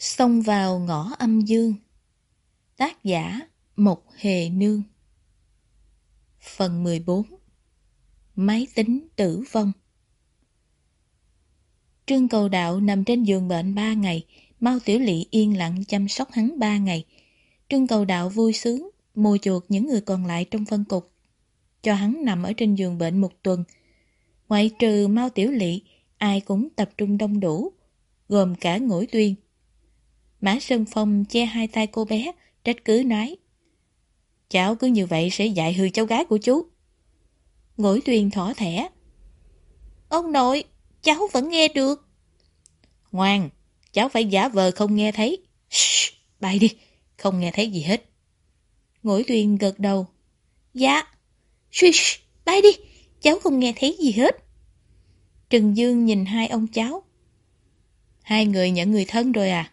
Xông vào ngõ âm dương Tác giả Mộc Hề Nương Phần 14 Máy tính tử vong Trương Cầu Đạo nằm trên giường bệnh 3 ngày, Mao Tiểu Lị yên lặng chăm sóc hắn 3 ngày. Trương Cầu Đạo vui sướng, mua chuột những người còn lại trong phân cục, cho hắn nằm ở trên giường bệnh một tuần. Ngoại trừ Mao Tiểu Lị, ai cũng tập trung đông đủ, gồm cả ngũi tuyên. Mã Sơn Phong che hai tay cô bé, trách cứ nói. Cháu cứ như vậy sẽ dạy hư cháu gái của chú. Ngũi tuyên thỏ thẻ. Ông nội, cháu vẫn nghe được. Ngoan, cháu phải giả vờ không nghe thấy. Shhh, bay đi, không nghe thấy gì hết. Ngũi tuyên gật đầu. Dạ, Shhh, bay đi, cháu không nghe thấy gì hết. Trần Dương nhìn hai ông cháu. Hai người nhận người thân rồi à?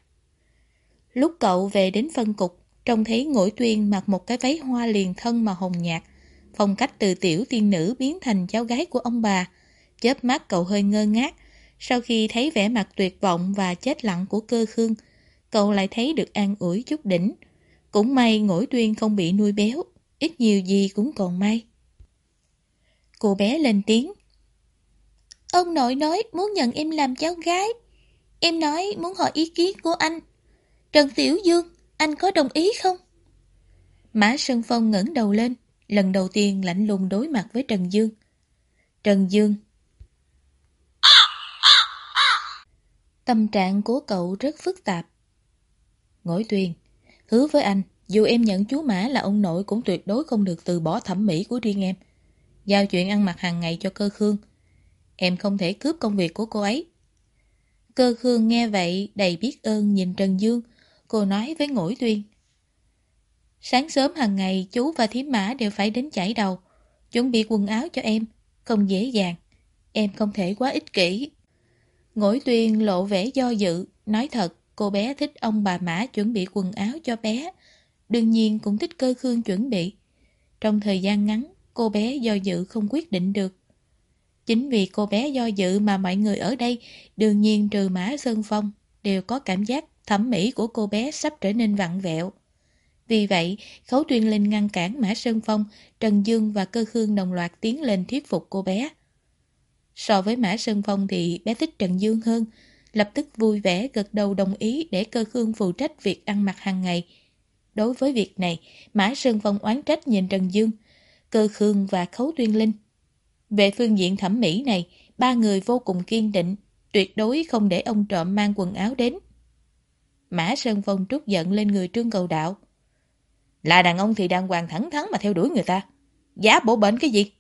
Lúc cậu về đến phân cục, trông thấy ngỗi tuyên mặc một cái váy hoa liền thân màu hồng nhạt, phong cách từ tiểu tiên nữ biến thành cháu gái của ông bà. Chớp mắt cậu hơi ngơ ngác, sau khi thấy vẻ mặt tuyệt vọng và chết lặng của cơ khương, cậu lại thấy được an ủi chút đỉnh. Cũng may ngỗi tuyên không bị nuôi béo, ít nhiều gì cũng còn may. Cô bé lên tiếng. Ông nội nói muốn nhận em làm cháu gái. Em nói muốn hỏi ý kiến của anh. Trần Tiểu Dương, anh có đồng ý không? Mã Sơn Phong ngẩng đầu lên, lần đầu tiên lạnh lùng đối mặt với Trần Dương. Trần Dương Tâm trạng của cậu rất phức tạp. Ngỗi tuyền, hứa với anh, dù em nhận chú Mã là ông nội cũng tuyệt đối không được từ bỏ thẩm mỹ của riêng em. Giao chuyện ăn mặc hàng ngày cho cơ khương. Em không thể cướp công việc của cô ấy. Cơ khương nghe vậy đầy biết ơn nhìn Trần Dương, Cô nói với Ngũi Tuyên. Sáng sớm hàng ngày chú và thím mã đều phải đến chải đầu, chuẩn bị quần áo cho em, không dễ dàng. Em không thể quá ích kỷ. Ngũi Tuyên lộ vẻ do dự, nói thật cô bé thích ông bà mã chuẩn bị quần áo cho bé. Đương nhiên cũng thích cơ khương chuẩn bị. Trong thời gian ngắn, cô bé do dự không quyết định được. Chính vì cô bé do dự mà mọi người ở đây, đương nhiên trừ Mã Sơn Phong, đều có cảm giác thẩm mỹ của cô bé sắp trở nên vặn vẹo. Vì vậy, Khấu Tuyên Linh ngăn cản Mã Sơn Phong, Trần Dương và Cơ Khương đồng loạt tiến lên thuyết phục cô bé. So với Mã Sơn Phong thì bé thích Trần Dương hơn, lập tức vui vẻ gật đầu đồng ý để Cơ Khương phụ trách việc ăn mặc hàng ngày. Đối với việc này, Mã Sơn Phong oán trách nhìn Trần Dương, Cơ Khương và Khấu Tuyên Linh. Về phương diện thẩm mỹ này, ba người vô cùng kiên định, tuyệt đối không để ông trộm mang quần áo đến. Mã Sơn Phong trút giận lên người Trương Cầu Đạo. Là đàn ông thì đàng hoàng thẳng thắn mà theo đuổi người ta. Giá bổ bệnh cái gì?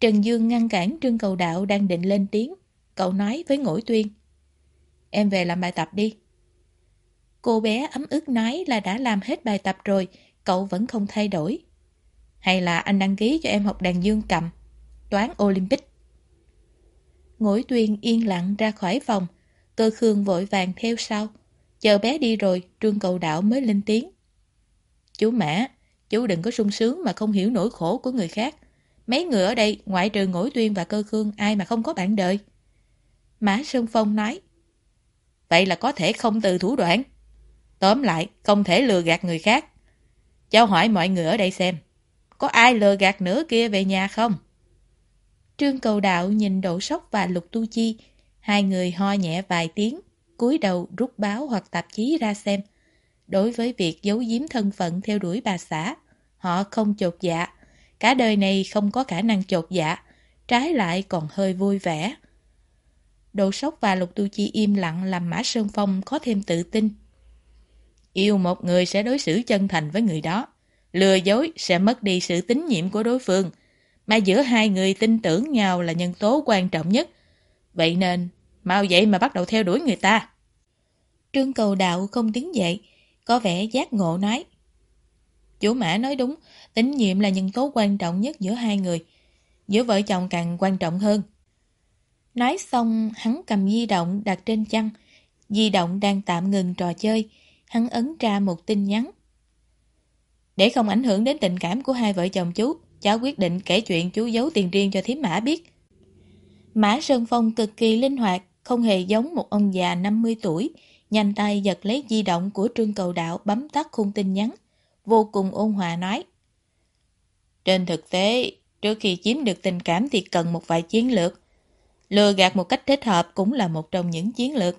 Trần Dương ngăn cản Trương Cầu Đạo đang định lên tiếng. Cậu nói với Ngũi Tuyên. Em về làm bài tập đi. Cô bé ấm ức nói là đã làm hết bài tập rồi, cậu vẫn không thay đổi. Hay là anh đăng ký cho em học đàn dương cầm, toán Olympic. Ngũi Tuyên yên lặng ra khỏi phòng, cơ khương vội vàng theo sau. Chờ bé đi rồi, Trương Cầu Đạo mới lên tiếng. Chú Mã, chú đừng có sung sướng mà không hiểu nỗi khổ của người khác. Mấy người ở đây, ngoại trừ Ngỗi Tuyên và Cơ Khương, ai mà không có bạn đời? Mã Sơn Phong nói. Vậy là có thể không từ thủ đoạn. Tóm lại, không thể lừa gạt người khác. Cháu hỏi mọi người ở đây xem, có ai lừa gạt nữa kia về nhà không? Trương Cầu Đạo nhìn Đỗ Sóc và Lục Tu Chi, hai người ho nhẹ vài tiếng, cúi đầu rút báo hoặc tạp chí ra xem. Đối với việc giấu giếm thân phận theo đuổi bà xã, họ không chột dạ. Cả đời này không có khả năng chột dạ, trái lại còn hơi vui vẻ. Độ sốc và Lục Tu Chi im lặng làm Mã Sơn Phong có thêm tự tin. Yêu một người sẽ đối xử chân thành với người đó. Lừa dối sẽ mất đi sự tín nhiệm của đối phương. Mà giữa hai người tin tưởng nhau là nhân tố quan trọng nhất. Vậy nên Mau vậy mà bắt đầu theo đuổi người ta. Trương cầu đạo không đứng dậy, có vẻ giác ngộ nói. Chủ mã nói đúng, tín nhiệm là nhân tố quan trọng nhất giữa hai người. Giữa vợ chồng càng quan trọng hơn. Nói xong, hắn cầm di động đặt trên chăn. Di động đang tạm ngừng trò chơi. Hắn ấn ra một tin nhắn. Để không ảnh hưởng đến tình cảm của hai vợ chồng chú, cháu quyết định kể chuyện chú giấu tiền riêng cho thím mã biết. Mã Sơn Phong cực kỳ linh hoạt, không hề giống một ông già 50 tuổi, Nhanh tay giật lấy di động của trương cầu đạo bấm tắt khung tin nhắn. Vô cùng ôn hòa nói. Trên thực tế, trước khi chiếm được tình cảm thì cần một vài chiến lược. Lừa gạt một cách thích hợp cũng là một trong những chiến lược.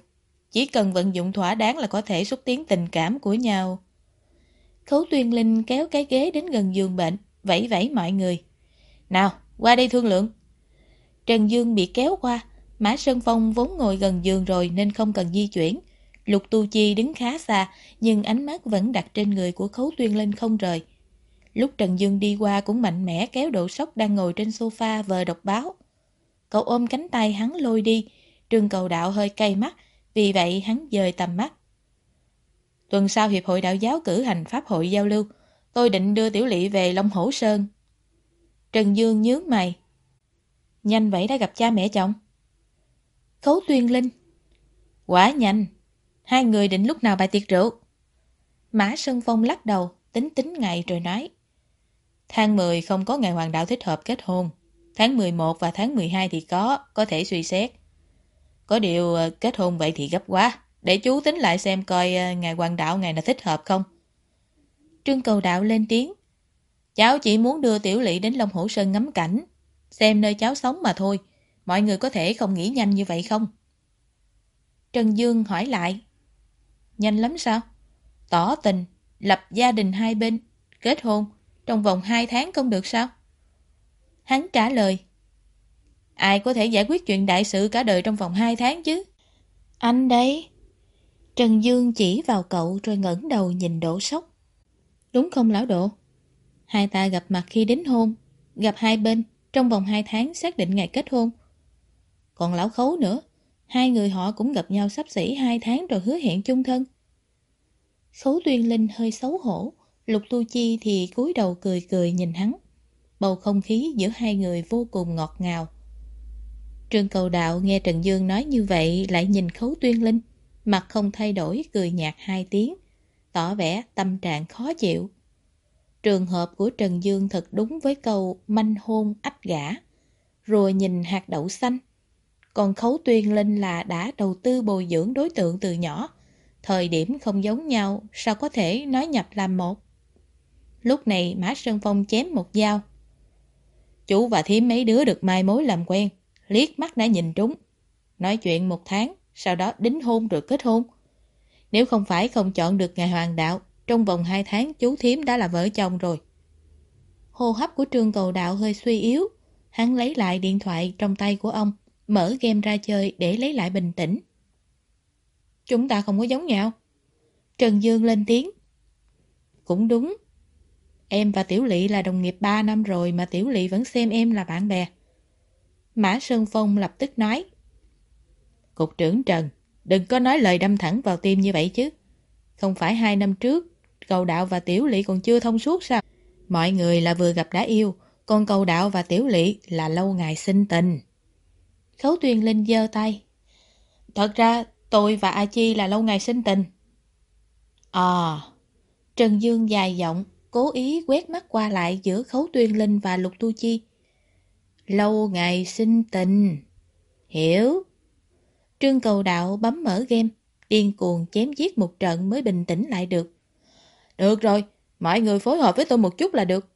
Chỉ cần vận dụng thỏa đáng là có thể xúc tiến tình cảm của nhau. Khấu tuyên linh kéo cái ghế đến gần giường bệnh, vẫy vẫy mọi người. Nào, qua đây thương lượng. Trần Dương bị kéo qua, Mã Sơn Phong vốn ngồi gần giường rồi nên không cần di chuyển. Lục Tu Chi đứng khá xa, nhưng ánh mắt vẫn đặt trên người của Khấu Tuyên Linh không rời. Lúc Trần Dương đi qua cũng mạnh mẽ kéo độ sóc đang ngồi trên sofa vờ đọc báo. Cậu ôm cánh tay hắn lôi đi, trương cầu đạo hơi cay mắt, vì vậy hắn dời tầm mắt. Tuần sau Hiệp hội Đạo giáo cử hành Pháp hội giao lưu, tôi định đưa Tiểu Lị về Long Hổ Sơn. Trần Dương nhướng mày. Nhanh vậy đã gặp cha mẹ chồng. Khấu Tuyên Linh. Quá nhanh. Hai người định lúc nào bài tiệc rượu? Mã Sơn Phong lắc đầu, tính tính ngày rồi nói. Tháng 10 không có ngày hoàng đạo thích hợp kết hôn. Tháng 11 và tháng 12 thì có, có thể suy xét. Có điều ờ, kết hôn vậy thì gấp quá. Để chú tính lại xem coi ờ, ngày hoàng đạo ngày nào thích hợp không. Trương cầu đạo lên tiếng. Cháu chỉ muốn đưa tiểu lỵ đến Long Hổ Sơn ngắm cảnh. Xem nơi cháu sống mà thôi. Mọi người có thể không nghĩ nhanh như vậy không? Trần Dương hỏi lại. Nhanh lắm sao? Tỏ tình, lập gia đình hai bên, kết hôn, trong vòng hai tháng không được sao? Hắn trả lời. Ai có thể giải quyết chuyện đại sự cả đời trong vòng hai tháng chứ? Anh đấy. Trần Dương chỉ vào cậu rồi ngẩng đầu nhìn đổ sốc. Đúng không lão độ? Hai ta gặp mặt khi đính hôn, gặp hai bên, trong vòng hai tháng xác định ngày kết hôn. Còn lão khấu nữa, hai người họ cũng gặp nhau sắp xỉ hai tháng rồi hứa hẹn chung thân. Khấu tuyên linh hơi xấu hổ, lục tu chi thì cúi đầu cười cười nhìn hắn. Bầu không khí giữa hai người vô cùng ngọt ngào. Trương cầu đạo nghe Trần Dương nói như vậy lại nhìn khấu tuyên linh, mặt không thay đổi cười nhạt hai tiếng, tỏ vẻ tâm trạng khó chịu. Trường hợp của Trần Dương thật đúng với câu manh hôn ách gã, rồi nhìn hạt đậu xanh. Còn khấu tuyên linh là đã đầu tư bồi dưỡng đối tượng từ nhỏ, thời điểm không giống nhau, sao có thể nói nhập làm một. Lúc này Mã Sơn Phong chém một dao. Chú và thím mấy đứa được mai mối làm quen, liếc mắt đã nhìn trúng. Nói chuyện một tháng, sau đó đính hôn rồi kết hôn. Nếu không phải không chọn được ngày hoàng đạo, trong vòng hai tháng chú thím đã là vợ chồng rồi. Hô hấp của trương cầu đạo hơi suy yếu. Hắn lấy lại điện thoại trong tay của ông, mở game ra chơi để lấy lại bình tĩnh. Chúng ta không có giống nhau. Trần Dương lên tiếng. Cũng đúng. Em và Tiểu Lị là đồng nghiệp 3 năm rồi mà Tiểu Lị vẫn xem em là bạn bè. Mã Sơn Phong lập tức nói. Cục trưởng Trần, đừng có nói lời đâm thẳng vào tim như vậy chứ. Không phải hai năm trước, cầu đạo và Tiểu Lị còn chưa thông suốt sao? Mọi người là vừa gặp đã yêu, còn cầu đạo và Tiểu Lị là lâu ngày sinh tình. Khấu Tuyền Linh giơ tay. Thật ra, tôi và A Chi là lâu ngày sinh tình. À, Trần Dương dài giọng, cố ý quét mắt qua lại giữa Khấu Tuyên Linh và Lục Tu Chi. Lâu ngày sinh tình. Hiểu. Trương cầu đạo bấm mở game, điên cuồng chém giết một trận mới bình tĩnh lại được. Được rồi, mọi người phối hợp với tôi một chút là được.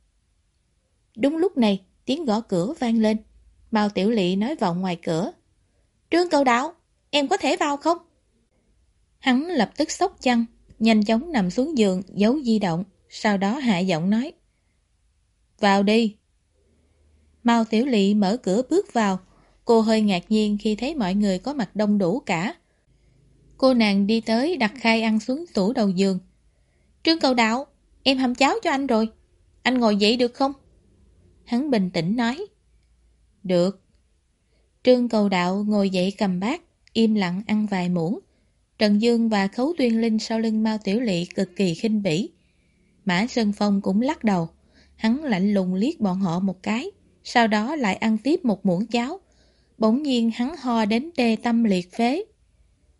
Đúng lúc này, tiếng gõ cửa vang lên. Bao Tiểu Lị nói vọng ngoài cửa. Trương cầu đạo, em có thể vào không? Hắn lập tức sốc chăn, nhanh chóng nằm xuống giường, giấu di động, sau đó hạ giọng nói. Vào đi. Mao Tiểu Lị mở cửa bước vào, cô hơi ngạc nhiên khi thấy mọi người có mặt đông đủ cả. Cô nàng đi tới đặt khai ăn xuống tủ đầu giường. Trương cầu đạo, em hầm cháo cho anh rồi. Anh ngồi dậy được không? Hắn bình tĩnh nói. Được. Trương cầu đạo ngồi dậy cầm bát, im lặng ăn vài muỗng. Trần Dương và Khấu Tuyên Linh sau lưng Mao Tiểu Lị cực kỳ khinh bỉ. Mã Sơn Phong cũng lắc đầu. Hắn lạnh lùng liếc bọn họ một cái, sau đó lại ăn tiếp một muỗng cháo. Bỗng nhiên hắn ho đến tê tâm liệt phế.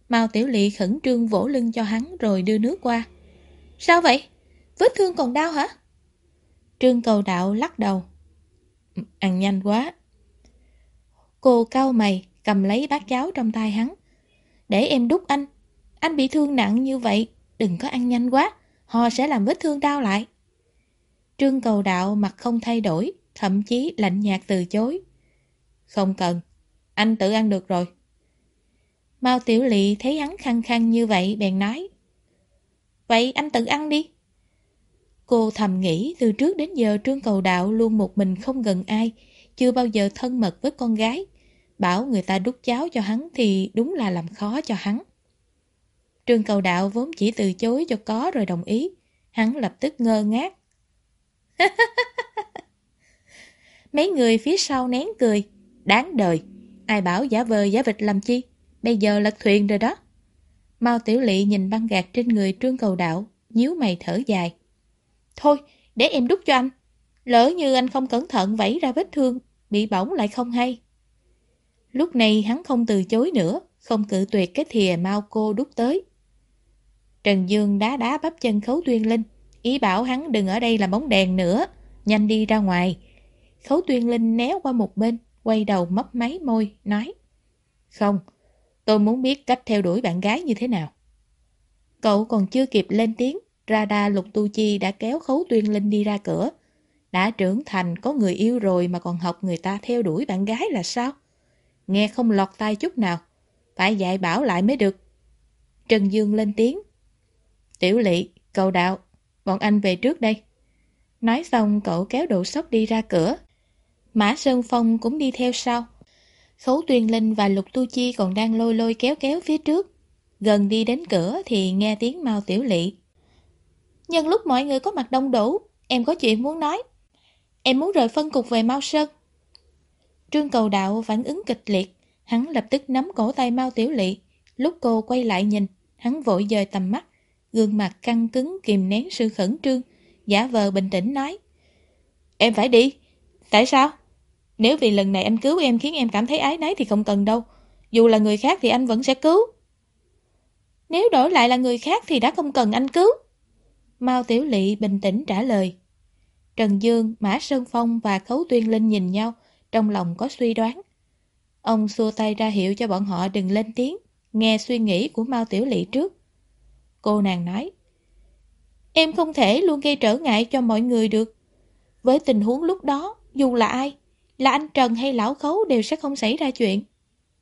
Mao Tiểu Lị khẩn trương vỗ lưng cho hắn rồi đưa nước qua. Sao vậy? Vết thương còn đau hả? Trương cầu đạo lắc đầu. Ừ, ăn nhanh quá. Cô cau mày, cầm lấy bát cháo trong tay hắn. Để em đút anh. Anh bị thương nặng như vậy, đừng có ăn nhanh quá, họ sẽ làm vết thương đau lại. Trương cầu đạo mặt không thay đổi, thậm chí lạnh nhạt từ chối. Không cần, anh tự ăn được rồi. Mao Tiểu Lị thấy hắn khăng khăng như vậy bèn nói. Vậy anh tự ăn đi. Cô thầm nghĩ từ trước đến giờ Trương Cầu Đạo luôn một mình không gần ai, chưa bao giờ thân mật với con gái. Bảo người ta đút cháo cho hắn thì đúng là làm khó cho hắn. Trương Cầu Đạo vốn chỉ từ chối cho có rồi đồng ý. Hắn lập tức ngơ ngác. Mấy người phía sau nén cười. Đáng đời. Ai bảo giả vờ giả vịt làm chi? Bây giờ lật thuyền rồi đó. Mao Tiểu Lị nhìn băng gạt trên người Trương Cầu Đạo, nhíu mày thở dài. Thôi, để em đút cho anh. Lỡ như anh không cẩn thận vẫy ra vết thương, bị bỏng lại không hay. Lúc này hắn không từ chối nữa, không cự tuyệt cái thìa mau cô đút tới. Trần Dương đá đá bắp chân Khấu Tuyên Linh, ý bảo hắn đừng ở đây làm bóng đèn nữa, nhanh đi ra ngoài. Khấu Tuyên Linh né qua một bên, quay đầu mấp máy môi, nói Không, tôi muốn biết cách theo đuổi bạn gái như thế nào. Cậu còn chưa kịp lên tiếng, Radar Lục Tu Chi đã kéo Khấu Tuyên Linh đi ra cửa. Đã trưởng thành có người yêu rồi mà còn học người ta theo đuổi bạn gái là sao? Nghe không lọt tai chút nào, phải dạy bảo lại mới được. Trần Dương lên tiếng. Tiểu lỵ, cầu đạo, bọn anh về trước đây. Nói xong cậu kéo độ sốc đi ra cửa. Mã Sơn Phong cũng đi theo sau. Khấu Tuyên Linh và Lục Tu Chi còn đang lôi lôi kéo kéo phía trước. Gần đi đến cửa thì nghe tiếng Mao Tiểu Lị. Nhân lúc mọi người có mặt đông đủ, em có chuyện muốn nói. Em muốn rời phân cục về Mao Sơn. Trương Cầu Đạo phản ứng kịch liệt, hắn lập tức nắm cổ tay Mao Tiểu Lị. Lúc cô quay lại nhìn, hắn vội dời tầm mắt, gương mặt căng cứng kìm nén sự khẩn trương, giả vờ bình tĩnh nói. Em phải đi. Tại sao? Nếu vì lần này anh cứu em khiến em cảm thấy ái náy thì không cần đâu. Dù là người khác thì anh vẫn sẽ cứu. Nếu đổi lại là người khác thì đã không cần anh cứu. Mao Tiểu Lị bình tĩnh trả lời. Trần Dương, Mã Sơn Phong và Khấu Tuyên Linh nhìn nhau, trong lòng có suy đoán. Ông xua tay ra hiệu cho bọn họ đừng lên tiếng, nghe suy nghĩ của Mao Tiểu Lị trước. Cô nàng nói, Em không thể luôn gây trở ngại cho mọi người được. Với tình huống lúc đó, dù là ai, là anh Trần hay Lão Khấu đều sẽ không xảy ra chuyện.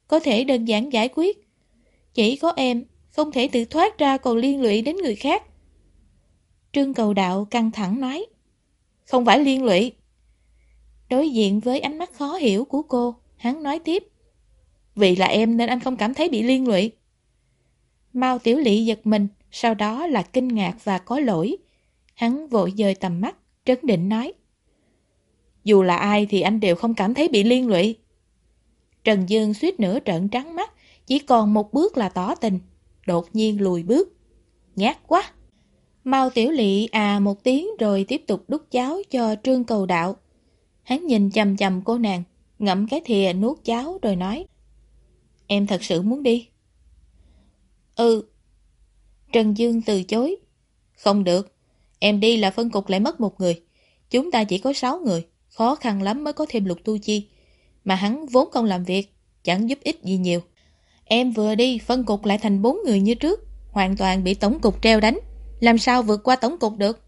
Có thể đơn giản giải quyết. Chỉ có em không thể tự thoát ra còn liên lụy đến người khác. Trương Cầu Đạo căng thẳng nói. Không phải liên lụy. Đối diện với ánh mắt khó hiểu của cô, hắn nói tiếp. Vì là em nên anh không cảm thấy bị liên lụy. Mao Tiểu Lị giật mình, sau đó là kinh ngạc và có lỗi. Hắn vội dời tầm mắt, trấn định nói. Dù là ai thì anh đều không cảm thấy bị liên lụy. Trần Dương suýt nửa trợn trắng mắt, chỉ còn một bước là tỏ tình. Đột nhiên lùi bước. Nhát quá! Mao Tiểu Lị à một tiếng rồi tiếp tục đút cháo cho Trương Cầu Đạo. Hắn nhìn chầm chầm cô nàng, ngậm cái thìa nuốt cháo rồi nói. Em thật sự muốn đi. Ừ. Trần Dương từ chối. Không được. Em đi là phân cục lại mất một người. Chúng ta chỉ có sáu người. Khó khăn lắm mới có thêm lục tu chi. Mà hắn vốn không làm việc. Chẳng giúp ích gì nhiều. Em vừa đi phân cục lại thành bốn người như trước. Hoàn toàn bị tổng cục treo đánh. Làm sao vượt qua tổng cục được?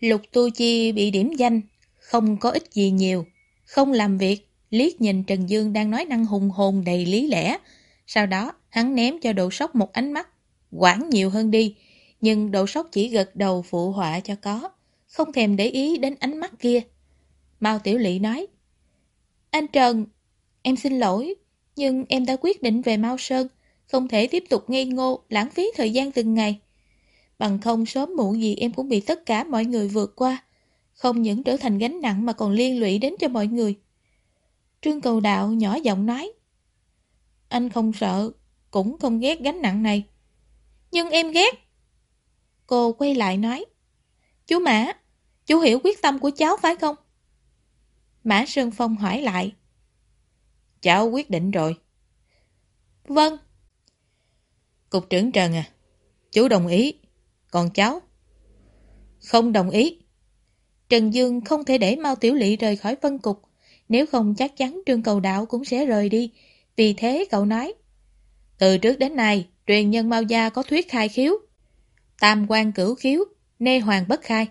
Lục tu chi bị điểm danh. Không có ích gì nhiều. Không làm việc. Liếc nhìn Trần Dương đang nói năng hùng hồn đầy lý lẽ. Sau đó, hắn ném cho độ sốc một ánh mắt. Quản nhiều hơn đi. Nhưng độ sốc chỉ gật đầu phụ họa cho có. Không thèm để ý đến ánh mắt kia. Mao Tiểu Lị nói. Anh Trần, em xin lỗi. Nhưng em đã quyết định về Mao Sơn. Không thể tiếp tục ngây ngô, lãng phí thời gian từng ngày. Bằng không sớm muộn gì em cũng bị tất cả mọi người vượt qua. Không những trở thành gánh nặng mà còn liên lụy đến cho mọi người. Trương Cầu Đạo nhỏ giọng nói. Anh không sợ, cũng không ghét gánh nặng này. Nhưng em ghét. Cô quay lại nói. Chú Mã, chú hiểu quyết tâm của cháu phải không? Mã Sơn Phong hỏi lại. Cháu quyết định rồi. Vâng. Cục trưởng Trần à, chú đồng ý. Còn cháu? Không đồng ý. Trần Dương không thể để Mao Tiểu Lị rời khỏi phân cục. Nếu không chắc chắn Trương Cầu Đạo cũng sẽ rời đi. Vì thế cậu nói. Từ trước đến nay, truyền nhân Mao Gia có thuyết khai khiếu. Tam quan cửu khiếu, nê hoàng bất khai.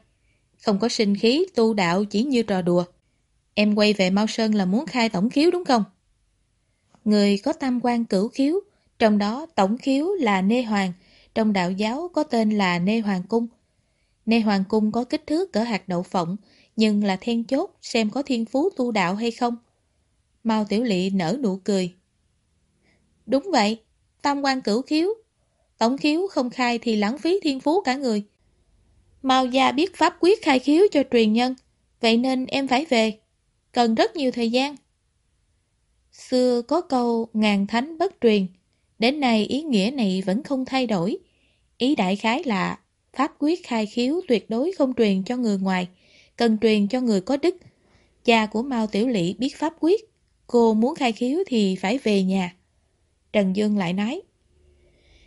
Không có sinh khí, tu đạo chỉ như trò đùa. Em quay về Mao Sơn là muốn khai tổng khiếu đúng không? Người có tam quan cửu khiếu, trong đó tổng khiếu là nê hoàng, trong đạo giáo có tên là nê hoàng cung. Nê hoàng cung có kích thước cỡ hạt đậu phộng, nhưng là then chốt xem có thiên phú tu đạo hay không. Mao Tiểu Lị nở nụ cười. Đúng vậy, tam quan cửu khiếu. Tổng khiếu không khai thì lãng phí thiên phú cả người. Mao gia biết pháp quyết khai khiếu cho truyền nhân, vậy nên em phải về. Cần rất nhiều thời gian. Xưa có câu ngàn thánh bất truyền, đến nay ý nghĩa này vẫn không thay đổi. Ý đại khái là pháp quyết khai khiếu tuyệt đối không truyền cho người ngoài, cần truyền cho người có đức. Cha của Mao Tiểu Lỵ biết pháp quyết, cô muốn khai khiếu thì phải về nhà. Trần Dương lại nói,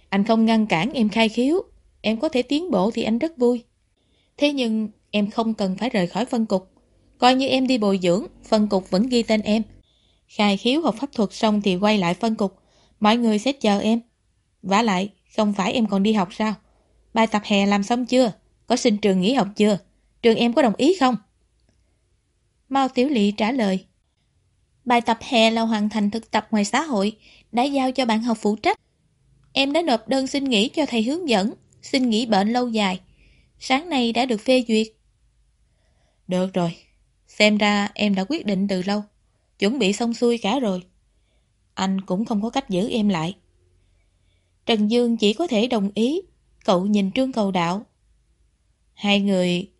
anh không ngăn cản em khai khiếu, em có thể tiến bộ thì anh rất vui. Thế nhưng em không cần phải rời khỏi phân cục. Coi như em đi bồi dưỡng, phân cục vẫn ghi tên em. Khai khiếu học pháp thuật xong thì quay lại phân cục. Mọi người sẽ chờ em. vả lại, không phải em còn đi học sao? Bài tập hè làm xong chưa? Có xin trường nghỉ học chưa? Trường em có đồng ý không? Mao Tiểu Lị trả lời. Bài tập hè là hoàn thành thực tập ngoài xã hội, đã giao cho bạn học phụ trách. Em đã nộp đơn xin nghỉ cho thầy hướng dẫn, xin nghỉ bệnh lâu dài. Sáng nay đã được phê duyệt. Được rồi, xem ra em đã quyết định từ lâu. Chuẩn bị xong xuôi cả rồi. Anh cũng không có cách giữ em lại. Trần Dương chỉ có thể đồng ý. Cậu nhìn Trương Cầu Đạo. Hai người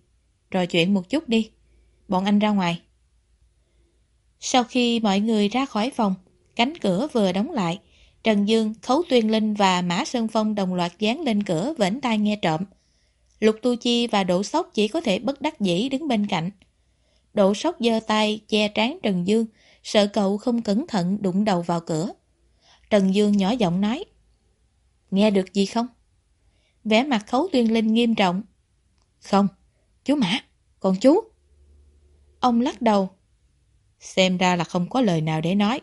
trò chuyện một chút đi. Bọn anh ra ngoài. Sau khi mọi người ra khỏi phòng, cánh cửa vừa đóng lại. Trần Dương, Khấu Tuyên Linh và Mã Sơn Phong đồng loạt dán lên cửa vĩnh tai nghe trộm. Lục Tu Chi và Đỗ Sóc chỉ có thể bất đắc dĩ đứng bên cạnh. Đỗ Sóc giơ tay che trán Trần Dương, sợ cậu không cẩn thận đụng đầu vào cửa. Trần Dương nhỏ giọng nói. Nghe được gì không? Vẻ mặt khấu tuyên linh nghiêm trọng. Không, chú Mã, còn chú? Ông lắc đầu. Xem ra là không có lời nào để nói.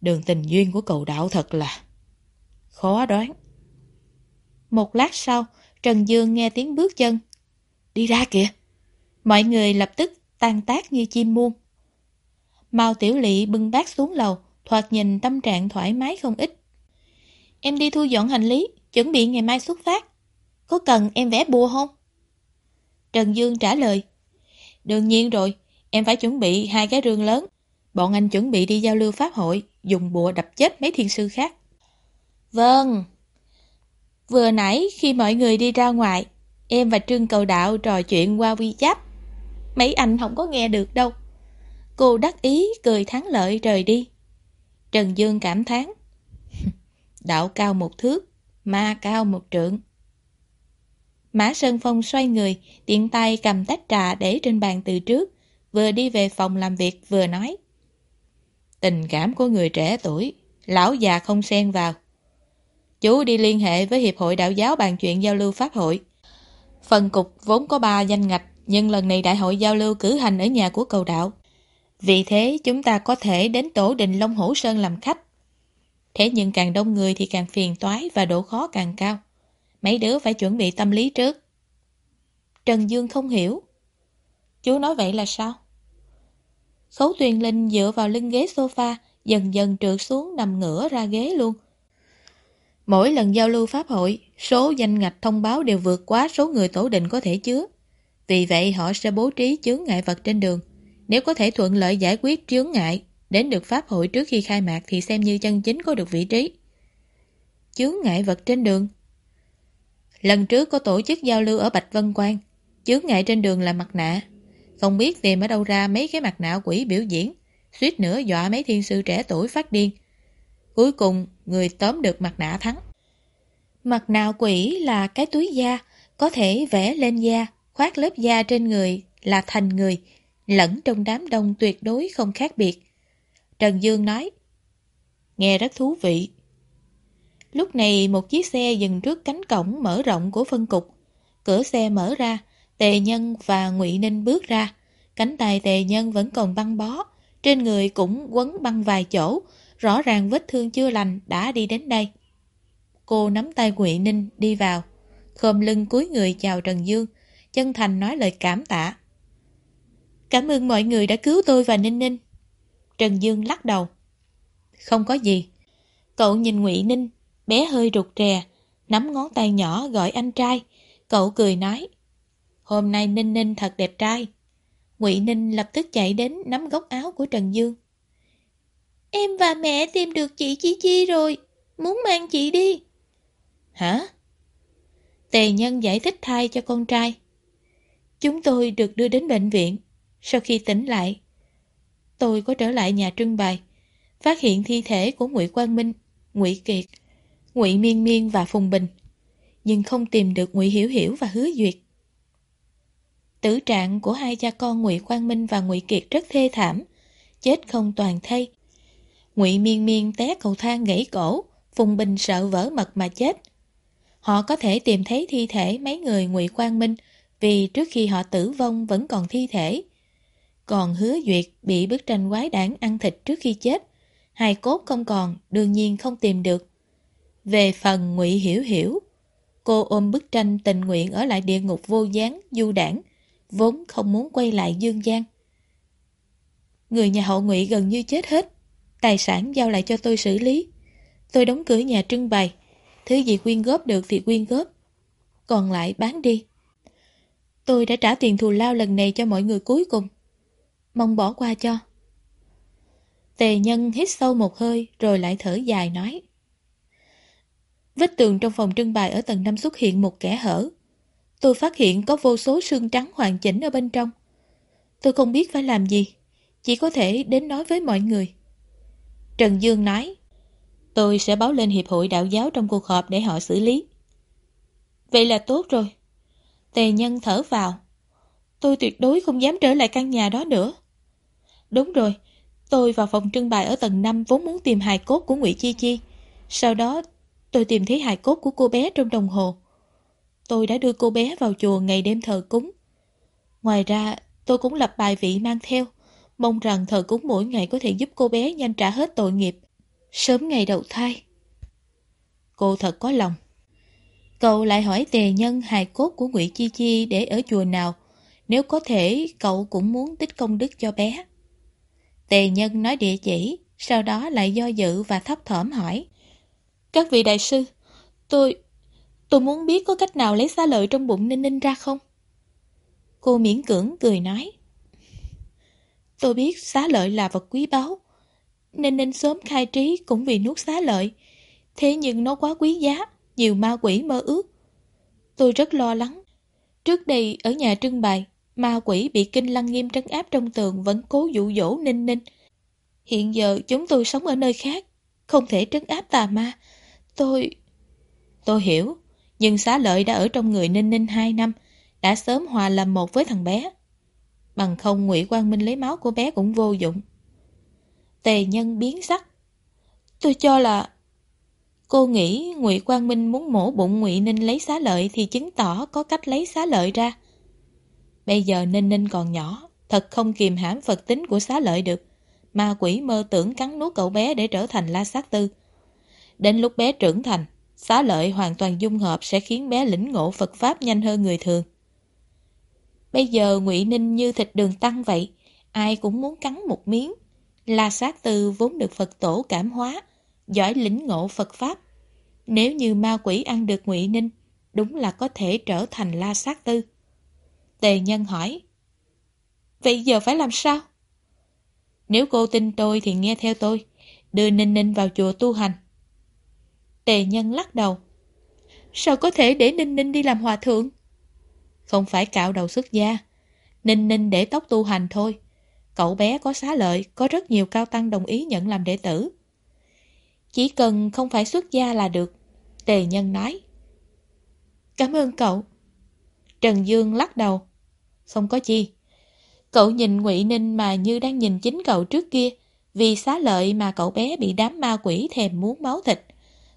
Đường tình duyên của cậu đạo thật là khó đoán. Một lát sau, Trần Dương nghe tiếng bước chân. Đi ra kìa! Mọi người lập tức tan tác như chim muôn. Mao Tiểu Lị bưng bát xuống lầu, thoạt nhìn tâm trạng thoải mái không ít. Em đi thu dọn hành lý, chuẩn bị ngày mai xuất phát. Có cần em vẽ bùa không? Trần Dương trả lời. Đương nhiên rồi, em phải chuẩn bị hai cái rương lớn. Bọn anh chuẩn bị đi giao lưu pháp hội, dùng bùa đập chết mấy thiên sư khác. Vâng. Vừa nãy khi mọi người đi ra ngoài, em và Trương Cầu Đạo trò chuyện qua WeChat. Mấy anh không có nghe được đâu. Cô đắc ý cười thắng lợi rời đi. Trần Dương cảm thán Đạo cao một thước, ma cao một trượng. Mã Sơn Phong xoay người, tiện tay cầm tách trà để trên bàn từ trước, vừa đi về phòng làm việc vừa nói. Tình cảm của người trẻ tuổi, lão già không xen vào. Chú đi liên hệ với Hiệp hội Đạo giáo bàn chuyện giao lưu pháp hội. Phần cục vốn có ba danh ngạch, nhưng lần này đại hội giao lưu cử hành ở nhà của cầu đạo. Vì thế chúng ta có thể đến tổ đình Long Hổ Sơn làm khách. Thế nhưng càng đông người thì càng phiền toái và độ khó càng cao. Mấy đứa phải chuẩn bị tâm lý trước. Trần Dương không hiểu. Chú nói vậy là sao? Khấu Tuyền Linh dựa vào lưng ghế sofa, dần dần trượt xuống nằm ngửa ra ghế luôn. Mỗi lần giao lưu pháp hội, số danh ngạch thông báo đều vượt quá số người tổ định có thể chứa. Vì vậy họ sẽ bố trí chướng ngại vật trên đường. Nếu có thể thuận lợi giải quyết chướng ngại, đến được pháp hội trước khi khai mạc thì xem như chân chính có được vị trí. Chướng ngại vật trên đường Lần trước có tổ chức giao lưu ở Bạch Vân Quang, chướng ngại trên đường là mặt nạ. Không biết tìm ở đâu ra mấy cái mặt nạ quỷ biểu diễn, suýt nữa dọa mấy thiên sư trẻ tuổi phát điên. Cuối cùng, người tóm được mặt nạ thắng. Mặt nạ quỷ là cái túi da, có thể vẽ lên da, khoác lớp da trên người là thành người, lẫn trong đám đông tuyệt đối không khác biệt. Trần Dương nói, nghe rất thú vị. Lúc này một chiếc xe dừng trước cánh cổng mở rộng của phân cục. Cửa xe mở ra, Tề Nhân và Ngụy Ninh bước ra. Cánh tay Tề Nhân vẫn còn băng bó, trên người cũng quấn băng vài chỗ, rõ ràng vết thương chưa lành đã đi đến đây. Cô nắm tay Ngụy Ninh đi vào, khom lưng cúi người chào Trần Dương, chân thành nói lời cảm tạ. Cảm ơn mọi người đã cứu tôi và Ninh Ninh. Trần Dương lắc đầu. Không có gì. Cậu nhìn Ngụy Ninh, bé hơi rụt rè, nắm ngón tay nhỏ gọi anh trai. Cậu cười nói. Hôm nay Ninh Ninh thật đẹp trai. Ngụy Ninh lập tức chạy đến nắm góc áo của Trần Dương. Em và mẹ tìm được chị Chi Chi rồi, muốn mang chị đi. Hả? Tề Nhân giải thích thay cho con trai. Chúng tôi được đưa đến bệnh viện. Sau khi tỉnh lại, tôi có trở lại nhà trưng bày, phát hiện thi thể của Ngụy Quang Minh, Ngụy Kiệt, Ngụy Miên Miên và Phùng Bình, nhưng không tìm được Ngụy Hiểu Hiểu và Hứa Duyệt. Tử trạng của hai cha con Ngụy Quang Minh và Ngụy Kiệt rất thê thảm, chết không toàn thây. Ngụy Miên Miên té cầu thang gãy cổ, Phùng Bình sợ vỡ mật mà chết. Họ có thể tìm thấy thi thể mấy người Ngụy Quang Minh vì trước khi họ tử vong vẫn còn thi thể. Còn hứa duyệt bị bức tranh quái đảng ăn thịt trước khi chết. Hài cốt không còn, đương nhiên không tìm được. Về phần ngụy Hiểu Hiểu, cô ôm bức tranh tình nguyện ở lại địa ngục vô gián, du đảng, vốn không muốn quay lại dương gian. Người nhà hậu ngụy gần như chết hết, tài sản giao lại cho tôi xử lý. Tôi đóng cửa nhà trưng bày, thứ gì quyên góp được thì quyên góp, còn lại bán đi. Tôi đã trả tiền thù lao lần này cho mọi người cuối cùng. Mong bỏ qua cho. Tề nhân hít sâu một hơi rồi lại thở dài nói. Vết tường trong phòng trưng bày ở tầng 5 xuất hiện một kẻ hở. Tôi phát hiện có vô số xương trắng hoàn chỉnh ở bên trong. Tôi không biết phải làm gì, chỉ có thể đến nói với mọi người. Trần Dương nói, tôi sẽ báo lên Hiệp hội Đạo giáo trong cuộc họp để họ xử lý. Vậy là tốt rồi. Tề nhân thở vào. Tôi tuyệt đối không dám trở lại căn nhà đó nữa. Đúng rồi, tôi vào phòng trưng bày ở tầng 5 vốn muốn tìm hài cốt của Ngụy Chi Chi. Sau đó, tôi tìm thấy hài cốt của cô bé trong đồng hồ. Tôi đã đưa cô bé vào chùa ngày đêm thờ cúng. Ngoài ra, tôi cũng lập bài vị mang theo, mong rằng thờ cúng mỗi ngày có thể giúp cô bé nhanh trả hết tội nghiệp, sớm ngày đầu thai. Cô thật có lòng. Cậu lại hỏi tề nhân hài cốt của Ngụy Chi Chi để ở chùa nào. Nếu có thể, cậu cũng muốn tích công đức cho bé. Tề nhân nói địa chỉ, sau đó lại do dự và thấp thỏm hỏi. Các vị đại sư, tôi... tôi muốn biết có cách nào lấy xá lợi trong bụng Ninh Ninh ra không? Cô miễn cưỡng cười nói. Tôi biết xá lợi là vật quý báu. Ninh Ninh sớm khai trí cũng vì nuốt xá lợi. Thế nhưng nó quá quý giá nhiều ma quỷ mơ ước. Tôi rất lo lắng. Trước đây ở nhà trưng bày, ma quỷ bị kinh lăng nghiêm trấn áp trong tường vẫn cố dụ dỗ ninh ninh. Hiện giờ chúng tôi sống ở nơi khác, không thể trấn áp tà ma. Tôi... Tôi hiểu, nhưng xá lợi đã ở trong người ninh ninh hai năm, đã sớm hòa làm một với thằng bé. Bằng không ngụy Quang Minh lấy máu của bé cũng vô dụng. Tề nhân biến sắc. Tôi cho là Cô nghĩ Ngụy Quang Minh muốn mổ bụng Ngụy Ninh lấy xá lợi thì chứng tỏ có cách lấy xá lợi ra. Bây giờ Ninh Ninh còn nhỏ, thật không kìm hãm Phật tính của xá lợi được. Ma quỷ mơ tưởng cắn nuốt cậu bé để trở thành La Sát Tư. Đến lúc bé trưởng thành, xá lợi hoàn toàn dung hợp sẽ khiến bé lĩnh ngộ Phật Pháp nhanh hơn người thường. Bây giờ Ngụy Ninh như thịt đường tăng vậy, ai cũng muốn cắn một miếng. La Sát Tư vốn được Phật tổ cảm hóa, giỏi lĩnh ngộ Phật Pháp. Nếu như ma quỷ ăn được ngụy Ninh, đúng là có thể trở thành la sát tư. Tề nhân hỏi, Vậy giờ phải làm sao? Nếu cô tin tôi thì nghe theo tôi, đưa Ninh Ninh vào chùa tu hành. Tề nhân lắc đầu. Sao có thể để Ninh Ninh đi làm hòa thượng? Không phải cạo đầu xuất gia. Ninh Ninh để tóc tu hành thôi. Cậu bé có xá lợi, có rất nhiều cao tăng đồng ý nhận làm đệ tử. Chỉ cần không phải xuất gia là được. Tề nhân nói. Cảm ơn cậu. Trần Dương lắc đầu. Không có chi. Cậu nhìn ngụy Ninh mà như đang nhìn chính cậu trước kia. Vì xá lợi mà cậu bé bị đám ma quỷ thèm muốn máu thịt.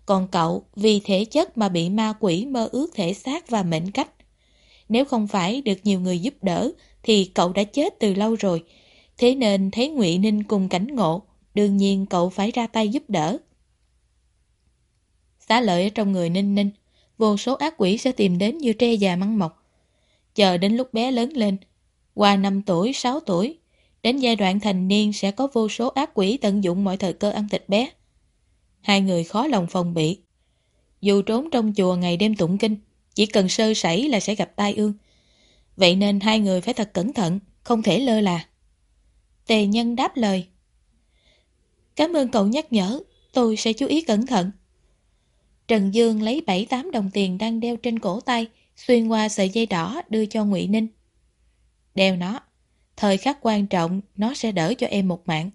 Còn cậu vì thể chất mà bị ma quỷ mơ ước thể xác và mệnh cách. Nếu không phải được nhiều người giúp đỡ thì cậu đã chết từ lâu rồi. Thế nên thấy ngụy Ninh cùng cảnh ngộ, đương nhiên cậu phải ra tay giúp đỡ. xá lợi ở trong người ninh ninh, vô số ác quỷ sẽ tìm đến như tre già măng mọc. Chờ đến lúc bé lớn lên, qua 5 tuổi, 6 tuổi, đến giai đoạn thành niên sẽ có vô số ác quỷ tận dụng mọi thời cơ ăn thịt bé. Hai người khó lòng phòng bị. Dù trốn trong chùa ngày đêm tụng kinh, chỉ cần sơ sẩy là sẽ gặp tai ương. Vậy nên hai người phải thật cẩn thận, không thể lơ là. Tề nhân đáp lời. Cảm ơn cậu nhắc nhở, tôi sẽ chú ý cẩn thận. Trần Dương lấy 7-8 đồng tiền đang đeo trên cổ tay, xuyên qua sợi dây đỏ đưa cho Ngụy Ninh. Đeo nó, thời khắc quan trọng nó sẽ đỡ cho em một mạng.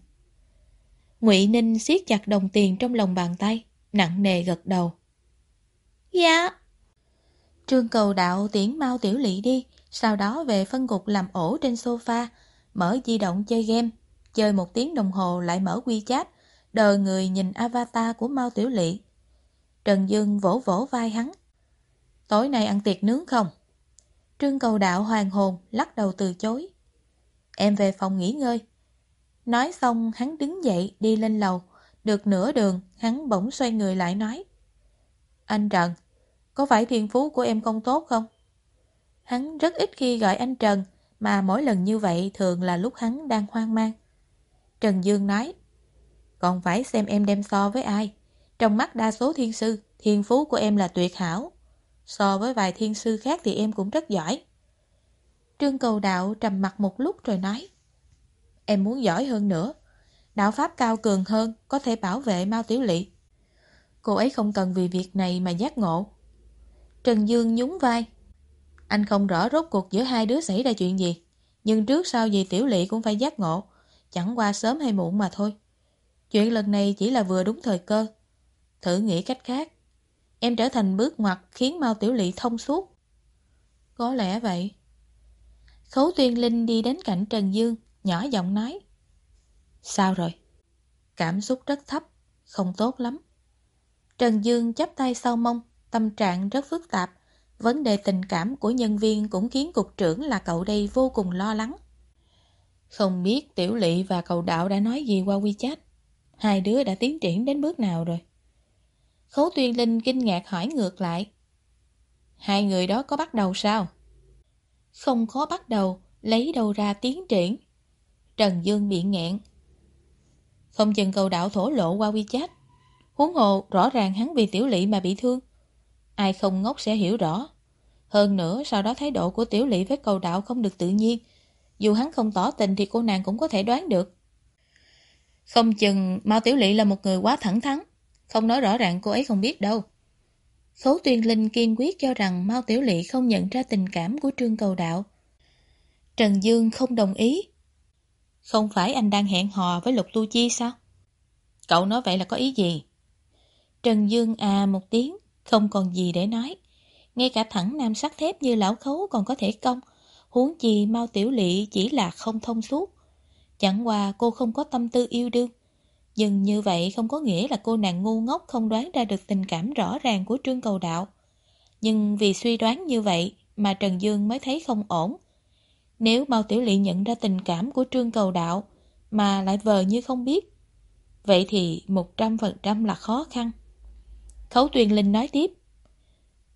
Ngụy Ninh siết chặt đồng tiền trong lòng bàn tay, nặng nề gật đầu. Dạ. Trương cầu đạo tiễn mau tiểu lỵ đi, sau đó về phân cục làm ổ trên sofa, mở di động chơi game, chơi một tiếng đồng hồ lại mở WeChat, đờ người nhìn avatar của Mao Tiểu Lị. Trần Dương vỗ vỗ vai hắn. Tối nay ăn tiệc nướng không? Trương cầu đạo hoàng hồn, lắc đầu từ chối. Em về phòng nghỉ ngơi. Nói xong hắn đứng dậy đi lên lầu. Được nửa đường, hắn bỗng xoay người lại nói. Anh Trần, có phải thiên phú của em không tốt không? Hắn rất ít khi gọi anh Trần, mà mỗi lần như vậy thường là lúc hắn đang hoang mang. Trần Dương nói, còn phải xem em đem so với ai. Trong mắt đa số thiên sư, thiên phú của em là tuyệt hảo. So với vài thiên sư khác thì em cũng rất giỏi. Trương cầu đạo trầm mặt một lúc rồi nói, em muốn giỏi hơn nữa. Đạo pháp cao cường hơn, có thể bảo vệ Mao Tiểu Lị. Cô ấy không cần vì việc này mà giác ngộ. Trần Dương nhún vai. Anh không rõ rốt cuộc giữa hai đứa xảy ra chuyện gì. Nhưng trước sau gì Tiểu Lị cũng phải giác ngộ. Chẳng qua sớm hay muộn mà thôi. Chuyện lần này chỉ là vừa đúng thời cơ. Thử nghĩ cách khác. Em trở thành bước ngoặt khiến Mao Tiểu Lị thông suốt. Có lẽ vậy. Khấu Tuyên Linh đi đến cạnh Trần Dương, nhỏ giọng nói. Sao rồi? Cảm xúc rất thấp, không tốt lắm. Trần Dương chắp tay sau mông, tâm trạng rất phức tạp. Vấn đề tình cảm của nhân viên cũng khiến cục trưởng là cậu đây vô cùng lo lắng. Không biết Tiểu Lị và cậu đạo đã nói gì qua WeChat. Hai đứa đã tiến triển đến bước nào rồi? Khấu Tuyên Linh kinh ngạc hỏi ngược lại. Hai người đó có bắt đầu sao? Không có bắt đầu, lấy đầu ra tiến triển. Trần Dương bị nghẹn. Không chừng cầu đạo thổ lộ qua WeChat. Huống hồ, rõ ràng hắn vì tiểu lỵ mà bị thương. Ai không ngốc sẽ hiểu rõ. Hơn nữa, sau đó thái độ của tiểu lỵ với cầu đạo không được tự nhiên. Dù hắn không tỏ tình thì cô nàng cũng có thể đoán được. Không chừng Mao Tiểu Lị là một người quá thẳng thắn. Không nói rõ ràng cô ấy không biết đâu. Khấu Tuyên Linh kiên quyết cho rằng Mao Tiểu Lị không nhận ra tình cảm của Trương Cầu Đạo. Trần Dương không đồng ý. Không phải anh đang hẹn hò với Lục Tu Chi sao? Cậu nói vậy là có ý gì? Trần Dương à một tiếng, không còn gì để nói. Ngay cả thẳng nam sắt thép như lão khấu còn có thể công. Huống chi Mao Tiểu Lị chỉ là không thông suốt. Chẳng qua cô không có tâm tư yêu đương. Nhưng như vậy không có nghĩa là cô nàng ngu ngốc không đoán ra được tình cảm rõ ràng của Trương Cầu Đạo. Nhưng vì suy đoán như vậy mà Trần Dương mới thấy không ổn. Nếu Mao Tiểu Lị nhận ra tình cảm của Trương Cầu Đạo mà lại vờ như không biết, vậy thì 100% là khó khăn. Khấu Tuyền Linh nói tiếp.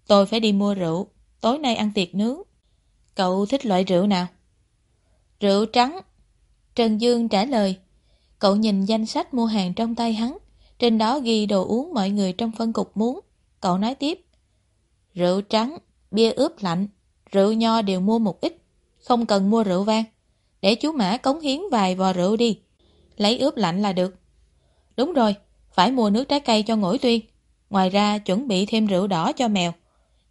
Tôi phải đi mua rượu, tối nay ăn tiệc nướng. Cậu thích loại rượu nào? Rượu trắng. Trần Dương trả lời. Cậu nhìn danh sách mua hàng trong tay hắn. Trên đó ghi đồ uống mọi người trong phân cục muốn. Cậu nói tiếp. Rượu trắng, bia ướp lạnh, rượu nho đều mua một ít. Không cần mua rượu vang. Để chú Mã cống hiến vài vò rượu đi. Lấy ướp lạnh là được. Đúng rồi, phải mua nước trái cây cho ngỗi tuyên. Ngoài ra chuẩn bị thêm rượu đỏ cho mèo.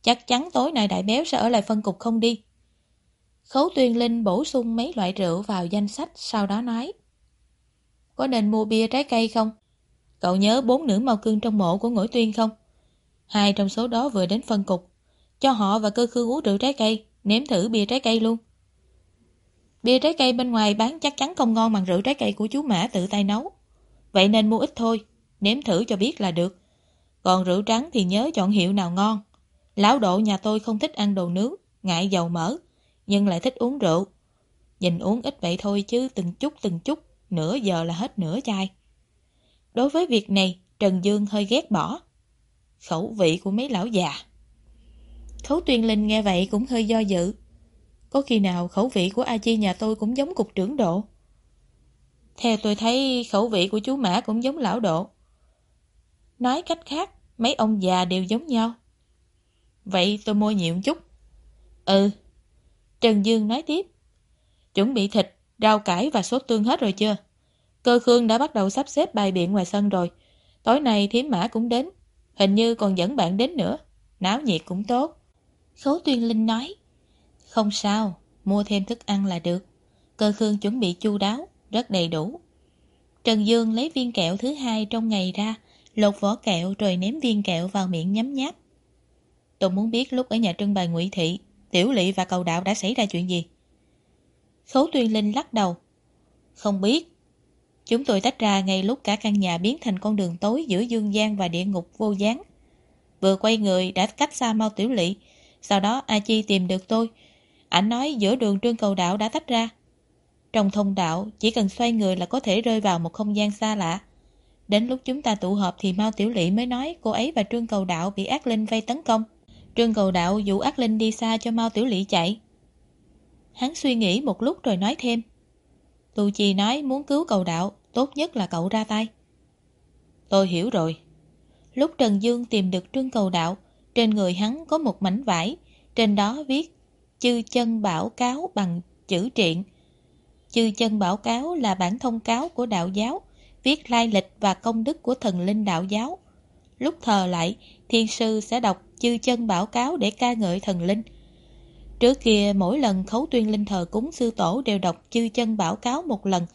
Chắc chắn tối nay đại béo sẽ ở lại phân cục không đi. Khấu tuyên linh bổ sung mấy loại rượu vào danh sách sau đó nói. Có nên mua bia trái cây không? Cậu nhớ bốn nữ màu cưng trong mộ của ngũi tuyên không? Hai trong số đó vừa đến phân cục. Cho họ và cơ khương uống rượu trái cây, nếm thử bia trái cây luôn. Bia trái cây bên ngoài bán chắc chắn không ngon bằng rượu trái cây của chú Mã tự tay nấu. Vậy nên mua ít thôi, nếm thử cho biết là được. Còn rượu trắng thì nhớ chọn hiệu nào ngon. Lão độ nhà tôi không thích ăn đồ nướng, ngại dầu mỡ, nhưng lại thích uống rượu. Nhìn uống ít vậy thôi chứ từng chút từng chút, nửa giờ là hết nửa chai. Đối với việc này, Trần Dương hơi ghét bỏ. Khẩu vị của mấy lão già. Khấu tuyên linh nghe vậy cũng hơi do dự. Có khi nào khẩu vị của A Chi nhà tôi cũng giống cục trưởng độ? Theo tôi thấy khẩu vị của chú Mã cũng giống lão độ. Nói cách khác, mấy ông già đều giống nhau. Vậy tôi mua nhiều chút. Ừ. Trần Dương nói tiếp. Chuẩn bị thịt, rau cải và sốt tương hết rồi chưa? Cơ Khương đã bắt đầu sắp xếp bài biện ngoài sân rồi. Tối nay thiếm mã cũng đến. Hình như còn dẫn bạn đến nữa. Náo nhiệt cũng tốt. Khấu Tuyên Linh nói. Không sao, mua thêm thức ăn là được. Cơ Khương chuẩn bị chu đáo, rất đầy đủ. Trần Dương lấy viên kẹo thứ hai trong ngày ra, lột vỏ kẹo rồi ném viên kẹo vào miệng nhấm nháp. Tôi muốn biết lúc ở nhà trưng bày ngụy Thị, Tiểu Lị và cầu đạo đã xảy ra chuyện gì. Khấu Tuyên Linh lắc đầu. Không biết. Chúng tôi tách ra ngay lúc cả căn nhà biến thành con đường tối giữa dương gian và địa ngục vô gián. Vừa quay người đã cách xa mau Tiểu lỵ sau đó A Chi tìm được tôi. Ảnh nói giữa đường trương cầu đạo đã tách ra. Trong thông đạo, chỉ cần xoay người là có thể rơi vào một không gian xa lạ. Đến lúc chúng ta tụ họp thì Mao Tiểu Lị mới nói cô ấy và Trương Cầu Đạo bị ác linh vây tấn công. Trương Cầu Đạo dụ ác linh đi xa cho Mao Tiểu Lị chạy. Hắn suy nghĩ một lúc rồi nói thêm. tù Chi nói muốn cứu Cầu Đạo, tốt nhất là cậu ra tay. Tôi hiểu rồi. Lúc Trần Dương tìm được Trương Cầu Đạo, trên người hắn có một mảnh vải, trên đó viết chư chân bảo cáo bằng chữ triện. Chư chân bảo cáo là bản thông cáo của đạo giáo, viết lai lịch và công đức của thần linh đạo giáo. Lúc thờ lại, thiên sư sẽ đọc chư chân bảo cáo để ca ngợi thần linh. Trước kia, mỗi lần khấu tuyên linh thờ cúng sư tổ đều đọc chư chân bảo cáo một lần.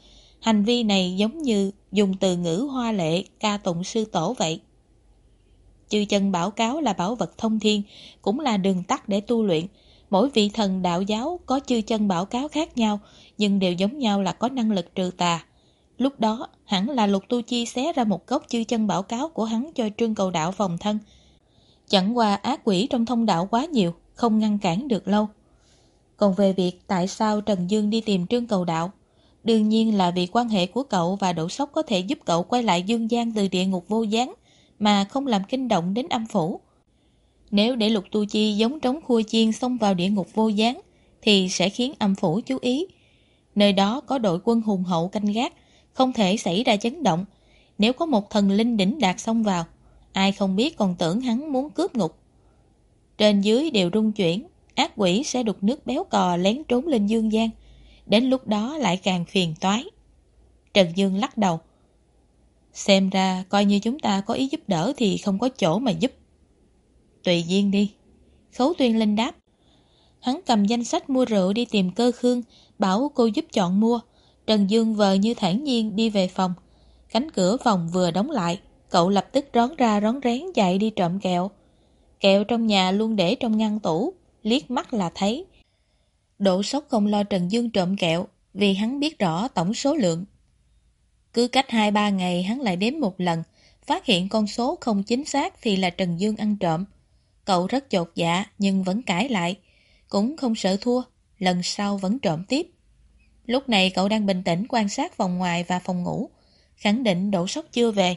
Hành vi này giống như dùng từ ngữ hoa lệ ca tụng sư tổ vậy. Chư chân bảo cáo là bảo vật thông thiên, cũng là đường tắt để tu luyện. Mỗi vị thần đạo giáo có chư chân bảo cáo khác nhau, nhưng đều giống nhau là có năng lực trừ tà. Lúc đó, hẳn là lục tu chi xé ra một gốc chư chân bảo cáo của hắn cho trương cầu đạo phòng thân. Chẳng qua ác quỷ trong thông đạo quá nhiều, không ngăn cản được lâu. Còn về việc tại sao Trần Dương đi tìm trương cầu đạo, đương nhiên là vì quan hệ của cậu và Đỗ Sóc có thể giúp cậu quay lại dương gian từ địa ngục vô gián mà không làm kinh động đến âm phủ. Nếu để lục tu chi giống trống khua chiên xông vào địa ngục vô gián thì sẽ khiến âm phủ chú ý. Nơi đó có đội quân hùng hậu canh gác, không thể xảy ra chấn động. Nếu có một thần linh đỉnh đạt xông vào, ai không biết còn tưởng hắn muốn cướp ngục. Trên dưới đều rung chuyển, ác quỷ sẽ đục nước béo cò lén trốn lên dương gian. Đến lúc đó lại càng phiền toái. Trần Dương lắc đầu. Xem ra coi như chúng ta có ý giúp đỡ thì không có chỗ mà giúp. Tùy duyên đi. Khấu Tuyên Linh đáp. Hắn cầm danh sách mua rượu đi tìm cơ khương, bảo cô giúp chọn mua. Trần Dương vờ như thản nhiên đi về phòng. Cánh cửa phòng vừa đóng lại, cậu lập tức rón ra rón rén chạy đi trộm kẹo. Kẹo trong nhà luôn để trong ngăn tủ, liếc mắt là thấy. Độ sốc không lo Trần Dương trộm kẹo, vì hắn biết rõ tổng số lượng. Cứ cách 2-3 ngày hắn lại đếm một lần, phát hiện con số không chính xác thì là Trần Dương ăn trộm. Cậu rất chột dạ nhưng vẫn cãi lại, cũng không sợ thua, lần sau vẫn trộm tiếp. Lúc này cậu đang bình tĩnh quan sát phòng ngoài và phòng ngủ, khẳng định độ sốc chưa về.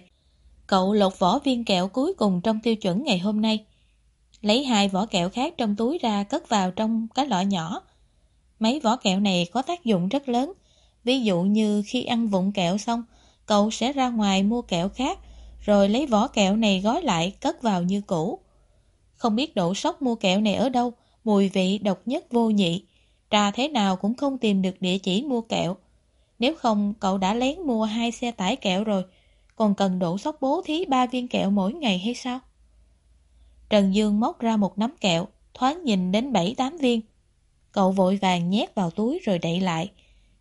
Cậu lột vỏ viên kẹo cuối cùng trong tiêu chuẩn ngày hôm nay. Lấy hai vỏ kẹo khác trong túi ra cất vào trong cái lọ nhỏ. Mấy vỏ kẹo này có tác dụng rất lớn. Ví dụ như khi ăn vụn kẹo xong, cậu sẽ ra ngoài mua kẹo khác, rồi lấy vỏ kẹo này gói lại cất vào như cũ. Không biết độ sốc mua kẹo này ở đâu, mùi vị độc nhất vô nhị. Trà thế nào cũng không tìm được địa chỉ mua kẹo. Nếu không, cậu đã lén mua hai xe tải kẹo rồi, còn cần độ sốc bố thí ba viên kẹo mỗi ngày hay sao? Trần Dương móc ra một nắm kẹo, thoáng nhìn đến bảy tám viên. Cậu vội vàng nhét vào túi rồi đậy lại.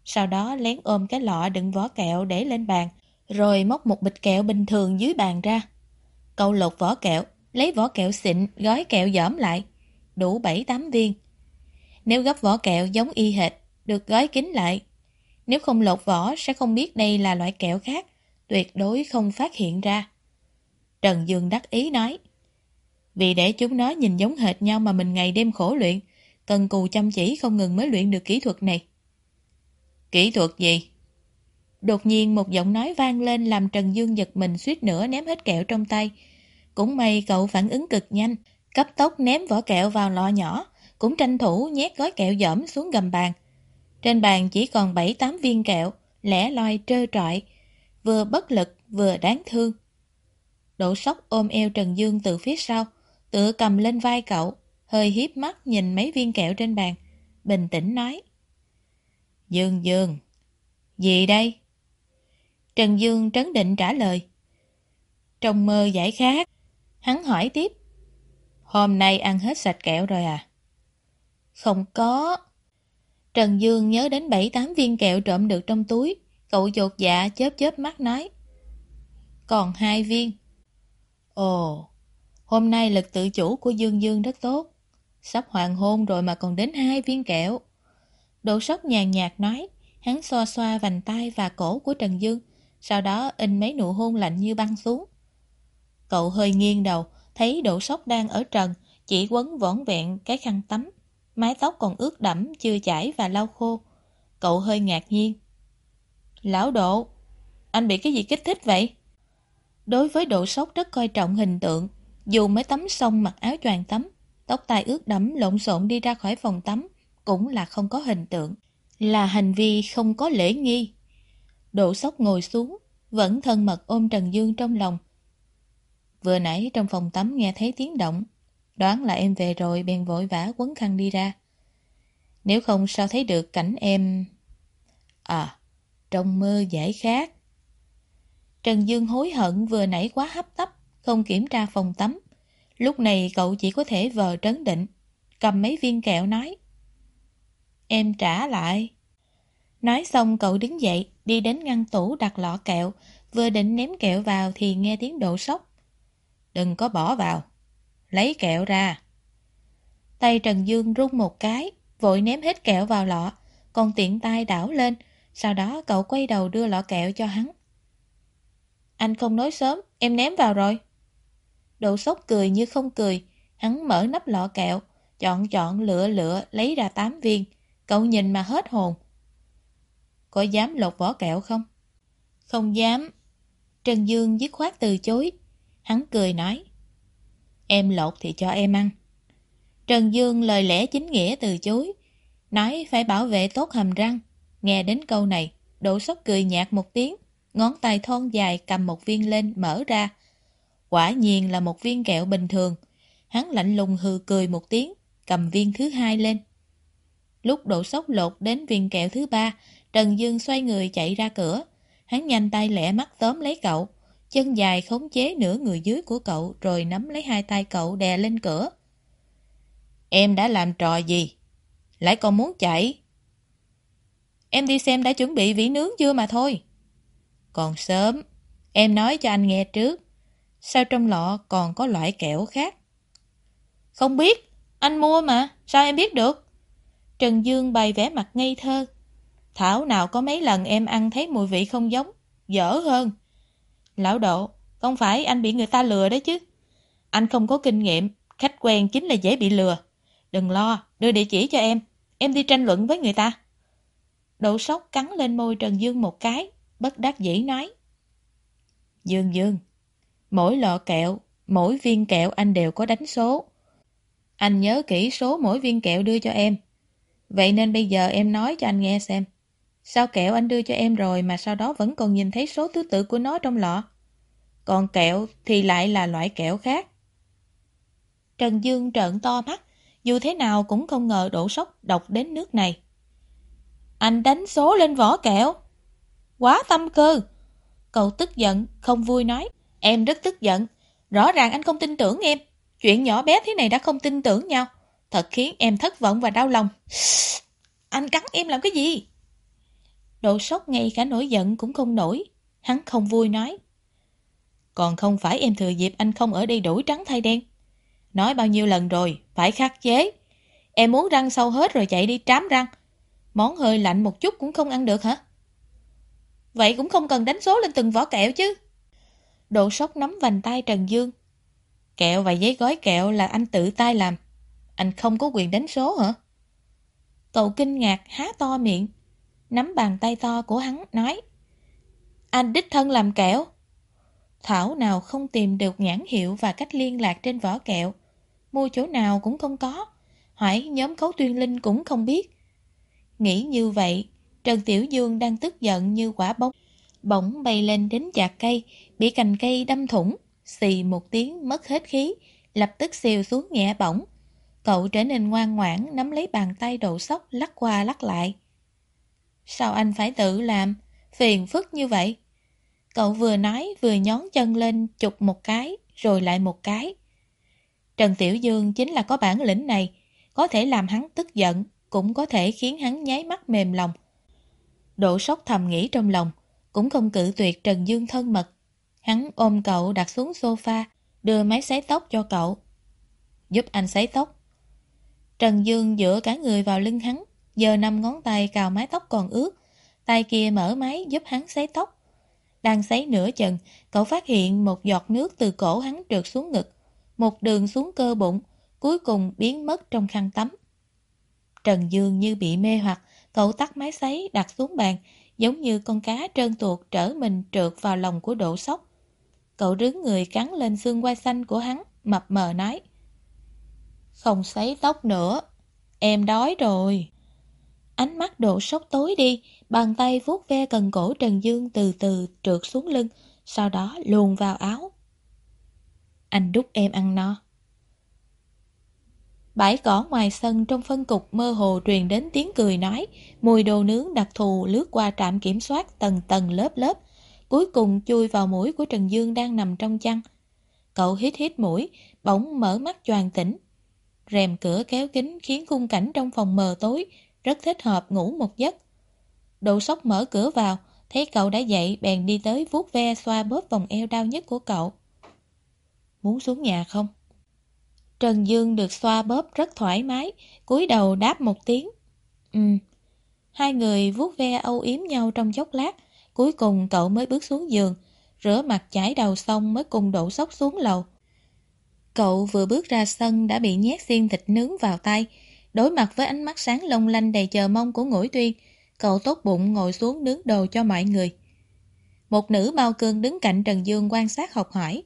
Sau đó lén ôm cái lọ đựng vỏ kẹo để lên bàn, rồi móc một bịch kẹo bình thường dưới bàn ra. Cậu lột vỏ kẹo, lấy vỏ kẹo xịn, gói kẹo dõm lại, đủ 7-8 viên. Nếu gấp vỏ kẹo giống y hệt, được gói kín lại. Nếu không lột vỏ sẽ không biết đây là loại kẹo khác, tuyệt đối không phát hiện ra. Trần Dương đắc ý nói, vì để chúng nó nhìn giống hệt nhau mà mình ngày đêm khổ luyện, cần cù chăm chỉ không ngừng mới luyện được kỹ thuật này. Kỹ thuật gì? Đột nhiên một giọng nói vang lên làm Trần Dương giật mình suýt nữa ném hết kẹo trong tay. Cũng may cậu phản ứng cực nhanh, cấp tốc ném vỏ kẹo vào lọ nhỏ, cũng tranh thủ nhét gói kẹo dởm xuống gầm bàn. Trên bàn chỉ còn 7-8 viên kẹo, lẻ loi trơ trọi, vừa bất lực vừa đáng thương. Độ sốc ôm eo Trần Dương từ phía sau, tự cầm lên vai cậu, hơi hiếp mắt nhìn mấy viên kẹo trên bàn, bình tĩnh nói. Dương Dương, gì đây? Trần Dương trấn định trả lời. Trong mơ giải khát. Hắn hỏi tiếp. Hôm nay ăn hết sạch kẹo rồi à? Không có. Trần Dương nhớ đến 7-8 viên kẹo trộm được trong túi. Cậu dột dạ chớp chớp mắt nói. Còn hai viên. Ồ, hôm nay lực tự chủ của Dương Dương rất tốt. Sắp hoàng hôn rồi mà còn đến hai viên kẹo. Độ sốc nhàn nhạt nói, hắn xoa xoa vành tay và cổ của Trần Dương, sau đó in mấy nụ hôn lạnh như băng xuống. Cậu hơi nghiêng đầu, thấy độ sốc đang ở trần, chỉ quấn vỏn vẹn cái khăn tắm. Mái tóc còn ướt đẫm, chưa chảy và lau khô. Cậu hơi ngạc nhiên. Lão độ, anh bị cái gì kích thích vậy? Đối với độ sốc rất coi trọng hình tượng, dù mới tắm xong mặc áo choàng tắm, tóc tai ướt đẫm lộn xộn đi ra khỏi phòng tắm, cũng là không có hình tượng, là hành vi không có lễ nghi. Độ sốc ngồi xuống, vẫn thân mật ôm Trần Dương trong lòng. Vừa nãy trong phòng tắm nghe thấy tiếng động, đoán là em về rồi bèn vội vã quấn khăn đi ra. Nếu không sao thấy được cảnh em... À, trong mơ giải khát. Trần Dương hối hận vừa nãy quá hấp tấp, không kiểm tra phòng tắm. Lúc này cậu chỉ có thể vờ trấn định, cầm mấy viên kẹo nói. Em trả lại. Nói xong cậu đứng dậy, đi đến ngăn tủ đặt lọ kẹo, vừa định ném kẹo vào thì nghe tiếng độ sốc. Đừng có bỏ vào. Lấy kẹo ra. Tay Trần Dương rung một cái, vội ném hết kẹo vào lọ, còn tiện tay đảo lên, sau đó cậu quay đầu đưa lọ kẹo cho hắn. Anh không nói sớm, em ném vào rồi. Độ sốc cười như không cười, hắn mở nắp lọ kẹo, chọn chọn lựa lựa lấy ra 8 viên. Cậu nhìn mà hết hồn. Có dám lột vỏ kẹo không? Không dám. Trần Dương dứt khoát từ chối. Hắn cười nói. Em lột thì cho em ăn. Trần Dương lời lẽ chính nghĩa từ chối. Nói phải bảo vệ tốt hàm răng. Nghe đến câu này, Đỗ Sóc cười nhạt một tiếng. Ngón tay thon dài cầm một viên lên mở ra. Quả nhiên là một viên kẹo bình thường. Hắn lạnh lùng hừ cười một tiếng, cầm viên thứ hai lên. Lúc đổ sốc lột đến viên kẹo thứ ba, Trần Dương xoay người chạy ra cửa. Hắn nhanh tay lẹ mắt tóm lấy cậu. Chân dài khống chế nửa người dưới của cậu rồi nắm lấy hai tay cậu đè lên cửa. Em đã làm trò gì? Lại còn muốn chạy? Em đi xem đã chuẩn bị vỉ nướng chưa mà thôi. Còn sớm, em nói cho anh nghe trước. Sao trong lọ còn có loại kẹo khác? Không biết, anh mua mà, sao em biết được? Trần Dương bày vẻ mặt ngây thơ. Thảo nào có mấy lần em ăn thấy mùi vị không giống, dở hơn. Lão độ, không phải anh bị người ta lừa đấy chứ. Anh không có kinh nghiệm, khách quen chính là dễ bị lừa. Đừng lo, đưa địa chỉ cho em, em đi tranh luận với người ta. Độ sốc cắn lên môi Trần Dương một cái, bất đắc dĩ nói. Dương Dương, mỗi lọ kẹo, mỗi viên kẹo anh đều có đánh số. Anh nhớ kỹ số mỗi viên kẹo đưa cho em. Vậy nên bây giờ em nói cho anh nghe xem. Sao kẹo anh đưa cho em rồi mà sau đó vẫn còn nhìn thấy số thứ tự của nó trong lọ? Còn kẹo thì lại là loại kẹo khác. Trần Dương trợn to mắt, dù thế nào cũng không ngờ đổ sốc độc đến nước này. Anh đánh số lên vỏ kẹo. Quá tâm cơ. Cậu tức giận, không vui nói. Em rất tức giận. Rõ ràng anh không tin tưởng em. Chuyện nhỏ bé thế này đã không tin tưởng nhau. Thật khiến em thất vọng và đau lòng. Anh cắn em làm cái gì? Độ sốc ngay cả nổi giận cũng không nổi. Hắn không vui nói. Còn không phải em thừa dịp anh không ở đây đổi trắng thay đen. Nói bao nhiêu lần rồi, phải khắc chế. Em muốn răng sâu hết rồi chạy đi trám răng. Món hơi lạnh một chút cũng không ăn được hả? Vậy cũng không cần đánh số lên từng vỏ kẹo chứ. Độ sốc nắm vành tay Trần Dương. Kẹo và giấy gói kẹo là anh tự tay làm. Anh không có quyền đánh số hả? Cậu kinh ngạc há to miệng, nắm bàn tay to của hắn nói. Anh đích thân làm kẹo. Thảo nào không tìm được nhãn hiệu và cách liên lạc trên vỏ kẹo. Mua chỗ nào cũng không có. Hỏi nhóm khấu tuyên linh cũng không biết. Nghĩ như vậy, Trần Tiểu Dương đang tức giận như quả bóng. Bỗng bay lên đến chạc cây, bị cành cây đâm thủng, xì một tiếng mất hết khí, lập tức xìu xuống nhẹ bỏng. Cậu trở nên ngoan ngoãn nắm lấy bàn tay độ sóc lắc qua lắc lại. Sao anh phải tự làm? Phiền phức như vậy. Cậu vừa nói vừa nhón chân lên chụp một cái, rồi lại một cái. Trần Tiểu Dương chính là có bản lĩnh này, có thể làm hắn tức giận, cũng có thể khiến hắn nháy mắt mềm lòng. Độ sốc thầm nghĩ trong lòng, cũng không cự tuyệt Trần Dương thân mật. Hắn ôm cậu đặt xuống sofa, đưa máy sấy tóc cho cậu. Giúp anh sấy tóc. Trần Dương dựa cả người vào lưng hắn, giờ năm ngón tay cào mái tóc còn ướt, tay kia mở máy giúp hắn sấy tóc. Đang sấy nửa chừng, cậu phát hiện một giọt nước từ cổ hắn trượt xuống ngực, một đường xuống cơ bụng, cuối cùng biến mất trong khăn tắm. Trần Dương như bị mê hoặc, cậu tắt máy sấy đặt xuống bàn, giống như con cá trơn tuột trở mình trượt vào lòng của độ sóc. Cậu rướng người cắn lên xương quai xanh của hắn, mập mờ nói. Không sấy tóc nữa, em đói rồi. Ánh mắt độ sốc tối đi, bàn tay vuốt ve cần cổ Trần Dương từ từ trượt xuống lưng, sau đó luồn vào áo. Anh đút em ăn no. Bãi cỏ ngoài sân trong phân cục mơ hồ truyền đến tiếng cười nói, mùi đồ nướng đặc thù lướt qua trạm kiểm soát tầng tầng lớp lớp, cuối cùng chui vào mũi của Trần Dương đang nằm trong chăn. Cậu hít hít mũi, bỗng mở mắt choàng tỉnh. Rèm cửa kéo kính khiến khung cảnh trong phòng mờ tối, rất thích hợp ngủ một giấc. Độ sóc mở cửa vào, thấy cậu đã dậy bèn đi tới vuốt ve xoa bóp vòng eo đau nhất của cậu. Muốn xuống nhà không? Trần Dương được xoa bóp rất thoải mái, cúi đầu đáp một tiếng. Ừ. Hai người vuốt ve âu yếm nhau trong chốc lát, cuối cùng cậu mới bước xuống giường, rửa mặt chải đầu xong mới cùng đổ sốc xuống lầu. Cậu vừa bước ra sân đã bị nhét xiên thịt nướng vào tay, đối mặt với ánh mắt sáng long lanh đầy chờ mong của ngũi tuyên, cậu tốt bụng ngồi xuống nướng đồ cho mọi người. Một nữ bao cương đứng cạnh Trần Dương quan sát học hỏi,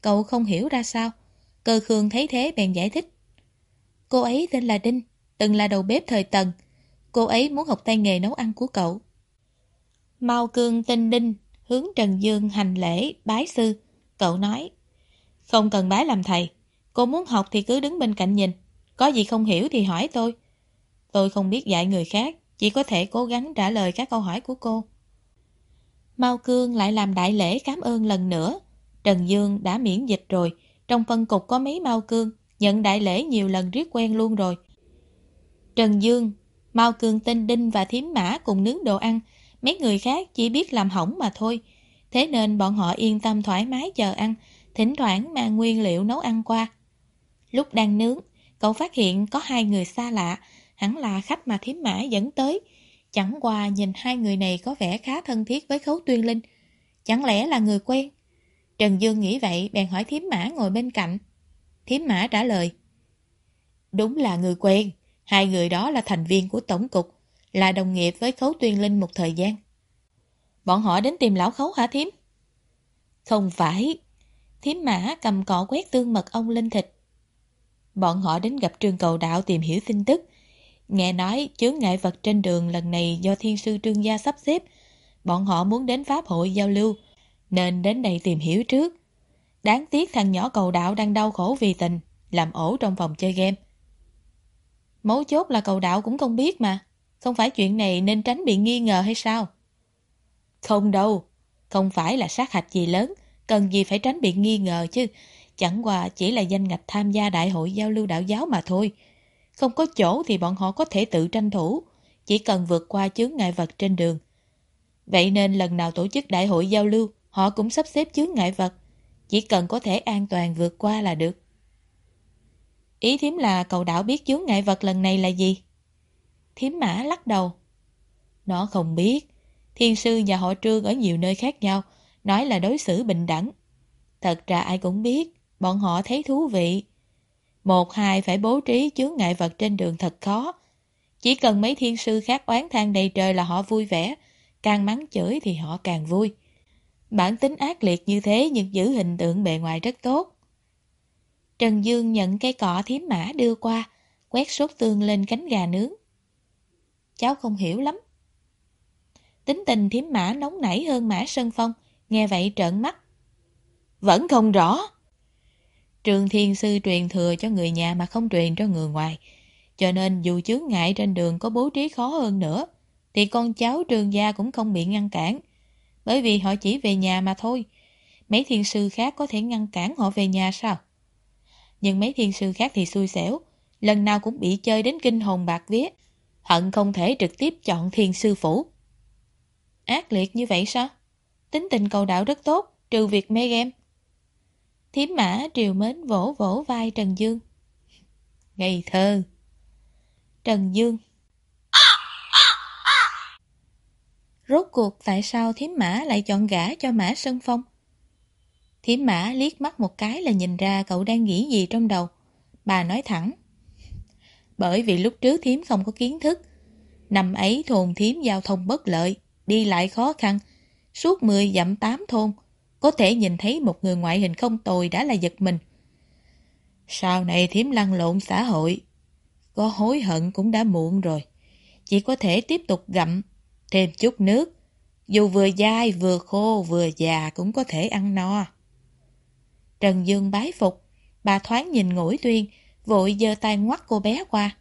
cậu không hiểu ra sao, Cơ Khương thấy thế bèn giải thích. Cô ấy tên là Đinh, từng là đầu bếp thời Tần. Cô ấy muốn học tay nghề nấu ăn của cậu. Mao Cương Tinh Đinh, hướng Trần Dương hành lễ, bái sư. Cậu nói, không cần bái làm thầy. Cô muốn học thì cứ đứng bên cạnh nhìn. Có gì không hiểu thì hỏi tôi. Tôi không biết dạy người khác, chỉ có thể cố gắng trả lời các câu hỏi của cô. Mao Cương lại làm đại lễ cảm ơn lần nữa. Trần Dương đã miễn dịch rồi, trong phân cục có mấy Mao Cương, nhận đại lễ nhiều lần riết quen luôn rồi. Trần Dương, Mao Cương tên Đinh và Thiếm Mã cùng nướng đồ ăn, mấy người khác chỉ biết làm hỏng mà thôi. Thế nên bọn họ yên tâm thoải mái chờ ăn, thỉnh thoảng mang nguyên liệu nấu ăn qua. Lúc đang nướng, cậu phát hiện có hai người xa lạ, hẳn là khách mà Thiếm Mã dẫn tới. Chẳng qua nhìn hai người này có vẻ khá thân thiết với Khấu Tuyên Linh. Chẳng lẽ là người quen? Trần Dương nghĩ vậy bèn hỏi thiếm mã ngồi bên cạnh. Thiếm mã trả lời. Đúng là người quen, hai người đó là thành viên của tổng cục, là đồng nghiệp với Khấu Tuyên Linh một thời gian. Bọn họ đến tìm lão Khấu hả thiếm? Không phải. Thiếm mã cầm cọ quét tương mật ong lên thịt. Bọn họ đến gặp trường cầu đạo tìm hiểu tin tức. Nghe nói chướng ngại vật trên đường lần này do thiên sư trương gia sắp xếp. Bọn họ muốn đến Pháp hội giao lưu, nên đến đây tìm hiểu trước. Đáng tiếc thằng nhỏ cầu đạo đang đau khổ vì tình, làm ổ trong phòng chơi game. Mấu chốt là cầu đạo cũng không biết mà, không phải chuyện này nên tránh bị nghi ngờ hay sao? Không đâu, không phải là sát hạch gì lớn, cần gì phải tránh bị nghi ngờ chứ, chẳng qua chỉ là danh ngạch tham gia đại hội giao lưu đạo giáo mà thôi. Không có chỗ thì bọn họ có thể tự tranh thủ, chỉ cần vượt qua chướng ngại vật trên đường. Vậy nên lần nào tổ chức đại hội giao lưu, họ cũng sắp xếp chướng ngại vật, chỉ cần có thể an toàn vượt qua là được. Ý thiếm là cậu đảo biết chướng ngại vật lần này là gì? Thiếm mã lắc đầu. Nó không biết. Thiên sư và họ trương ở nhiều nơi khác nhau, nói là đối xử bình đẳng. Thật ra ai cũng biết, bọn họ thấy thú vị. Một hai phải bố trí chướng ngại vật trên đường thật khó. Chỉ cần mấy thiên sư khác oán than đầy trời là họ vui vẻ, càng mắng chửi thì họ càng vui. Bản tính ác liệt như thế nhưng giữ hình tượng bề ngoài rất tốt. Trần Dương nhận cây cọ thiếm mã đưa qua, quét sốt tương lên cánh gà nướng. Cháu không hiểu lắm. Tính tình thiếm mã nóng nảy hơn mã Sơn Phong, nghe vậy trợn mắt. Vẫn không rõ. Trường Thiên Sư truyền thừa cho người nhà mà không truyền cho người ngoài. Cho nên dù chướng ngại trên đường có bố trí khó hơn nữa, thì con cháu trường gia cũng không bị ngăn cản. Bởi vì họ chỉ về nhà mà thôi. Mấy thiên sư khác có thể ngăn cản họ về nhà sao? Nhưng mấy thiên sư khác thì xui xẻo, lần nào cũng bị chơi đến kinh hồn bạc vía. Hận không thể trực tiếp chọn thiên sư phủ. Ác liệt như vậy sao? Tính tình cầu đạo rất tốt, trừ việc mê game. Thiếm mã triều mến vỗ vỗ vai Trần Dương. Ngày thơ. Trần Dương Rốt cuộc tại sao thiếm mã lại chọn gã cho mã Sơn Phong? Thiếm mã liếc mắt một cái là nhìn ra cậu đang nghĩ gì trong đầu. Bà nói thẳng. Bởi vì lúc trước thiếm không có kiến thức. Năm ấy thôn thiếm giao thông bất lợi, đi lại khó khăn. Suốt 10 dặm 8 thôn, có thể nhìn thấy một người ngoại hình không tồi đã là giật mình. Sau này thiếm lăn lộn xã hội, có hối hận cũng đã muộn rồi. Chỉ có thể tiếp tục gặm, thêm chút nước. Dù vừa dai, vừa khô, vừa già cũng có thể ăn no. Trần Dương bái phục, bà thoáng nhìn ngũi tuyên, vội giơ tay ngoắt cô bé qua.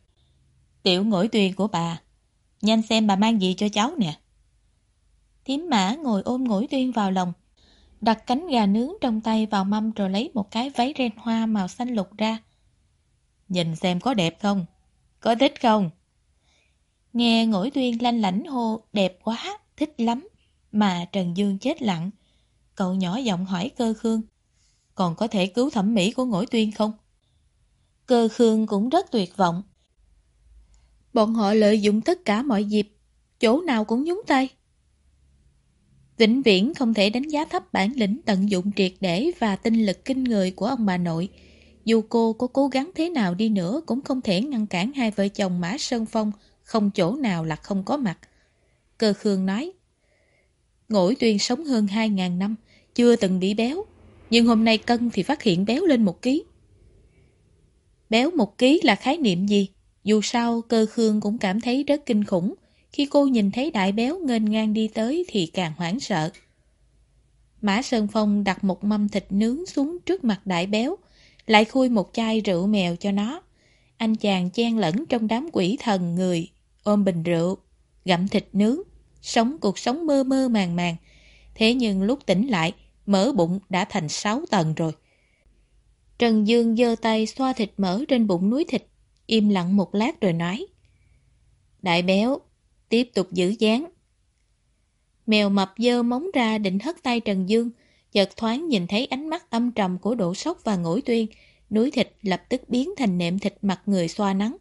Tiểu ngũi tuyên của bà, nhanh xem bà mang gì cho cháu nè. Thiếm mã ngồi ôm ngũi tuyên vào lòng, đặt cánh gà nướng trong tay vào mâm rồi lấy một cái váy ren hoa màu xanh lục ra. Nhìn xem có đẹp không? Có thích không? Nghe ngỗi tuyên lanh lãnh hô đẹp quá, thích lắm. Mà Trần Dương chết lặng. Cậu nhỏ giọng hỏi cơ khương. Còn có thể cứu thẩm mỹ của ngỗi tuyên không? Cơ khương cũng rất tuyệt vọng. Bọn họ lợi dụng tất cả mọi dịp, chỗ nào cũng nhúng tay. Vĩnh viễn không thể đánh giá thấp bản lĩnh tận dụng triệt để và tinh lực kinh người của ông bà nội. Dù cô có cố gắng thế nào đi nữa cũng không thể ngăn cản hai vợ chồng Mã Sơn Phong không chỗ nào là không có mặt. Cơ Khương nói, Ngỗi tuyên sống hơn 2.000 năm, chưa từng bị béo, nhưng hôm nay cân thì phát hiện béo lên một ký. Béo một ký là khái niệm gì? Dù sao, cơ Khương cũng cảm thấy rất kinh khủng. Khi cô nhìn thấy đại béo ngênh ngang đi tới thì càng hoảng sợ. Mã Sơn Phong đặt một mâm thịt nướng xuống trước mặt đại béo, lại khui một chai rượu mèo cho nó. Anh chàng chen lẫn trong đám quỷ thần người, ôm bình rượu, gặm thịt nướng, sống cuộc sống mơ mơ màng màng. Thế nhưng lúc tỉnh lại, mỡ bụng đã thành sáu tầng rồi. Trần Dương giơ tay xoa thịt mỡ trên bụng núi thịt, im lặng một lát rồi nói. Đại béo, tiếp tục giữ dáng. Mèo mập dơ móng ra định hất tay Trần Dương, chợt thoáng nhìn thấy ánh mắt âm trầm của độ sốc và ngỗi tuyên, núi thịt lập tức biến thành nệm thịt mặt người xoa nắng.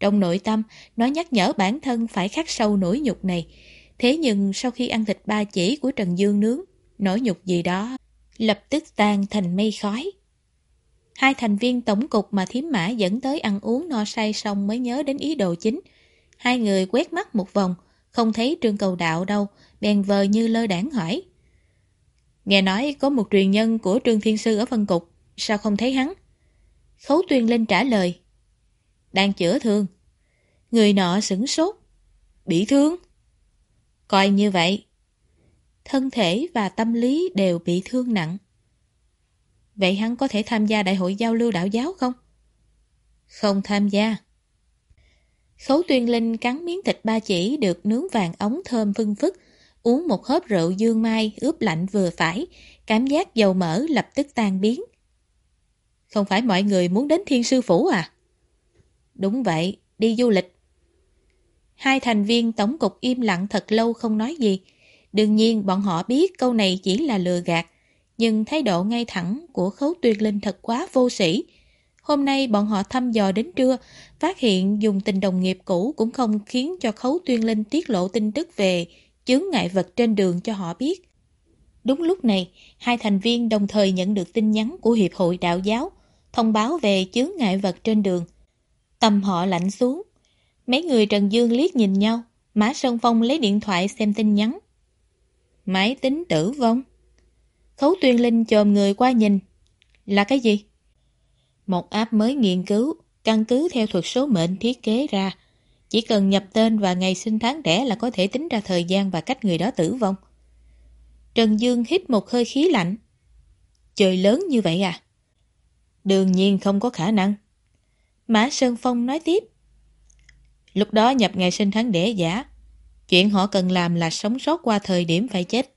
Trong nội tâm, nó nhắc nhở bản thân phải khắc sâu nỗi nhục này. Thế nhưng sau khi ăn thịt ba chỉ của Trần Dương nướng, nỗi nhục gì đó lập tức tan thành mây khói. Hai thành viên tổng cục mà thiếm mã dẫn tới ăn uống no say xong mới nhớ đến ý đồ chính. Hai người quét mắt một vòng, không thấy trương cầu đạo đâu, bèn vờ như lơ đảng hỏi. Nghe nói có một truyền nhân của Trương Thiên Sư ở phân cục, sao không thấy hắn? Khấu Tuyên Linh trả lời. Đang chữa thương. Người nọ sửng sốt. Bị thương. Coi như vậy. Thân thể và tâm lý đều bị thương nặng. Vậy hắn có thể tham gia đại hội giao lưu đạo giáo không? Không tham gia. Khấu Tuyên Linh cắn miếng thịt ba chỉ được nướng vàng ống thơm vương phức, uống một hớp rượu dương mai ướp lạnh vừa phải, cảm giác dầu mỡ lập tức tan biến. Không phải mọi người muốn đến thiên sư phủ à? Đúng vậy, đi du lịch. Hai thành viên tổng cục im lặng thật lâu không nói gì. Đương nhiên bọn họ biết câu này chỉ là lừa gạt, nhưng thái độ ngay thẳng của khấu tuyệt linh thật quá vô sĩ. Hôm nay bọn họ thăm dò đến trưa, phát hiện dùng tình đồng nghiệp cũ cũng không khiến cho khấu tuyên linh tiết lộ tin tức về chướng ngại vật trên đường cho họ biết. Đúng lúc này, hai thành viên đồng thời nhận được tin nhắn của Hiệp hội Đạo giáo, thông báo về chướng ngại vật trên đường. Tâm họ lạnh xuống. Mấy người Trần Dương liếc nhìn nhau, Mã Sơn Phong lấy điện thoại xem tin nhắn. Máy tính tử vong. Thấu tuyên linh chồm người qua nhìn. Là cái gì? Một app mới nghiên cứu, căn cứ theo thuật số mệnh thiết kế ra. Chỉ cần nhập tên và ngày sinh tháng đẻ là có thể tính ra thời gian và cách người đó tử vong. Trần Dương hít một hơi khí lạnh. Trời lớn như vậy à? Đương nhiên không có khả năng. Mã Sơn Phong nói tiếp. Lúc đó nhập ngày sinh tháng đẻ giả. Chuyện họ cần làm là sống sót qua thời điểm phải chết.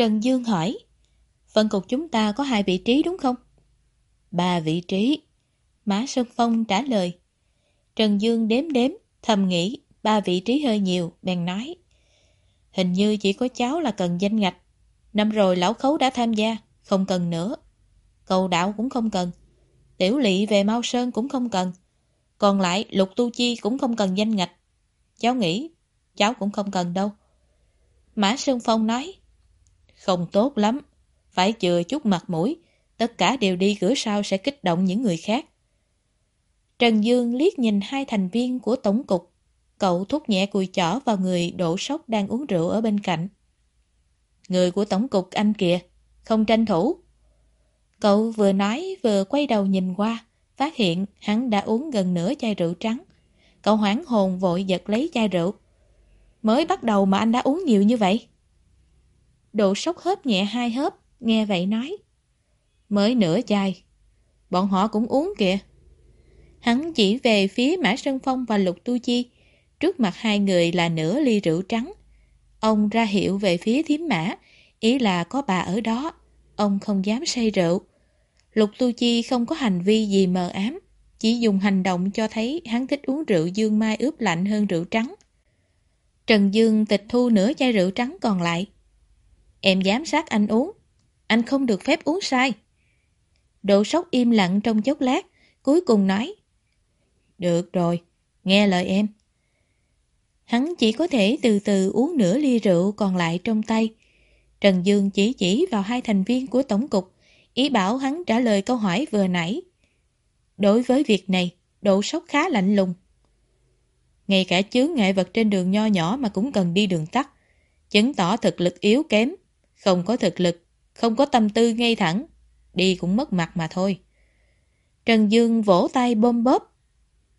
Trần Dương hỏi. Phân cục chúng ta có hai vị trí đúng không? Ba vị trí. Mã Sơn Phong trả lời. Trần Dương đếm đếm, thầm nghĩ, ba vị trí hơi nhiều, bèn nói. Hình như chỉ có cháu là cần danh ngạch. Năm rồi lão khấu đã tham gia, không cần nữa. Cầu đạo cũng không cần. Tiểu lỵ về Mao Sơn cũng không cần. Còn lại Lục Tu Chi cũng không cần danh ngạch. Cháu nghĩ, cháu cũng không cần đâu. Mã Sơn Phong nói, không tốt lắm, phải chừa chút mặt mũi, tất cả đều đi cửa sau sẽ kích động những người khác. Trần Dương liếc nhìn hai thành viên của tổng cục, cậu thúc nhẹ cùi chỏ vào người đổ sốc đang uống rượu ở bên cạnh. Người của tổng cục anh kìa, không tranh thủ. Cậu vừa nói vừa quay đầu nhìn qua, phát hiện hắn đã uống gần nửa chai rượu trắng. Cậu hoảng hồn vội giật lấy chai rượu. Mới bắt đầu mà anh đã uống nhiều như vậy. Độ sốc hớp nhẹ hai hớp, nghe vậy nói. Mới nửa chai. Bọn họ cũng uống kìa. Hắn chỉ về phía Mã Sơn Phong và Lục Tu Chi. Trước mặt hai người là nửa ly rượu trắng. Ông ra hiệu về phía thiếm mã, ý là có bà ở đó. Ông không dám say rượu. Lục Tu Chi không có hành vi gì mờ ám, chỉ dùng hành động cho thấy hắn thích uống rượu dương mai ướp lạnh hơn rượu trắng. Trần Dương tịch thu nửa chai rượu trắng còn lại. Em giám sát anh uống, anh không được phép uống sai. Độ sốc im lặng trong chốc lát, cuối cùng nói. Được rồi, nghe lời em. Hắn chỉ có thể từ từ uống nửa ly rượu còn lại trong tay. Trần Dương chỉ chỉ vào hai thành viên của Tổng cục, ý bảo hắn trả lời câu hỏi vừa nãy. Đối với việc này, độ sốc khá lạnh lùng. Ngay cả chướng nghệ vật trên đường nho nhỏ mà cũng cần đi đường tắt, chứng tỏ thực lực yếu kém, không có thực lực, không có tâm tư ngay thẳng, đi cũng mất mặt mà thôi. Trần Dương vỗ tay bôm bóp.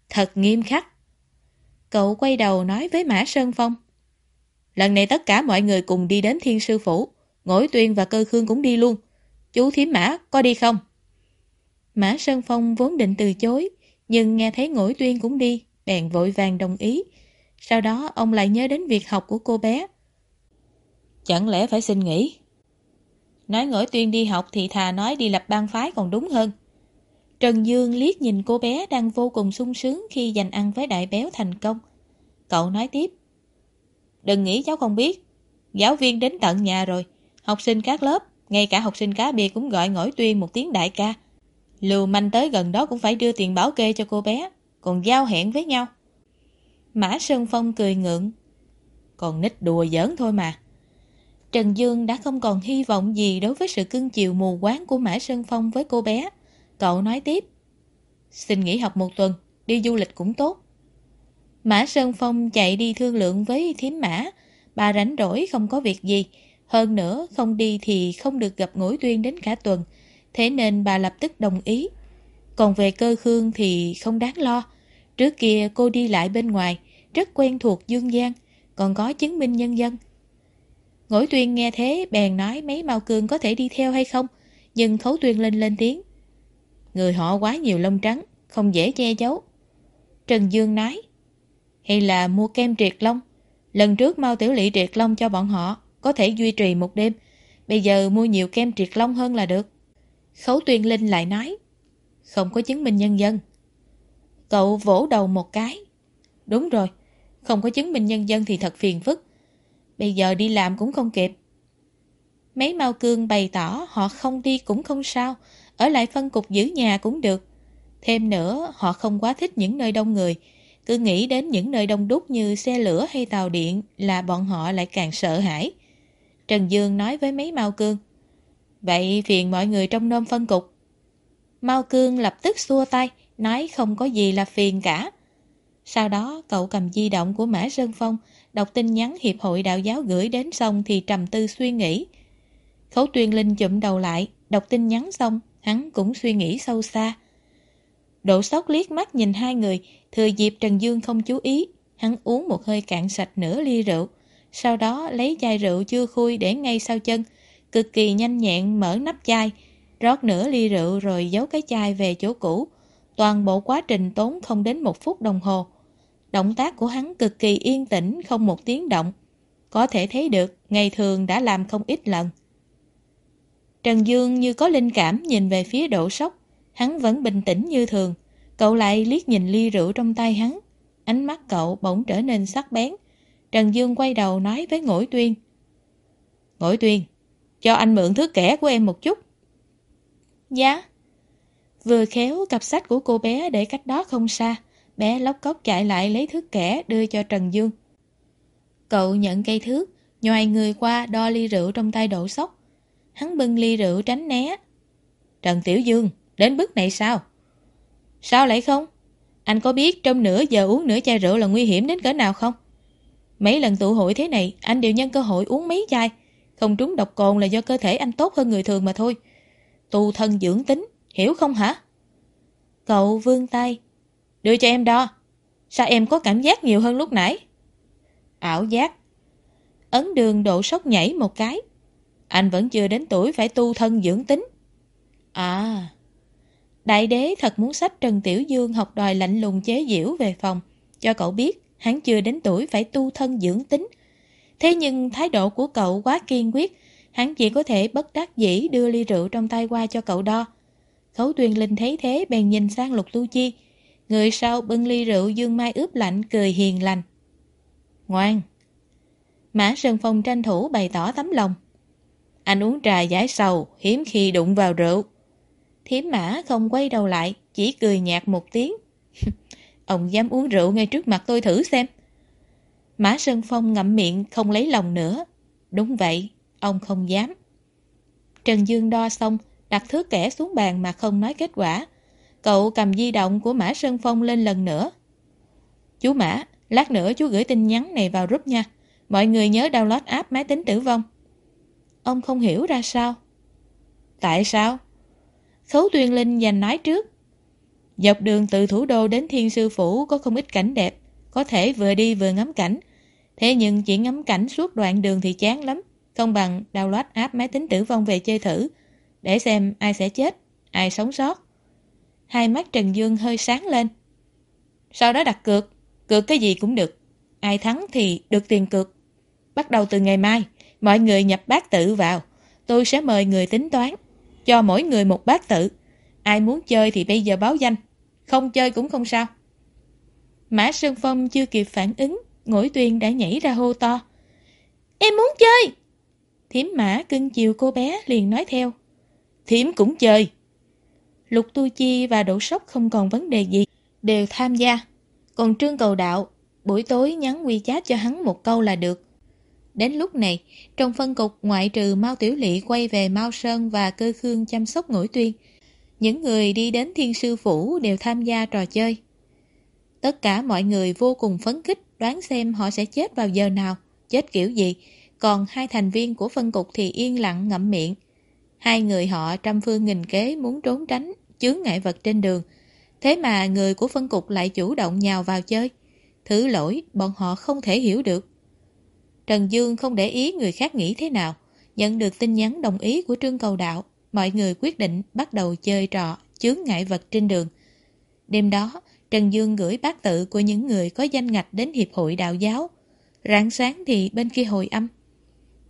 Thật nghiêm khắc. Cậu quay đầu nói với Mã Sơn Phong. Lần này tất cả mọi người cùng đi đến Thiên Sư Phủ. Ngỗi Tuyên và Cơ Khương cũng đi luôn. Chú Thiếm Mã có đi không? Mã Sơn Phong vốn định từ chối, nhưng nghe thấy Ngỗi Tuyên cũng đi, bèn vội vàng đồng ý. Sau đó ông lại nhớ đến việc học của cô bé. Chẳng lẽ phải xin nghỉ? Nói ngỡ Tuyên đi học thì thà nói đi lập bang phái còn đúng hơn. Trần Dương liếc nhìn cô bé đang vô cùng sung sướng khi giành ăn với đại béo thành công. Cậu nói tiếp. Đừng nghĩ cháu không biết. Giáo viên đến tận nhà rồi. Học sinh các lớp, ngay cả học sinh cá biệt cũng gọi ngỗi tuyên một tiếng đại ca. Lưu manh tới gần đó cũng phải đưa tiền bảo kê cho cô bé, còn giao hẹn với nhau. Mã Sơn Phong cười ngượng. Còn nít đùa giỡn thôi mà. Trần Dương đã không còn hy vọng gì đối với sự cưng chiều mù quáng của Mã Sơn Phong với cô bé. Cậu nói tiếp. Xin nghỉ học một tuần, đi du lịch cũng tốt. Mã Sơn Phong chạy đi thương lượng với thím mã. Bà rảnh rỗi không có việc gì. Hơn nữa, không đi thì không được gặp ngũi tuyên đến cả tuần. Thế nên bà lập tức đồng ý. Còn về cơ khương thì không đáng lo. Trước kia cô đi lại bên ngoài, rất quen thuộc Dương Giang, còn có chứng minh nhân dân. Ngỗi tuyên nghe thế bèn nói mấy mau cương có thể đi theo hay không, nhưng khấu tuyên lên lên tiếng. Người họ quá nhiều lông trắng, không dễ che giấu. Trần Dương nói, hay là mua kem triệt lông? Lần trước mau tiểu lỵ triệt lông cho bọn họ, có thể duy trì một đêm. Bây giờ mua nhiều kem triệt lông hơn là được. Khấu Tuyên Linh lại nói, không có chứng minh nhân dân. Cậu vỗ đầu một cái. Đúng rồi, không có chứng minh nhân dân thì thật phiền phức. Bây giờ đi làm cũng không kịp. Mấy mau cương bày tỏ họ không đi cũng không sao, ở lại phân cục giữ nhà cũng được. Thêm nữa, họ không quá thích những nơi đông người. Cứ nghĩ đến những nơi đông đúc như xe lửa hay tàu điện là bọn họ lại càng sợ hãi. Trần Dương nói với mấy Mao Cương. Vậy phiền mọi người trong nôm phân cục. Mao Cương lập tức xua tay, nói không có gì là phiền cả. Sau đó cậu cầm di động của Mã Sơn Phong, đọc tin nhắn Hiệp hội Đạo giáo gửi đến xong thì trầm tư suy nghĩ. Khấu tuyên linh chụm đầu lại, đọc tin nhắn xong, hắn cũng suy nghĩ sâu xa. Độ sốc liếc mắt nhìn hai người, thừa dịp Trần Dương không chú ý, hắn uống một hơi cạn sạch nửa ly rượu, sau đó lấy chai rượu chưa khui để ngay sau chân, cực kỳ nhanh nhẹn mở nắp chai, rót nửa ly rượu rồi giấu cái chai về chỗ cũ. Toàn bộ quá trình tốn không đến một phút đồng hồ. Động tác của hắn cực kỳ yên tĩnh, không một tiếng động. Có thể thấy được, ngày thường đã làm không ít lần. Trần Dương như có linh cảm nhìn về phía độ sốc, hắn vẫn bình tĩnh như thường. Cậu lại liếc nhìn ly rượu trong tay hắn. Ánh mắt cậu bỗng trở nên sắc bén. Trần Dương quay đầu nói với Ngũi Tuyên. Ngũi Tuyên, cho anh mượn thứ kẻ của em một chút. Dạ. Vừa khéo cặp sách của cô bé để cách đó không xa. Bé lóc cốc chạy lại lấy thước kẻ đưa cho Trần Dương. Cậu nhận cây thước, nhòi người qua đo ly rượu trong tay đổ sốc. Hắn bưng ly rượu tránh né. Trần Tiểu Dương, đến bước này sao? Sao lại không? Anh có biết trong nửa giờ uống nửa chai rượu là nguy hiểm đến cỡ nào không? Mấy lần tụ hội thế này, anh đều nhân cơ hội uống mấy chai. Không trúng độc cồn là do cơ thể anh tốt hơn người thường mà thôi. Tu thân dưỡng tính, hiểu không hả? Cậu vươn tay. Đưa cho em đo. Sao em có cảm giác nhiều hơn lúc nãy? Ảo giác. Ấn đường độ sốc nhảy một cái. Anh vẫn chưa đến tuổi phải tu thân dưỡng tính. À... Đại đế thật muốn sách Trần Tiểu Dương học đòi lạnh lùng chế diễu về phòng, cho cậu biết hắn chưa đến tuổi phải tu thân dưỡng tính. Thế nhưng thái độ của cậu quá kiên quyết, hắn chỉ có thể bất đắc dĩ đưa ly rượu trong tay qua cho cậu đo. Khấu tuyên linh thấy thế bèn nhìn sang lục tu chi. Người sau bưng ly rượu dương mai ướp lạnh cười hiền lành. Ngoan! Mã Sơn Phong tranh thủ bày tỏ tấm lòng. Anh uống trà giải sầu, hiếm khi đụng vào rượu. Thiếm mã không quay đầu lại, chỉ cười nhạt một tiếng. Ông dám uống rượu ngay trước mặt tôi thử xem. Mã Sơn Phong ngậm miệng không lấy lòng nữa. Đúng vậy, ông không dám. Trần Dương đo xong, đặt thước kẻ xuống bàn mà không nói kết quả. Cậu cầm di động của Mã Sơn Phong lên lần nữa. Chú Mã, lát nữa chú gửi tin nhắn này vào group nha. Mọi người nhớ download app máy tính tử vong. Ông không hiểu ra sao. Tại sao? Khấu Tuyên Linh dành nói trước. Dọc đường từ thủ đô đến Thiên Sư Phủ có không ít cảnh đẹp, có thể vừa đi vừa ngắm cảnh. Thế nhưng chỉ ngắm cảnh suốt đoạn đường thì chán lắm, không bằng download app máy tính tử vong về chơi thử, để xem ai sẽ chết, ai sống sót. Hai mắt Trần Dương hơi sáng lên. Sau đó đặt cược, cược cái gì cũng được. Ai thắng thì được tiền cược. Bắt đầu từ ngày mai, mọi người nhập bát tự vào. Tôi sẽ mời người tính toán, cho mỗi người một bát tự. Ai muốn chơi thì bây giờ báo danh, không chơi cũng không sao. Mã Sơn Phong chưa kịp phản ứng, Ngũi tuyên đã nhảy ra hô to. Em muốn chơi! Thiếm mã cưng chiều cô bé liền nói theo. Thiếm cũng chơi. Lục Tu Chi và Đỗ Sóc không còn vấn đề gì, đều tham gia. Còn Trương Cầu Đạo, buổi tối nhắn quy chat cho hắn một câu là được. Đến lúc này, trong phân cục ngoại trừ Mao Tiểu Lị quay về Mao Sơn và Cơ Khương chăm sóc ngũi tuyên, những người đi đến Thiên Sư Phủ đều tham gia trò chơi. Tất cả mọi người vô cùng phấn khích đoán xem họ sẽ chết vào giờ nào, chết kiểu gì, còn hai thành viên của phân cục thì yên lặng ngậm miệng. Hai người họ trăm phương nghìn kế muốn trốn tránh, chướng ngại vật trên đường. Thế mà người của phân cục lại chủ động nhào vào chơi. Thứ lỗi bọn họ không thể hiểu được. Trần Dương không để ý người khác nghĩ thế nào. Nhận được tin nhắn đồng ý của Trương Cầu Đạo, mọi người quyết định bắt đầu chơi trò chướng ngại vật trên đường. Đêm đó, Trần Dương gửi bát tự của những người có danh ngạch đến Hiệp hội Đạo giáo. Rạng sáng thì bên kia hồi âm.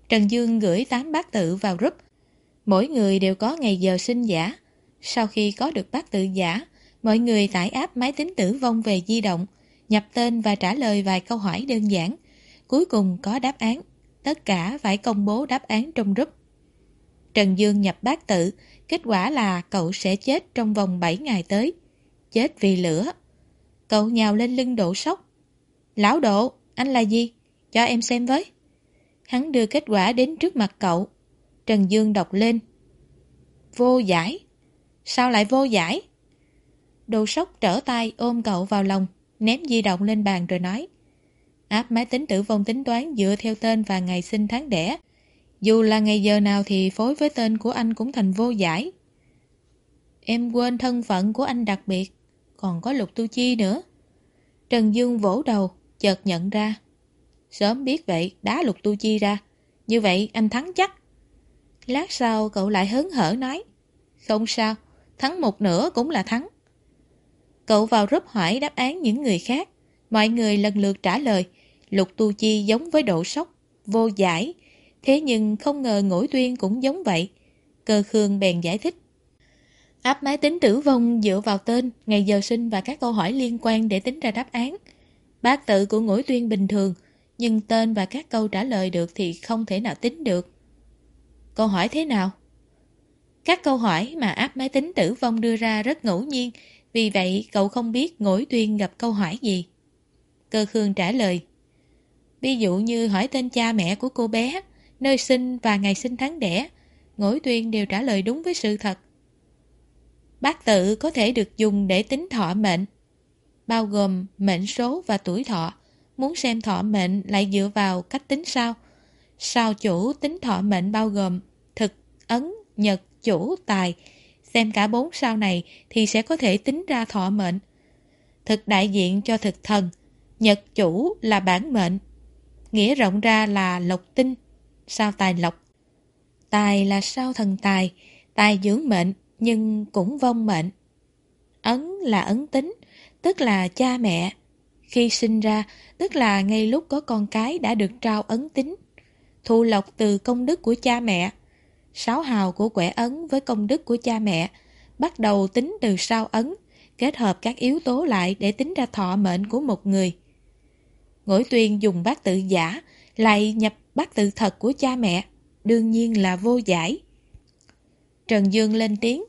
Trần Dương gửi 8 bát tự vào group. Mỗi người đều có ngày giờ sinh giả. Sau khi có được bát tự giả, mọi người tải áp máy tính tử vong về di động, nhập tên và trả lời vài câu hỏi đơn giản. Cuối cùng có đáp án. Tất cả phải công bố đáp án trong group. Trần Dương nhập bát tự, kết quả là cậu sẽ chết trong vòng 7 ngày tới. Chết vì lửa. Cậu nhào lên lưng độ sốc. Lão độ, anh là gì? Cho em xem với. Hắn đưa kết quả đến trước mặt cậu. Trần Dương đọc lên. Vô giải. Sao lại vô giải? Đồ sốc trở tay ôm cậu vào lòng, ném di động lên bàn rồi nói. Áp máy tính tử vong tính toán dựa theo tên và ngày sinh tháng đẻ. Dù là ngày giờ nào thì phối với tên của anh cũng thành vô giải. Em quên thân phận của anh đặc biệt, còn có Lục Tu Chi nữa. Trần Dương vỗ đầu, chợt nhận ra. Sớm biết vậy, đá Lục Tu Chi ra. Như vậy anh thắng chắc. Lát sau cậu lại hớn hở nói. Không sao, thắng một nửa cũng là thắng. Cậu vào rúp hỏi đáp án những người khác. Mọi người lần lượt trả lời. Lục Tu Chi giống với độ sốc, vô giải. Thế nhưng không ngờ ngũi tuyên cũng giống vậy. Cơ Khương bèn giải thích. Áp máy tính tử vong dựa vào tên, ngày giờ sinh và các câu hỏi liên quan để tính ra đáp án. Bác tự của ngũi tuyên bình thường, nhưng tên và các câu trả lời được thì không thể nào tính được. Câu hỏi thế nào? Các câu hỏi mà áp máy tính tử vong đưa ra rất ngẫu nhiên, vì vậy cậu không biết ngỗi tuyên gặp câu hỏi gì. Cơ Khương trả lời. Ví dụ như hỏi tên cha mẹ của cô bé, nơi sinh và ngày sinh tháng đẻ, ngỗi tuyên đều trả lời đúng với sự thật. Bát tự có thể được dùng để tính thọ mệnh, bao gồm mệnh số và tuổi thọ. Muốn xem thọ mệnh lại dựa vào cách tính sao? Sao chủ tính thọ mệnh bao gồm thực, ấn, nhật, chủ, tài. Xem cả bốn sao này thì sẽ có thể tính ra thọ mệnh. Thực đại diện cho thực thần, nhật chủ là bản mệnh. Nghĩa rộng ra là lộc tinh, sao tài lộc. Tài là sao thần tài, tài dưỡng mệnh nhưng cũng vong mệnh. Ấn là ấn tính, tức là cha mẹ. Khi sinh ra, tức là ngay lúc có con cái đã được trao ấn tính. Thu lộc từ công đức của cha mẹ. Sáu hào của quẻ ấn với công đức của cha mẹ bắt đầu tính từ sao ấn, kết hợp các yếu tố lại để tính ra thọ mệnh của một người. Ngỗi tuyên dùng bát tự giả, lại nhập bát tự thật của cha mẹ, đương nhiên là vô giải. Trần Dương lên tiếng.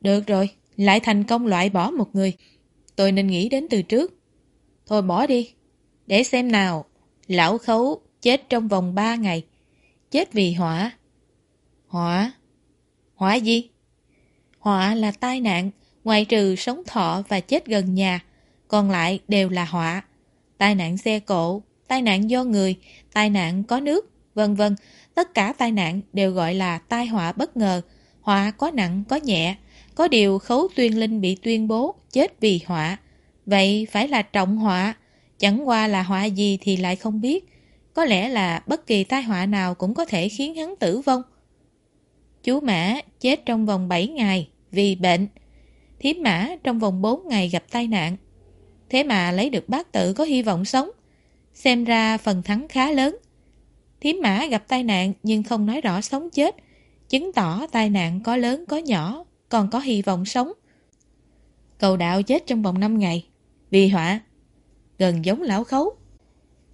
Được rồi, lại thành công loại bỏ một người. Tôi nên nghĩ đến từ trước. Thôi bỏ đi. Để xem nào. Lão khấu chết trong vòng 3 ngày. Chết vì họa. Họa? Họa gì? Họa là tai nạn, ngoại trừ sống thọ và chết gần nhà. Còn lại đều là họa. Tai nạn xe cộ, tai nạn do người, tai nạn có nước, vân vân. Tất cả tai nạn đều gọi là tai họa bất ngờ. Họa có nặng, có nhẹ. Có điều khấu tuyên linh bị tuyên bố chết vì họa. Vậy phải là trọng họa. Chẳng qua là họa gì thì lại không biết. Có lẽ là bất kỳ tai họa nào cũng có thể khiến hắn tử vong. Chú Mã chết trong vòng 7 ngày vì bệnh. Thiếm Mã trong vòng 4 ngày gặp tai nạn. Thế mà lấy được bác tự có hy vọng sống. Xem ra phần thắng khá lớn. Thiếm Mã gặp tai nạn nhưng không nói rõ sống chết. Chứng tỏ tai nạn có lớn có nhỏ, còn có hy vọng sống. Cầu đạo chết trong vòng 5 ngày. Vì họa. Gần giống lão khấu.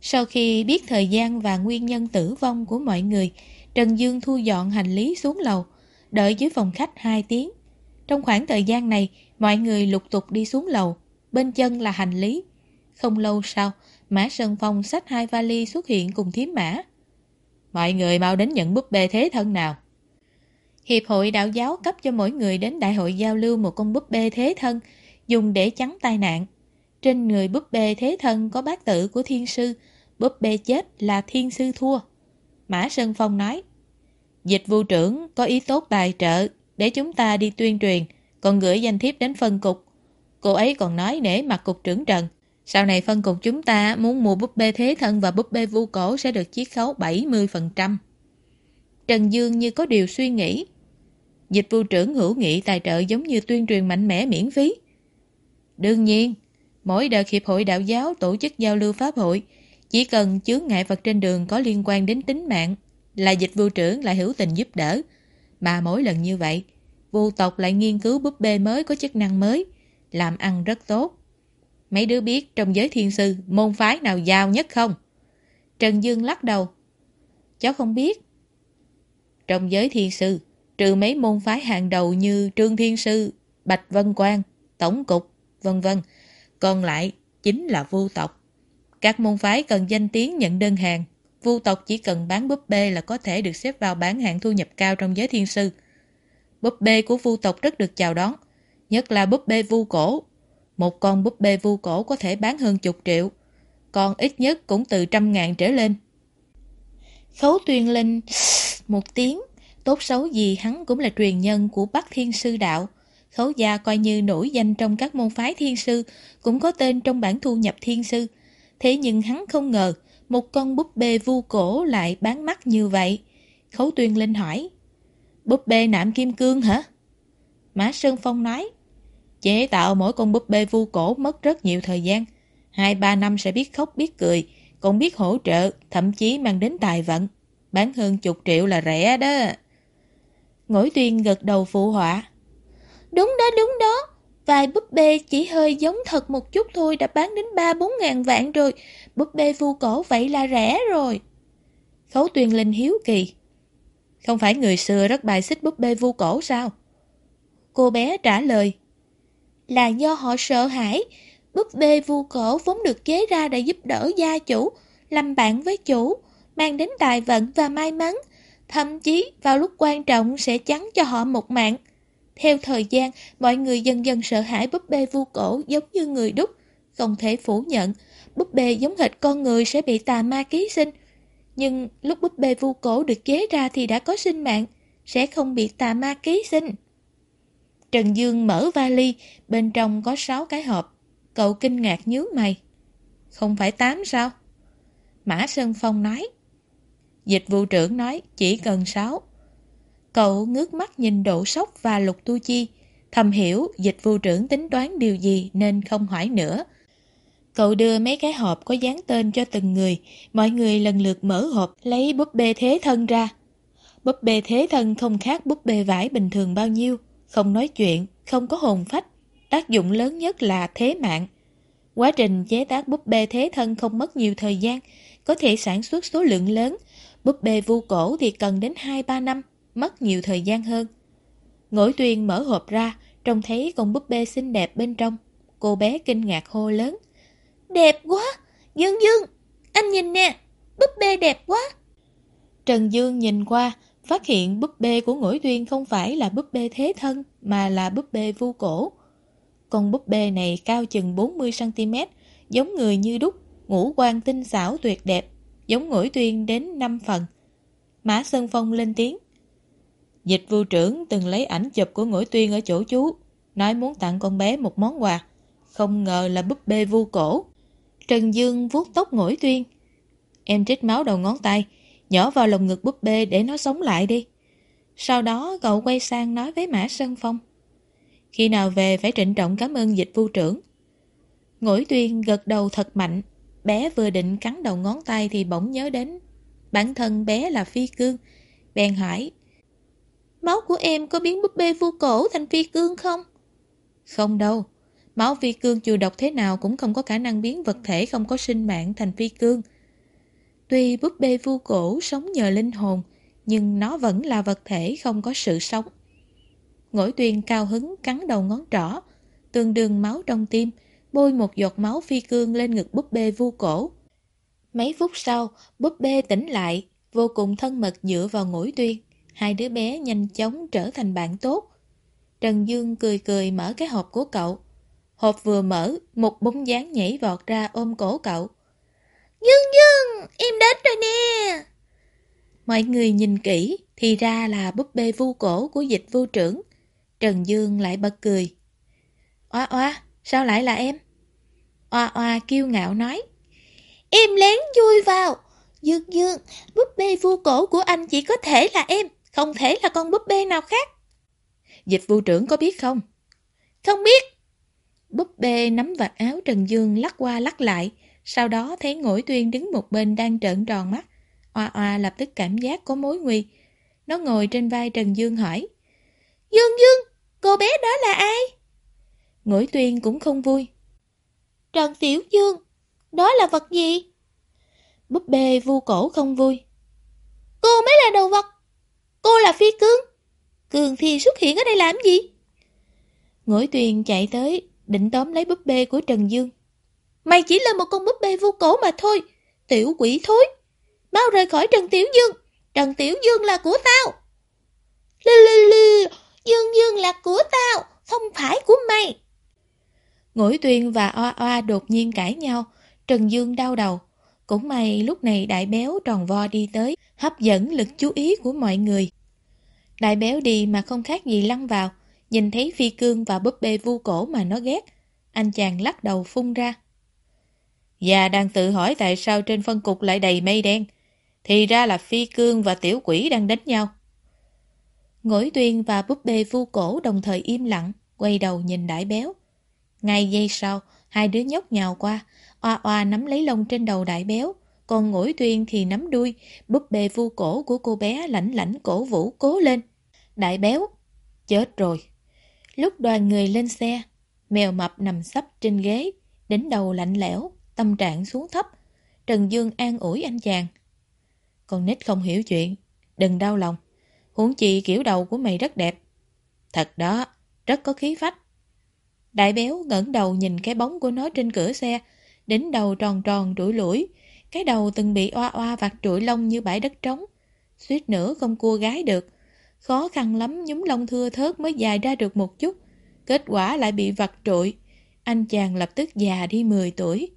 Sau khi biết thời gian và nguyên nhân tử vong của mọi người, Trần Dương thu dọn hành lý xuống lầu, đợi dưới phòng khách 2 tiếng. Trong khoảng thời gian này, mọi người lục tục đi xuống lầu, bên chân là hành lý. Không lâu sau, Mã Sơn Phong xách hai vali xuất hiện cùng thiếm mã. Mọi người mau đến nhận búp bê thế thân nào. Hiệp hội đạo giáo cấp cho mỗi người đến đại hội giao lưu một con búp bê thế thân, dùng để chắn tai nạn. Trên người búp bê thế thân có bát tự của thiên sư, búp bê chết là thiên sư thua. Mã Sơn Phong nói, Dịch vụ trưởng có ý tốt tài trợ để chúng ta đi tuyên truyền, còn gửi danh thiếp đến phân cục. Cô ấy còn nói nể mặt cục trưởng Trần. Sau này phân cục chúng ta muốn mua búp bê thế thân và búp bê vu cổ sẽ được chiết khấu 70%. Trần Dương như có điều suy nghĩ. Dịch vụ trưởng hữu nghị tài trợ giống như tuyên truyền mạnh mẽ miễn phí. Đương nhiên, mỗi đợt Hiệp hội Đạo giáo tổ chức giao lưu pháp hội, chỉ cần chướng ngại vật trên đường có liên quan đến tính mạng là dịch vụ trưởng lại hữu tình giúp đỡ. Mà mỗi lần như vậy, vô tộc lại nghiên cứu búp bê mới có chức năng mới, làm ăn rất tốt. Mấy đứa biết trong giới thiên sư môn phái nào giàu nhất không? Trần Dương lắc đầu. Cháu không biết. Trong giới thiên sư, trừ mấy môn phái hàng đầu như Trương Thiên Sư, Bạch Vân Quang, Tổng Cục, vân vân còn lại chính là vô tộc. Các môn phái cần danh tiếng nhận đơn hàng, vu tộc chỉ cần bán búp bê là có thể được xếp vào bán hạng thu nhập cao trong giới thiên sư. Búp bê của vu tộc rất được chào đón, nhất là búp bê vu cổ. Một con búp bê vu cổ có thể bán hơn chục triệu, còn ít nhất cũng từ trăm ngàn trở lên. Khấu tuyên linh một tiếng, tốt xấu gì hắn cũng là truyền nhân của Bắc Thiên Sư Đạo. Khấu gia coi như nổi danh trong các môn phái thiên sư, cũng có tên trong bản thu nhập thiên sư. Thế nhưng hắn không ngờ, một con búp bê vu cổ lại bán mắt như vậy. Khấu tuyên lên hỏi, búp bê nạm kim cương hả? Mã Sơn Phong nói, chế tạo mỗi con búp bê vu cổ mất rất nhiều thời gian. Hai ba năm sẽ biết khóc biết cười, còn biết hỗ trợ, thậm chí mang đến tài vận. Bán hơn chục triệu là rẻ đó. Ngỗi tuyên gật đầu phụ họa. Đúng đó, đúng đó. Vài búp bê chỉ hơi giống thật một chút thôi đã bán đến 3-4 ngàn vạn rồi. Búp bê vu cổ vậy là rẻ rồi. Khấu tuyên linh hiếu kỳ. Không phải người xưa rất bài xích búp bê vu cổ sao? Cô bé trả lời. Là do họ sợ hãi. Búp bê vu cổ vốn được chế ra để giúp đỡ gia chủ, làm bạn với chủ, mang đến tài vận và may mắn. Thậm chí vào lúc quan trọng sẽ chắn cho họ một mạng. Theo thời gian, mọi người dần dần sợ hãi búp bê vu cổ giống như người đúc. Không thể phủ nhận, búp bê giống hệt con người sẽ bị tà ma ký sinh. Nhưng lúc búp bê vu cổ được chế ra thì đã có sinh mạng, sẽ không bị tà ma ký sinh. Trần Dương mở vali, bên trong có 6 cái hộp. Cậu kinh ngạc nhớ mày. Không phải 8 sao? Mã Sơn Phong nói. Dịch vụ trưởng nói chỉ cần 6. Cậu ngước mắt nhìn độ sốc và lục tu chi. Thầm hiểu dịch vụ trưởng tính toán điều gì nên không hỏi nữa. Cậu đưa mấy cái hộp có dán tên cho từng người. Mọi người lần lượt mở hộp lấy búp bê thế thân ra. Búp bê thế thân không khác búp bê vải bình thường bao nhiêu. Không nói chuyện, không có hồn phách. Tác dụng lớn nhất là thế mạng. Quá trình chế tác búp bê thế thân không mất nhiều thời gian, có thể sản xuất số lượng lớn. Búp bê vu cổ thì cần đến 2-3 năm, mất nhiều thời gian hơn. Ngỗi tuyên mở hộp ra, trông thấy con búp bê xinh đẹp bên trong. Cô bé kinh ngạc hô lớn. Đẹp quá! Dương Dương! Anh nhìn nè! Búp bê đẹp quá! Trần Dương nhìn qua, phát hiện búp bê của ngỗi tuyên không phải là búp bê thế thân, mà là búp bê vu cổ. Con búp bê này cao chừng 40cm, giống người như đúc, ngũ quan tinh xảo tuyệt đẹp, giống ngỗi tuyên đến 5 phần. Mã Sơn Phong lên tiếng. Dịch vụ trưởng từng lấy ảnh chụp của Ngũi tuyên ở chỗ chú, nói muốn tặng con bé một món quà. Không ngờ là búp bê vu cổ. Trần Dương vuốt tóc Ngũi tuyên. Em trích máu đầu ngón tay, nhỏ vào lồng ngực búp bê để nó sống lại đi. Sau đó cậu quay sang nói với Mã Sơn Phong. Khi nào về phải trịnh trọng cảm ơn dịch vu trưởng. Ngũi tuyên gật đầu thật mạnh. Bé vừa định cắn đầu ngón tay thì bỗng nhớ đến. Bản thân bé là phi cương. Bèn hỏi. Máu của em có biến búp bê vu cổ thành phi cương không? Không đâu. Máu phi cương dù độc thế nào cũng không có khả năng biến vật thể không có sinh mạng thành phi cương. Tuy búp bê vu cổ sống nhờ linh hồn, nhưng nó vẫn là vật thể không có sự sống. Ngỗi tuyên cao hứng cắn đầu ngón trỏ, tương đương máu trong tim, bôi một giọt máu phi cương lên ngực búp bê vu cổ. Mấy phút sau, búp bê tỉnh lại, vô cùng thân mật dựa vào ngỗi tuyên. Hai đứa bé nhanh chóng trở thành bạn tốt. Trần Dương cười cười mở cái hộp của cậu. Hộp vừa mở, một bóng dáng nhảy vọt ra ôm cổ cậu. Dương Dương, em đến rồi nè. Mọi người nhìn kỹ, thì ra là búp bê vu cổ của dịch vu trưởng. Trần Dương lại bật cười. Oa oa, sao lại là em? Oa oa kiêu ngạo nói. Em lén chui vào. Dương Dương, búp bê vu cổ của anh chỉ có thể là em, không thể là con búp bê nào khác. Dịch vụ trưởng có biết không? Không biết. Búp bê nắm vạt áo Trần Dương lắc qua lắc lại, sau đó thấy ngỗi tuyên đứng một bên đang trợn tròn mắt. Oa oa lập tức cảm giác có mối nguy. Nó ngồi trên vai Trần Dương hỏi. Dương Dương, cô bé đó là ai? Ngỗi tuyên cũng không vui. Trần Tiểu Dương, đó là vật gì? Búp bê vu cổ không vui. Cô mới là đầu vật. Cô là phi cương. Cường thì xuất hiện ở đây làm gì? Ngũi tuyền chạy tới, định tóm lấy búp bê của Trần Dương. Mày chỉ là một con búp bê vô cổ mà thôi. Tiểu quỷ thối. Mau rời khỏi Trần Tiểu Dương. Trần Tiểu Dương là của tao. Lư lư lư, Dương Dương là của tao, không phải của mày. Ngũi tuyền và Oa Oa đột nhiên cãi nhau, Trần Dương đau đầu. Cũng may lúc này đại béo tròn vo đi tới, hấp dẫn lực chú ý của mọi người. Đại béo đi mà không khác gì lăn vào, nhìn thấy phi cương và búp bê vu cổ mà nó ghét. Anh chàng lắc đầu phun ra. Và đang tự hỏi tại sao trên phân cục lại đầy mây đen. Thì ra là phi cương và tiểu quỷ đang đánh nhau. Ngỗi tuyên và búp bê vu cổ đồng thời im lặng, quay đầu nhìn đại béo. Ngay giây sau, hai đứa nhóc nhào qua, oa oa nắm lấy lông trên đầu đại béo, còn ngỗi tuyên thì nắm đuôi, búp bê vu cổ của cô bé lãnh lãnh cổ vũ cố lên. Đại béo, chết rồi. Lúc đoàn người lên xe, mèo mập nằm sấp trên ghế, đến đầu lạnh lẽo, tâm trạng xuống thấp. Trần Dương an ủi anh chàng. Con nít không hiểu chuyện, đừng đau lòng. Huống chi kiểu đầu của mày rất đẹp. Thật đó, rất có khí phách. Đại béo ngẩng đầu nhìn cái bóng của nó trên cửa xe, đến đầu tròn tròn đuổi lũi, cái đầu từng bị oa oa vặt trụi lông như bãi đất trống. Suýt nữa không cua gái được. Khó khăn lắm nhúm lông thưa thớt mới dài ra được một chút. Kết quả lại bị vặt trụi. Anh chàng lập tức già đi 10 tuổi.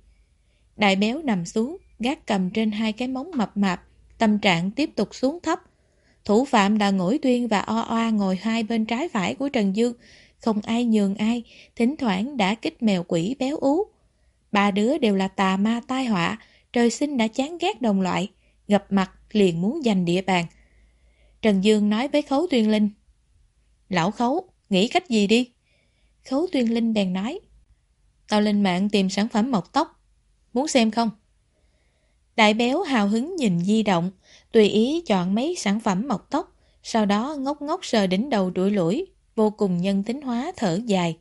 Đại béo nằm xuống, gác cầm trên hai cái móng mập mạp, tâm trạng tiếp tục xuống thấp. Thủ phạm là Ngỗi Tuyên và O Oa ngồi hai bên trái phải của Trần Dương, không ai nhường ai, thỉnh thoảng đã kích mèo quỷ béo ú. Ba đứa đều là tà ma tai họa, trời sinh đã chán ghét đồng loại, gặp mặt liền muốn giành địa bàn. Trần Dương nói với Khấu Tuyên Linh. Lão Khấu, nghĩ cách gì đi? Khấu Tuyên Linh bèn nói. Tao lên mạng tìm sản phẩm mọc tóc. Muốn xem không? Đại béo hào hứng nhìn di động, tùy ý chọn mấy sản phẩm mọc tóc, sau đó ngốc ngốc sờ đỉnh đầu đuổi lũi, vô cùng nhân tính hóa thở dài.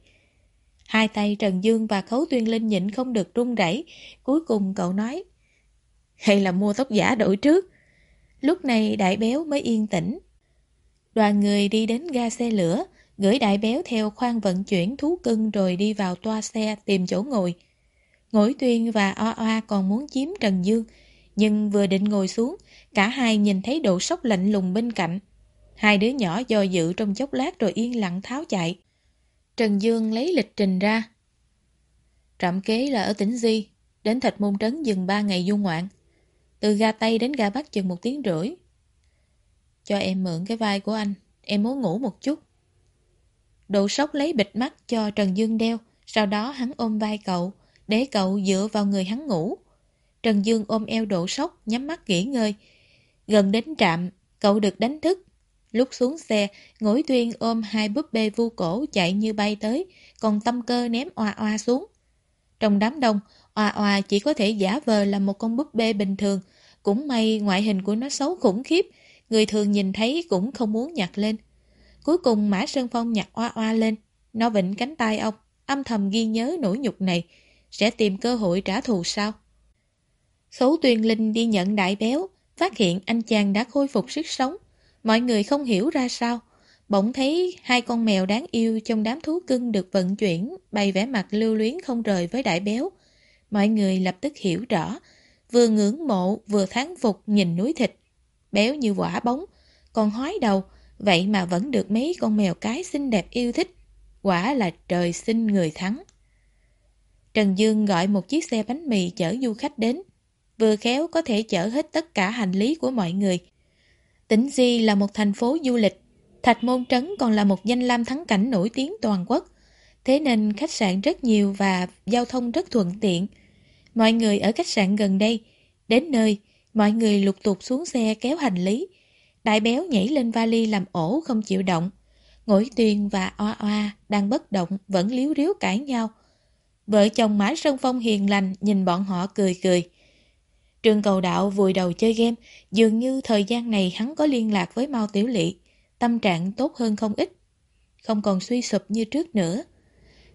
Hai tay Trần Dương và Khấu Tuyên Linh nhịn không được run rẩy, cuối cùng cậu nói: "Hay là mua tóc giả đổi trước?" Lúc này đại béo mới yên tĩnh. Đoàn người đi đến ga xe lửa, gửi đại béo theo khoang vận chuyển thú cưng rồi đi vào toa xe tìm chỗ ngồi. Ngỗi Tuyên và oa Oa còn muốn chiếm Trần Dương, nhưng vừa định ngồi xuống, cả hai nhìn thấy độ sốc lạnh lùng bên cạnh. Hai đứa nhỏ do dự trong chốc lát rồi yên lặng tháo chạy. Trần Dương lấy lịch trình ra. Trạm kế là ở tỉnh Di, đến Thạch Môn Trấn dừng 3 ngày du ngoạn. Từ ga Tây đến ga Bắc chừng một tiếng rưỡi. Cho em mượn cái vai của anh, em muốn ngủ một chút. Độ sốc lấy bịt mắt cho Trần Dương đeo, sau đó hắn ôm vai cậu, để cậu dựa vào người hắn ngủ. Trần Dương ôm eo độ sốc, nhắm mắt nghỉ ngơi. Gần đến trạm, cậu được đánh thức. Lúc xuống xe, ngỗi tuyên ôm hai búp bê vu cổ chạy như bay tới, còn tâm cơ ném oa oa xuống. Trong đám đông, oa oa chỉ có thể giả vờ là một con búp bê bình thường. Cũng may ngoại hình của nó xấu khủng khiếp, người thường nhìn thấy cũng không muốn nhặt lên. Cuối cùng Mã Sơn Phong nhặt oa oa lên, nó vịnh cánh tay ông, âm thầm ghi nhớ nỗi nhục này, sẽ tìm cơ hội trả thù sao? Khấu tuyền Linh đi nhận đại béo, phát hiện anh chàng đã khôi phục sức sống. Mọi người không hiểu ra sao. Bỗng thấy hai con mèo đáng yêu trong đám thú cưng được vận chuyển, bày vẻ mặt lưu luyến không rời với đại béo. Mọi người lập tức hiểu rõ, vừa ngưỡng mộ vừa thán phục nhìn núi thịt. Béo như quả bóng, còn hói đầu, vậy mà vẫn được mấy con mèo cái xinh đẹp yêu thích. Quả là trời sinh người thắng. Trần Dương gọi một chiếc xe bánh mì chở du khách đến vừa khéo có thể chở hết tất cả hành lý của mọi người. Tỉnh Di là một thành phố du lịch, Thạch Môn Trấn còn là một danh lam thắng cảnh nổi tiếng toàn quốc. Thế nên khách sạn rất nhiều và giao thông rất thuận tiện. Mọi người ở khách sạn gần đây, đến nơi, mọi người lục tục xuống xe kéo hành lý. Đại béo nhảy lên vali làm ổ không chịu động. Ngỗi Tuyền và Oa Oa đang bất động vẫn liếu riếu cãi nhau. Vợ chồng Mã Sơn Phong hiền lành nhìn bọn họ cười cười. trường cầu đạo vùi đầu chơi game, dường như thời gian này hắn có liên lạc với Mao Tiểu Lị, tâm trạng tốt hơn không ít. Không còn suy sụp như trước nữa.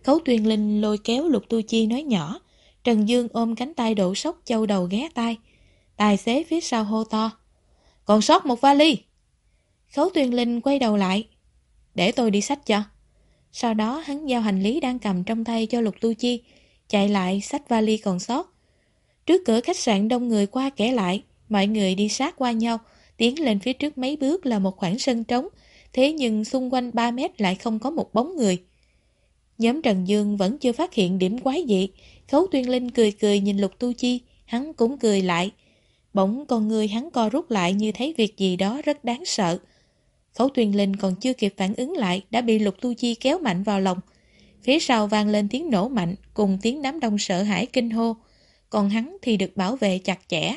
Khấu Tuyền Linh lôi kéo Lục Tu Chi nói nhỏ, Trần Dương ôm cánh tay đổ sốc châu đầu ghé tay Tài xế phía sau hô to. Còn sót một vali. Khấu tuyên Linh quay đầu lại. Để tôi đi sách cho. Sau đó hắn giao hành lý đang cầm trong tay cho Lục Tu Chi, chạy lại sách vali còn sót. Trước cửa khách sạn đông người qua kẻ lại, mọi người đi sát qua nhau, tiến lên phía trước mấy bước là một khoảng sân trống, thế nhưng xung quanh 3 mét lại không có một bóng người. Nhóm Trần Dương vẫn chưa phát hiện điểm quái dị, Khấu Tuyên Linh cười cười nhìn Lục Tu Chi, hắn cũng cười lại. Bỗng con người hắn co rút lại như thấy việc gì đó rất đáng sợ. Khấu tuyên Linh còn chưa kịp phản ứng lại đã bị Lục Tu Chi kéo mạnh vào lòng. Phía sau vang lên tiếng nổ mạnh cùng tiếng đám đông sợ hãi kinh hô. Còn hắn thì được bảo vệ chặt chẽ.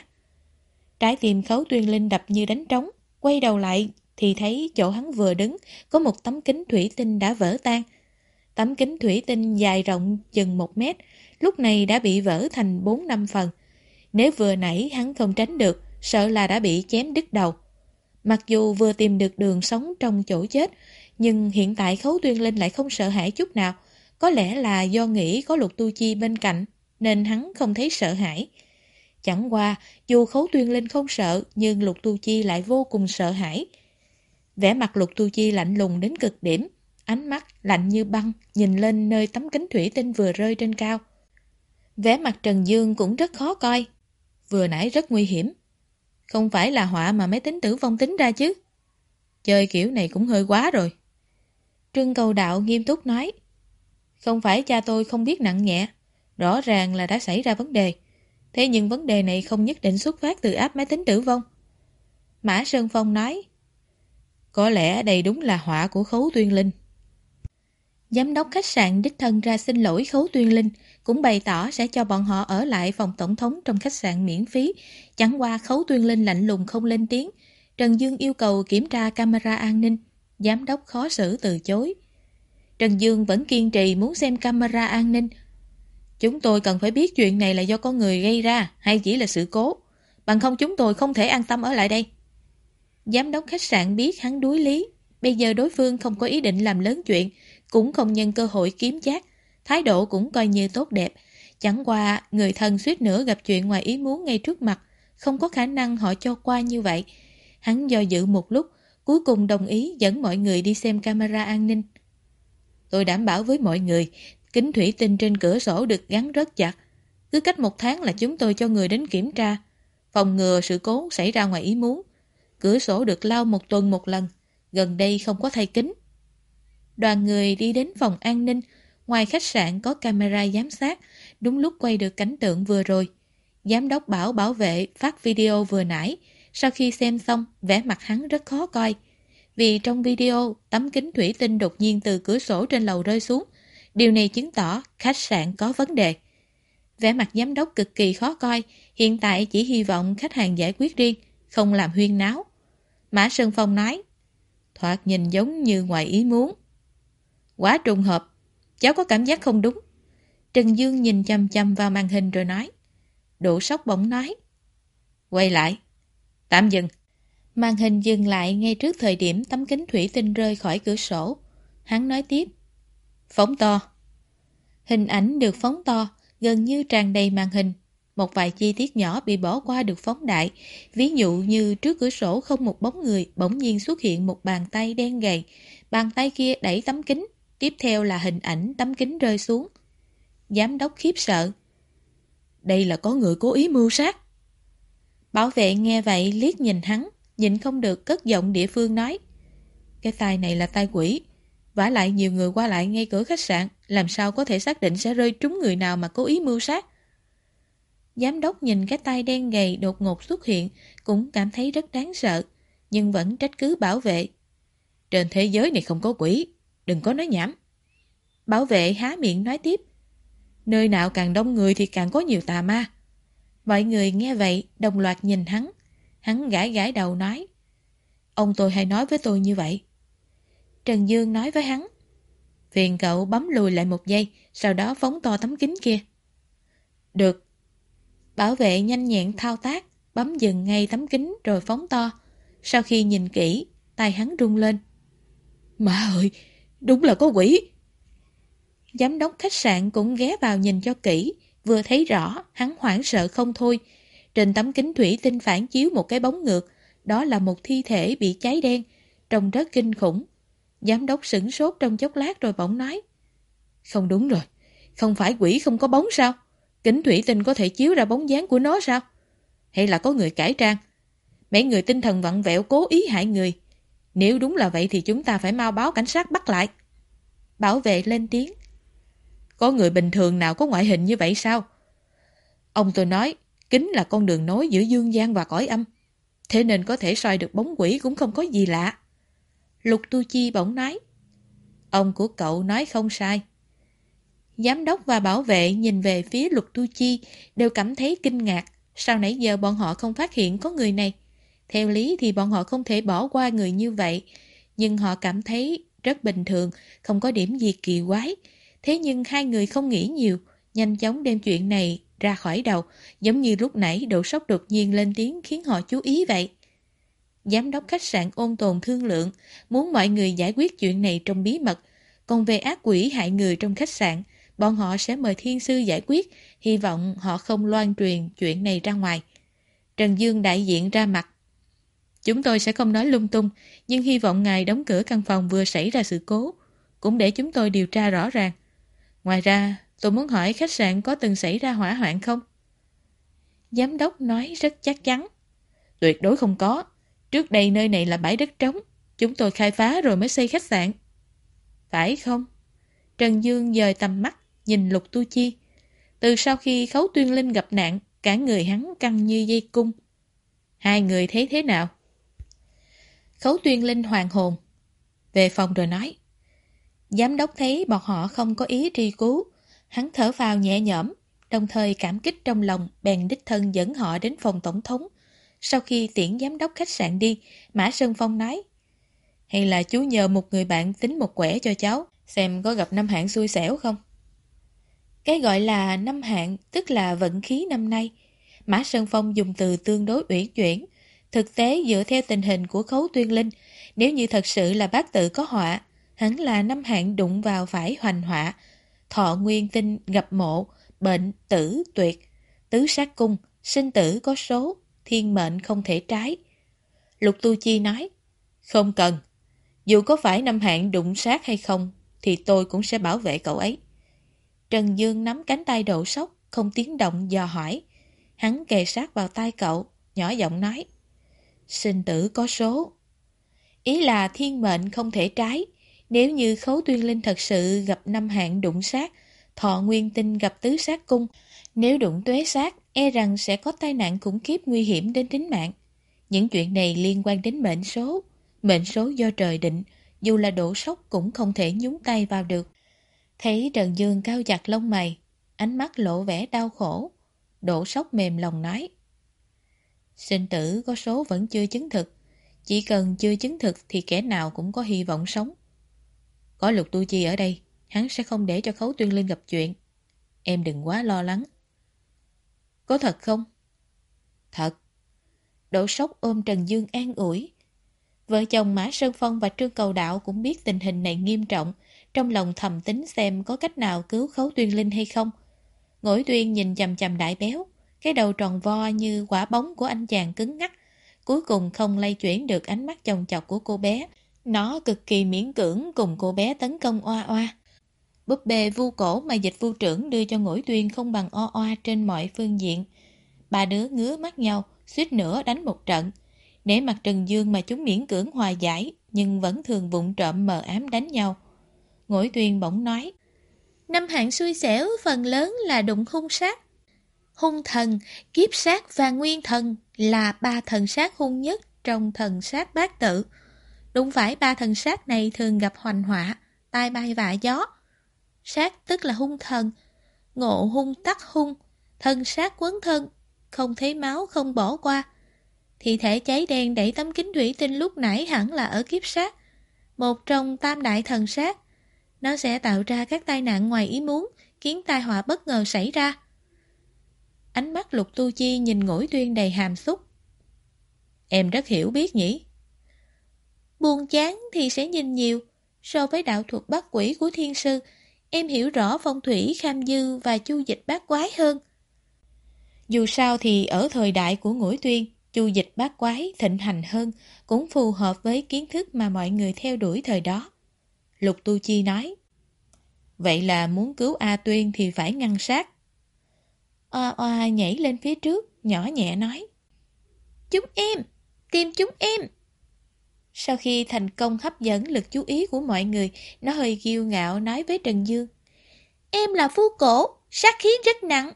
Trái tim Khấu Tuyên Linh đập như đánh trống. Quay đầu lại thì thấy chỗ hắn vừa đứng có một tấm kính thủy tinh đã vỡ tan. Tấm kính thủy tinh dài rộng chừng một mét, lúc này đã bị vỡ thành 4 năm phần. Nếu vừa nãy hắn không tránh được, sợ là đã bị chém đứt đầu. Mặc dù vừa tìm được đường sống trong chỗ chết, nhưng hiện tại Khấu Tuyên Linh lại không sợ hãi chút nào. Có lẽ là do nghĩ có lục tu chi bên cạnh, nên hắn không thấy sợ hãi. Chẳng qua, dù Khấu Tuyên Linh không sợ, nhưng lục tu chi lại vô cùng sợ hãi. Vẻ mặt lục tu chi lạnh lùng đến cực điểm, ánh mắt lạnh như băng, nhìn lên nơi tấm kính thủy tinh vừa rơi trên cao. Vẻ mặt Trần Dương cũng rất khó coi, vừa nãy rất nguy hiểm. Không phải là họa mà máy tính tử vong tính ra chứ. Chơi kiểu này cũng hơi quá rồi. Trương cầu đạo nghiêm túc nói. Không phải cha tôi không biết nặng nhẹ, rõ ràng là đã xảy ra vấn đề. Thế nhưng vấn đề này không nhất định xuất phát từ áp máy tính tử vong. Mã Sơn Phong nói. Có lẽ đây đúng là họa của khấu tuyên linh. Giám đốc khách sạn đích thân ra xin lỗi khấu tuyên linh, cũng bày tỏ sẽ cho bọn họ ở lại phòng tổng thống trong khách sạn miễn phí. Chẳng qua khấu tuyên linh lạnh lùng không lên tiếng. Trần Dương yêu cầu kiểm tra camera an ninh. Giám đốc khó xử từ chối. Trần Dương vẫn kiên trì muốn xem camera an ninh. Chúng tôi cần phải biết chuyện này là do con người gây ra hay chỉ là sự cố. Bằng không chúng tôi không thể an tâm ở lại đây. Giám đốc khách sạn biết hắn đuối lý. Bây giờ đối phương không có ý định làm lớn chuyện, cũng không nhân cơ hội kiếm chác. Thái độ cũng coi như tốt đẹp. Chẳng qua, người thân suýt nữa gặp chuyện ngoài ý muốn ngay trước mặt. Không có khả năng họ cho qua như vậy. Hắn do dự một lúc, cuối cùng đồng ý dẫn mọi người đi xem camera an ninh. Tôi đảm bảo với mọi người, kính thủy tinh trên cửa sổ được gắn rất chặt. Cứ cách một tháng là chúng tôi cho người đến kiểm tra, phòng ngừa sự cố xảy ra ngoài ý muốn. Cửa sổ được lau một tuần một lần, gần đây không có thay kính. Đoàn người đi đến phòng an ninh, ngoài khách sạn có camera giám sát, đúng lúc quay được cảnh tượng vừa rồi. Giám đốc bảo bảo vệ phát video vừa nãy, sau khi xem xong, vẻ mặt hắn rất khó coi. Vì trong video, tấm kính thủy tinh đột nhiên từ cửa sổ trên lầu rơi xuống. Điều này chứng tỏ khách sạn có vấn đề. Vẻ mặt giám đốc cực kỳ khó coi, hiện tại chỉ hy vọng khách hàng giải quyết riêng, không làm huyên náo. Mã Sơn Phong nói, thoạt nhìn giống như ngoài ý muốn. Quá trùng hợp, cháu có cảm giác không đúng. Trần Dương nhìn chăm chăm vào màn hình rồi nói. Đỗ sóc bỗng nói. Quay lại. Tạm dừng. Màn hình dừng lại ngay trước thời điểm tấm kính thủy tinh rơi khỏi cửa sổ. Hắn nói tiếp. Phóng to. Hình ảnh được phóng to, gần như tràn đầy màn hình. Một vài chi tiết nhỏ bị bỏ qua được phóng đại. Ví dụ như trước cửa sổ không một bóng người, bỗng nhiên xuất hiện một bàn tay đen gầy. Bàn tay kia đẩy tấm kính. Tiếp theo là hình ảnh tấm kính rơi xuống. Giám đốc khiếp sợ. Đây là có người cố ý mưu sát. Bảo vệ nghe vậy liếc nhìn hắn, nhìn không được cất giọng địa phương nói. Cái tai này là tai quỷ, vả lại nhiều người qua lại ngay cửa khách sạn, làm sao có thể xác định sẽ rơi trúng người nào mà cố ý mưu sát. Giám đốc nhìn cái tay đen gầy đột ngột xuất hiện, cũng cảm thấy rất đáng sợ, nhưng vẫn trách cứ bảo vệ. Trên thế giới này không có quỷ, đừng có nói nhảm. Bảo vệ há miệng nói tiếp. Nơi nào càng đông người thì càng có nhiều tà ma. Mọi người nghe vậy, đồng loạt nhìn hắn. Hắn gãi gãi đầu nói. Ông tôi hay nói với tôi như vậy. Trần Dương nói với hắn. Phiền cậu bấm lùi lại một giây, sau đó phóng to tấm kính kia. Được. Bảo vệ nhanh nhẹn thao tác, bấm dừng ngay tấm kính rồi phóng to. Sau khi nhìn kỹ, tay hắn rung lên. Má ơi, đúng là có quỷ. Giám đốc khách sạn cũng ghé vào nhìn cho kỹ, vừa thấy rõ, hắn hoảng sợ không thôi. Trên tấm kính thủy tinh phản chiếu một cái bóng ngược, đó là một thi thể bị cháy đen, trông rất kinh khủng. Giám đốc sửng sốt trong chốc lát rồi bỗng nói. Không đúng rồi, không phải quỷ không có bóng sao? Kính thủy tinh có thể chiếu ra bóng dáng của nó sao? Hay là có người cải trang? Mấy người tinh thần vặn vẹo cố ý hại người. Nếu đúng là vậy thì chúng ta phải mau báo cảnh sát bắt lại. Bảo vệ lên tiếng. Có người bình thường nào có ngoại hình như vậy sao? Ông tôi nói, Kính là con đường nối giữa dương gian và cõi âm. Thế nên có thể soi được bóng quỷ cũng không có gì lạ. Lục Tu Chi bỗng nói. Ông của cậu nói không sai. Giám đốc và bảo vệ nhìn về phía Lục Tu Chi đều cảm thấy kinh ngạc. Sao nãy giờ bọn họ không phát hiện có người này? Theo lý thì bọn họ không thể bỏ qua người như vậy, nhưng họ cảm thấy rất bình thường, không có điểm gì kỳ quái. Thế nhưng hai người không nghĩ nhiều, nhanh chóng đem chuyện này ra khỏi đầu, giống như lúc nãy độ sốc đột nhiên lên tiếng khiến họ chú ý vậy. Giám đốc khách sạn ôn tồn thương lượng, muốn mọi người giải quyết chuyện này trong bí mật. Còn về ác quỷ hại người trong khách sạn, bọn họ sẽ mời thiên sư giải quyết, hy vọng họ không loan truyền chuyện này ra ngoài. Trần Dương đại diện ra mặt. Chúng tôi sẽ không nói lung tung, nhưng hy vọng ngài đóng cửa căn phòng vừa xảy ra sự cố, cũng để chúng tôi điều tra rõ ràng. Ngoài ra, tôi muốn hỏi khách sạn có từng xảy ra hỏa hoạn không? Giám đốc nói rất chắc chắn. Tuyệt đối không có. Trước đây nơi này là bãi đất trống. Chúng tôi khai phá rồi mới xây khách sạn. Phải không? Trần Dương dời tầm mắt, nhìn Lục Tu Chi. Từ sau khi Khấu Tuyên Linh gặp nạn, cả người hắn căng như dây cung. Hai người thấy thế nào? Khấu Tuyên Linh hoàng hồn. Về phòng rồi nói. Giám đốc thấy bọn họ không có ý tri cứu. Hắn thở vào nhẹ nhõm, đồng thời cảm kích trong lòng bèn đích thân dẫn họ đến phòng tổng thống. Sau khi tiễn giám đốc khách sạn đi, Mã Sơn Phong nói Hay là chú nhờ một người bạn tính một quẻ cho cháu, xem có gặp năm hạng xui xẻo không? Cái gọi là năm hạng tức là vận khí năm nay. Mã Sơn Phong dùng từ tương đối uyển chuyển. Thực tế dựa theo tình hình của khấu tuyên linh, nếu như thật sự là bác tự có họa, hắn là năm hạng đụng vào phải hoành họa. Thọ nguyên tinh gặp mộ, bệnh, tử, tuyệt, tứ sát cung, sinh tử có số, thiên mệnh không thể trái. Lục Tu Chi nói, không cần. Dù có phải năm hạng đụng sát hay không, thì tôi cũng sẽ bảo vệ cậu ấy. Trần Dương nắm cánh tay đậu sốc, không tiếng động dò hỏi. Hắn kề sát vào tay cậu, nhỏ giọng nói. Sinh tử có số. Ý là thiên mệnh không thể trái. Nếu như khấu tuyên linh thật sự gặp năm hạng đụng sát, thọ nguyên tinh gặp tứ sát cung, nếu đụng tuế sát, e rằng sẽ có tai nạn khủng khiếp nguy hiểm đến tính mạng. Những chuyện này liên quan đến mệnh số. Mệnh số do trời định, dù là đổ sốc cũng không thể nhúng tay vào được. Thấy Trần Dương cao chặt lông mày, ánh mắt lộ vẻ đau khổ. Đổ sốc mềm lòng nói. Sinh tử có số vẫn chưa chứng thực. Chỉ cần chưa chứng thực thì kẻ nào cũng có hy vọng sống. Có lục tu chi ở đây, hắn sẽ không để cho khấu tuyên linh gặp chuyện. Em đừng quá lo lắng. Có thật không? Thật. Đỗ sốc ôm Trần Dương an ủi. Vợ chồng Mã Sơn Phong và Trương Cầu Đạo cũng biết tình hình này nghiêm trọng, trong lòng thầm tính xem có cách nào cứu khấu tuyên linh hay không. Ngỗi tuyên nhìn chầm chầm đại béo, cái đầu tròn vo như quả bóng của anh chàng cứng ngắc, cuối cùng không lay chuyển được ánh mắt chồng chọc của cô bé. Nó cực kỳ miễn cưỡng cùng cô bé tấn công oa oa. Búp bê vu cổ mà dịch vu trưởng đưa cho ngũi tuyên không bằng o oa trên mọi phương diện. Ba đứa ngứa mắt nhau, suýt nữa đánh một trận. Để mặt Trần Dương mà chúng miễn cưỡng hòa giải, nhưng vẫn thường vụng trộm mờ ám đánh nhau. Ngũi tuyên bỗng nói, Năm hạng xui xẻo phần lớn là đụng hung sát. Hung thần, kiếp sát và nguyên thần là ba thần sát hung nhất trong thần sát bát tự. Đúng phải ba thần sát này thường gặp hoành họa, tai bay vạ gió. Sát tức là hung thần, ngộ hung tắc hung, thân sát quấn thân, không thấy máu không bỏ qua. Thi thể cháy đen đẩy tấm kính thủy tinh lúc nãy hẳn là ở kiếp sát, một trong tam đại thần sát. Nó sẽ tạo ra các tai nạn ngoài ý muốn, khiến tai họa bất ngờ xảy ra. Ánh mắt lục tu chi nhìn ngũi tuyên đầy hàm xúc. Em rất hiểu biết nhỉ? Buồn chán thì sẽ nhìn nhiều. So với đạo thuật bắt quỷ của thiên sư, em hiểu rõ phong thủy kham dư và chu dịch bát quái hơn. Dù sao thì ở thời đại của ngũi tuyên, chu dịch bát quái thịnh hành hơn, cũng phù hợp với kiến thức mà mọi người theo đuổi thời đó. Lục Tu Chi nói, Vậy là muốn cứu A Tuyên thì phải ngăn sát. Oa oa nhảy lên phía trước, nhỏ nhẹ nói, Chúng em, tìm chúng em. Sau khi thành công hấp dẫn lực chú ý của mọi người, nó hơi kiêu ngạo nói với Trần Dương. Em là phu cổ, sát khí rất nặng.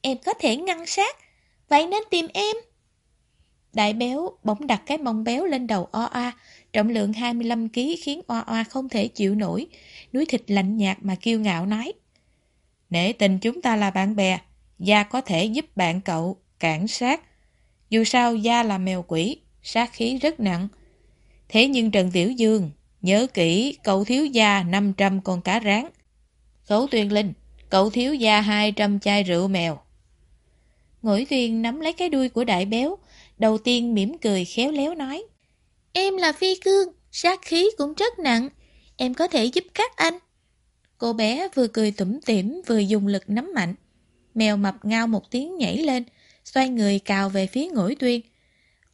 Em có thể ngăn sát. Vậy nên tìm em. Đại béo bỗng đặt cái mông béo lên đầu o oa, trọng lượng 25kg khiến oa không thể chịu nổi. Núi thịt lạnh nhạt mà kiêu ngạo nói. Nể tình chúng ta là bạn bè, Gia có thể giúp bạn cậu cản sát. Dù sao Gia là mèo quỷ, sát khí rất nặng. Thế nhưng Trần Tiểu Dương, nhớ kỹ cậu thiếu gia 500 con cá rán. Khấu Tuyên Linh, cậu thiếu gia 200 chai rượu mèo. Ngũi Tuyên nắm lấy cái đuôi của đại béo, đầu tiên mỉm cười khéo léo nói. Em là phi cương, sát khí cũng rất nặng, em có thể giúp các anh. Cô bé vừa cười tủm tỉm vừa dùng lực nắm mạnh. Mèo mập ngao một tiếng nhảy lên, xoay người cào về phía ngũi tuyên.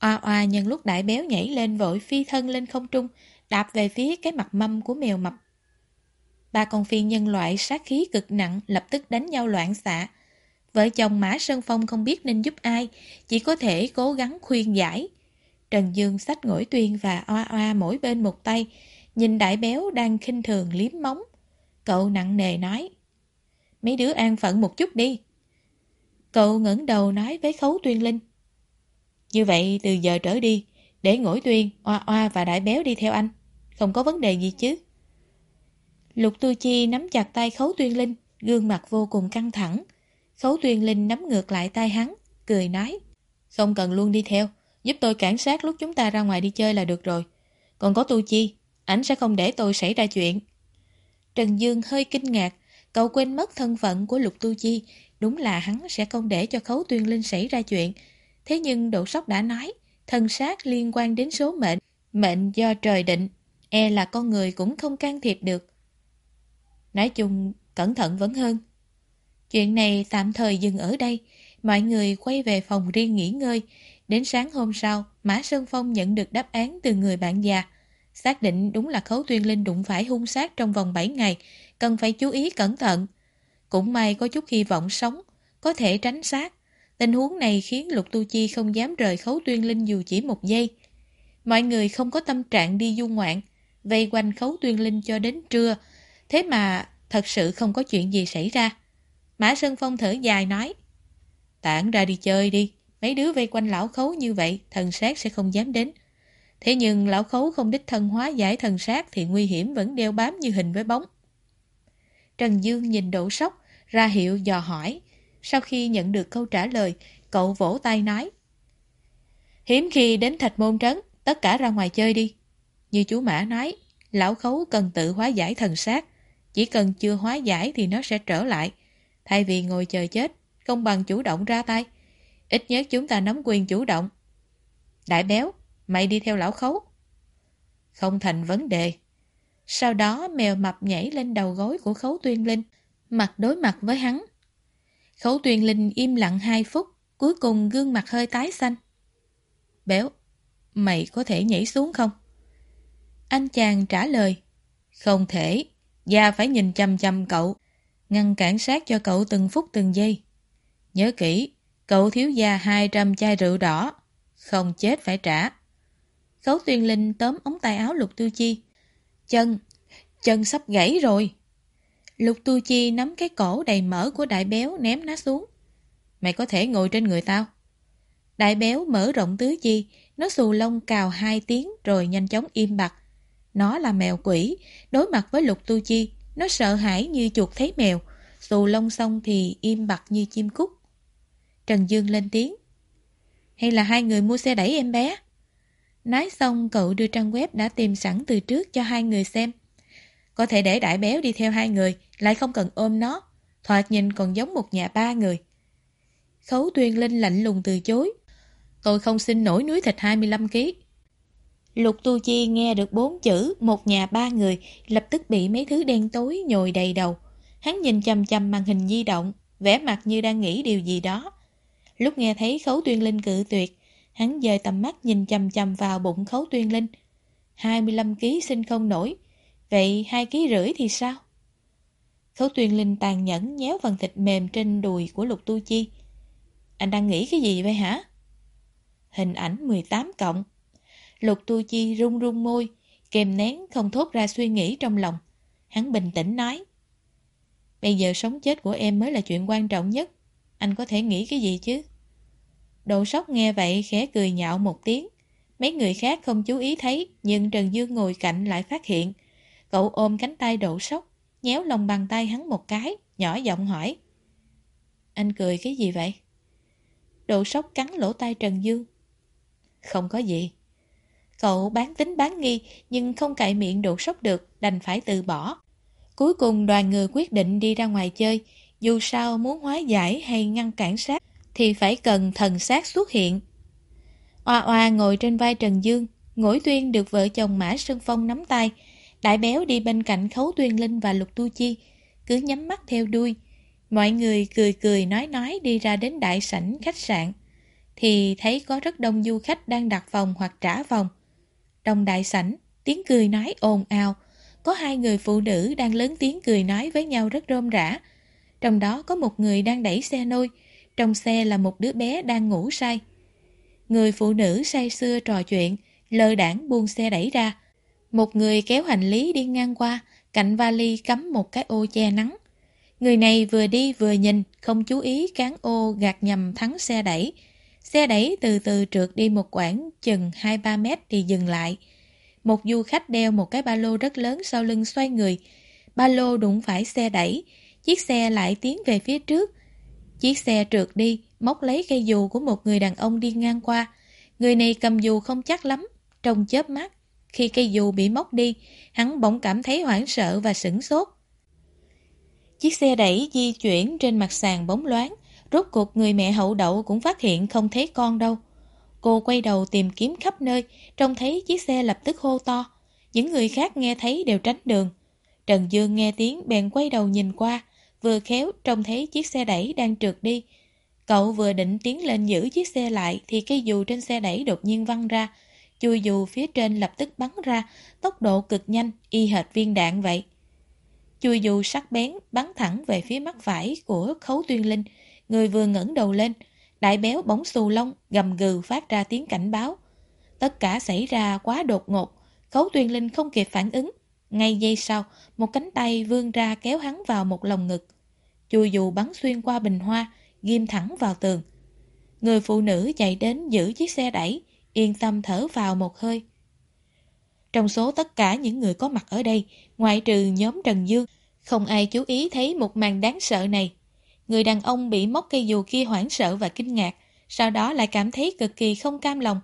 Oa oa nhân lúc đại béo nhảy lên vội phi thân lên không trung, đạp về phía cái mặt mâm của mèo mập. Ba con phi nhân loại sát khí cực nặng lập tức đánh nhau loạn xạ. Vợ chồng Mã Sơn Phong không biết nên giúp ai, chỉ có thể cố gắng khuyên giải. Trần Dương sách ngũi tuyên và oa oa mỗi bên một tay, nhìn đại béo đang khinh thường liếm móng. Cậu nặng nề nói, mấy đứa an phận một chút đi. Cậu ngẩng đầu nói với Khấu Tuyên Linh. Như vậy từ giờ trở đi, để ngũi tuyên, oa oa và đại béo đi theo anh. Không có vấn đề gì chứ. Lục Tu Chi nắm chặt tay Khấu Tuyên Linh, gương mặt vô cùng căng thẳng. Khấu Tuyên Linh nắm ngược lại tay hắn, cười nói. Không cần luôn đi theo, giúp tôi cản sát lúc chúng ta ra ngoài đi chơi là được rồi. Còn có Tu Chi, ảnh sẽ không để tôi xảy ra chuyện. Trần Dương hơi kinh ngạc, cậu quên mất thân phận của Lục Tu Chi, đúng là hắn sẽ không để cho Khấu Tuyên Linh xảy ra chuyện. Thế nhưng Độ Sóc đã nói, thân sát liên quan đến số mệnh, mệnh do trời định, e là con người cũng không can thiệp được. Nói chung, cẩn thận vẫn hơn. Chuyện này tạm thời dừng ở đây, mọi người quay về phòng riêng nghỉ ngơi. Đến sáng hôm sau, Mã Sơn Phong nhận được đáp án từ người bạn già. Xác định đúng là Khấu Tuyên Linh đụng phải hung sát trong vòng 7 ngày, cần phải chú ý cẩn thận. Cũng may có chút hy vọng sống, có thể tránh sát. Tình huống này khiến Lục Tu Chi không dám rời Khấu Tuyên Linh dù chỉ một giây. Mọi người không có tâm trạng đi du ngoạn, vây quanh Khấu Tuyên Linh cho đến trưa, thế mà thật sự không có chuyện gì xảy ra. Mã Sơn Phong thở dài nói, Tản ra đi chơi đi, mấy đứa vây quanh lão khấu như vậy, thần sát sẽ không dám đến. Thế nhưng lão khấu không đích thân hóa giải thần sát thì nguy hiểm vẫn đeo bám như hình với bóng. Trần Dương nhìn độ sốc, ra hiệu dò hỏi. Sau khi nhận được câu trả lời, cậu vỗ tay nói. Hiếm khi đến thạch môn trấn, tất cả ra ngoài chơi đi. Như chú Mã nói, lão khấu cần tự hóa giải thần sát. Chỉ cần chưa hóa giải thì nó sẽ trở lại. Thay vì ngồi chờ chết, công bằng chủ động ra tay. Ít nhất chúng ta nắm quyền chủ động. Đại béo, mày đi theo lão khấu. Không thành vấn đề. Sau đó mèo mập nhảy lên đầu gối của khấu tuyên linh, mặt đối mặt với hắn. Khấu tuyên linh im lặng hai phút, cuối cùng gương mặt hơi tái xanh. Béo, mày có thể nhảy xuống không? Anh chàng trả lời, không thể, Gia phải nhìn chăm chăm cậu, ngăn cản sát cho cậu từng phút từng giây. Nhớ kỹ, cậu thiếu gia 200 chai rượu đỏ, không chết phải trả. Khấu tuyên linh tóm ống tay áo lục tư chi. Chân, chân sắp gãy rồi. Lục tu chi nắm cái cổ đầy mỡ của đại béo ném nó xuống. Mày có thể ngồi trên người tao. Đại béo mở rộng tứ chi, nó xù lông cào hai tiếng rồi nhanh chóng im bặt. Nó là mèo quỷ, đối mặt với lục tu chi, nó sợ hãi như chuột thấy mèo, xù lông xong thì im bặt như chim cút. Trần Dương lên tiếng. Hay là hai người mua xe đẩy em bé? Nói xong cậu đưa trang web đã tìm sẵn từ trước cho hai người xem. Có thể để đại béo đi theo hai người, lại không cần ôm nó. Thoạt nhìn còn giống một nhà ba người. Khấu tuyên linh lạnh lùng từ chối. Tôi không xin nổi núi thịt 25kg. Lục Tu Chi nghe được bốn chữ một nhà ba người lập tức bị mấy thứ đen tối nhồi đầy đầu. Hắn nhìn chầm chầm màn hình di động, vẻ mặt như đang nghĩ điều gì đó. Lúc nghe thấy khấu tuyên linh cự tuyệt, hắn dời tầm mắt nhìn chầm chầm vào bụng khấu tuyên linh. 25kg sinh không nổi, vậy 2 kg rưỡi thì sao? Khấu tuyên linh tàn nhẫn nhéo phần thịt mềm trên đùi của Lục Tu Chi. Anh đang nghĩ cái gì vậy hả? Hình ảnh 18 cộng. Lục Tu Chi run run môi, kèm nén không thốt ra suy nghĩ trong lòng. Hắn bình tĩnh nói. Bây giờ sống chết của em mới là chuyện quan trọng nhất. Anh có thể nghĩ cái gì chứ? Độ sóc nghe vậy khẽ cười nhạo một tiếng. Mấy người khác không chú ý thấy, nhưng Trần Dương ngồi cạnh lại phát hiện. Cậu ôm cánh tay độ sóc, nhéo lòng bàn tay hắn một cái, nhỏ giọng hỏi. Anh cười cái gì vậy? Độ sóc cắn lỗ tai Trần Dương. Không có gì. Cậu bán tính bán nghi, nhưng không cậy miệng độ sóc được, đành phải từ bỏ. Cuối cùng đoàn người quyết định đi ra ngoài chơi, dù sao muốn hóa giải hay ngăn cản sát thì phải cần thần sát xuất hiện. Oa oa ngồi trên vai Trần Dương, ngỗi tuyên được vợ chồng Mã Sơn Phong nắm tay. Đại béo đi bên cạnh Khấu Tuyên Linh và Lục Tu Chi, cứ nhắm mắt theo đuôi. Mọi người cười cười nói nói đi ra đến đại sảnh khách sạn. Thì thấy có rất đông du khách đang đặt phòng hoặc trả phòng. Trong đại sảnh, tiếng cười nói ồn ào. Có hai người phụ nữ đang lớn tiếng cười nói với nhau rất rôm rã. Trong đó có một người đang đẩy xe nôi, trong xe là một đứa bé đang ngủ say. Người phụ nữ say sưa trò chuyện, lơ đảng buông xe đẩy ra. Một người kéo hành lý đi ngang qua, cạnh vali cắm một cái ô che nắng. Người này vừa đi vừa nhìn, không chú ý cán ô gạt nhầm thắng xe đẩy. Xe đẩy từ từ trượt đi một quãng chừng 2-3 mét thì dừng lại. Một du khách đeo một cái ba lô rất lớn sau lưng xoay người. Ba lô đụng phải xe đẩy, chiếc xe lại tiến về phía trước, Chiếc xe trượt đi, móc lấy cây dù của một người đàn ông đi ngang qua. Người này cầm dù không chắc lắm, trông chớp mắt. Khi cây dù bị móc đi, hắn bỗng cảm thấy hoảng sợ và sửng sốt. Chiếc xe đẩy di chuyển trên mặt sàn bóng loáng, rốt cuộc người mẹ hậu đậu cũng phát hiện không thấy con đâu. Cô quay đầu tìm kiếm khắp nơi, trông thấy chiếc xe lập tức hô to. Những người khác nghe thấy đều tránh đường. Trần Dương nghe tiếng bèn quay đầu nhìn qua, vừa khéo trông thấy chiếc xe đẩy đang trượt đi. Cậu vừa định tiến lên giữ chiếc xe lại thì cây dù trên xe đẩy đột nhiên văng ra. Chui dù phía trên lập tức bắn ra, tốc độ cực nhanh, y hệt viên đạn vậy. Chui dù sắc bén bắn thẳng về phía mắt phải của Khấu Tuyên Linh. Người vừa ngẩng đầu lên, đại béo bóng xù lông gầm gừ phát ra tiếng cảnh báo. Tất cả xảy ra quá đột ngột, Khấu Tuyên Linh không kịp phản ứng. Ngay giây sau, một cánh tay vươn ra kéo hắn vào một lồng ngực chùi dù bắn xuyên qua bình hoa, ghim thẳng vào tường. Người phụ nữ chạy đến giữ chiếc xe đẩy, yên tâm thở vào một hơi. Trong số tất cả những người có mặt ở đây, ngoại trừ nhóm Trần Dương, không ai chú ý thấy một màn đáng sợ này. Người đàn ông bị móc cây dù kia hoảng sợ và kinh ngạc, sau đó lại cảm thấy cực kỳ không cam lòng.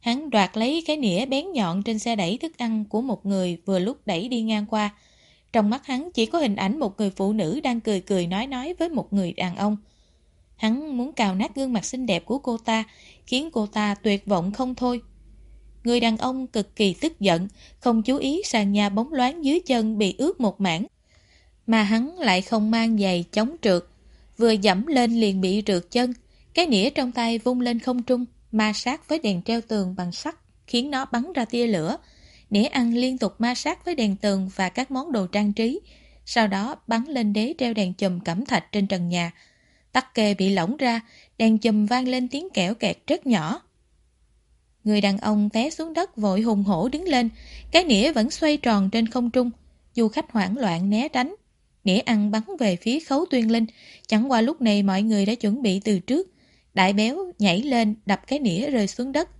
Hắn đoạt lấy cái nĩa bén nhọn trên xe đẩy thức ăn của một người vừa lúc đẩy đi ngang qua, trong mắt hắn chỉ có hình ảnh một người phụ nữ đang cười cười nói nói với một người đàn ông. Hắn muốn cào nát gương mặt xinh đẹp của cô ta, khiến cô ta tuyệt vọng không thôi. Người đàn ông cực kỳ tức giận, không chú ý sàn nhà bóng loáng dưới chân bị ướt một mảng. Mà hắn lại không mang giày chống trượt, vừa dẫm lên liền bị trượt chân, cái nĩa trong tay vung lên không trung, ma sát với đèn treo tường bằng sắt, khiến nó bắn ra tia lửa, Nĩa ăn liên tục ma sát với đèn tường và các món đồ trang trí, sau đó bắn lên đế treo đèn chùm cẩm thạch trên trần nhà. Tắc kê bị lỏng ra, đèn chùm vang lên tiếng kẽo kẹt rất nhỏ. Người đàn ông té xuống đất vội hùng hổ đứng lên, cái nĩa vẫn xoay tròn trên không trung. Du khách hoảng loạn né tránh. Nĩa ăn bắn về phía khấu tuyên linh, chẳng qua lúc này mọi người đã chuẩn bị từ trước. Đại béo nhảy lên đập cái nĩa rơi xuống đất.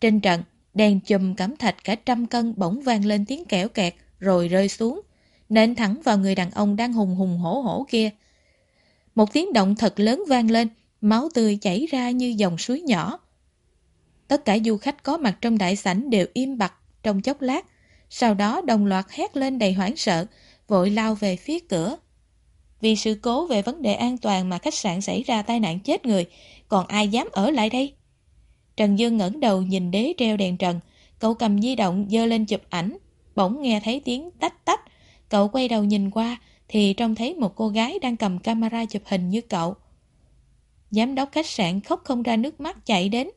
Trên trận, Đèn chùm cẩm thạch cả trăm cân bỗng vang lên tiếng kẽo kẹt rồi rơi xuống, nện thẳng vào người đàn ông đang hùng hùng hổ hổ kia. Một tiếng động thật lớn vang lên, máu tươi chảy ra như dòng suối nhỏ. Tất cả du khách có mặt trong đại sảnh đều im bặt trong chốc lát, sau đó đồng loạt hét lên đầy hoảng sợ, vội lao về phía cửa. Vì sự cố về vấn đề an toàn mà khách sạn xảy ra tai nạn chết người, còn ai dám ở lại đây? Trần Dương ngẩng đầu nhìn đế treo đèn trần, cậu cầm di động dơ lên chụp ảnh, bỗng nghe thấy tiếng tách tách. Cậu quay đầu nhìn qua, thì trông thấy một cô gái đang cầm camera chụp hình như cậu. Giám đốc khách sạn khóc không ra nước mắt chạy đến.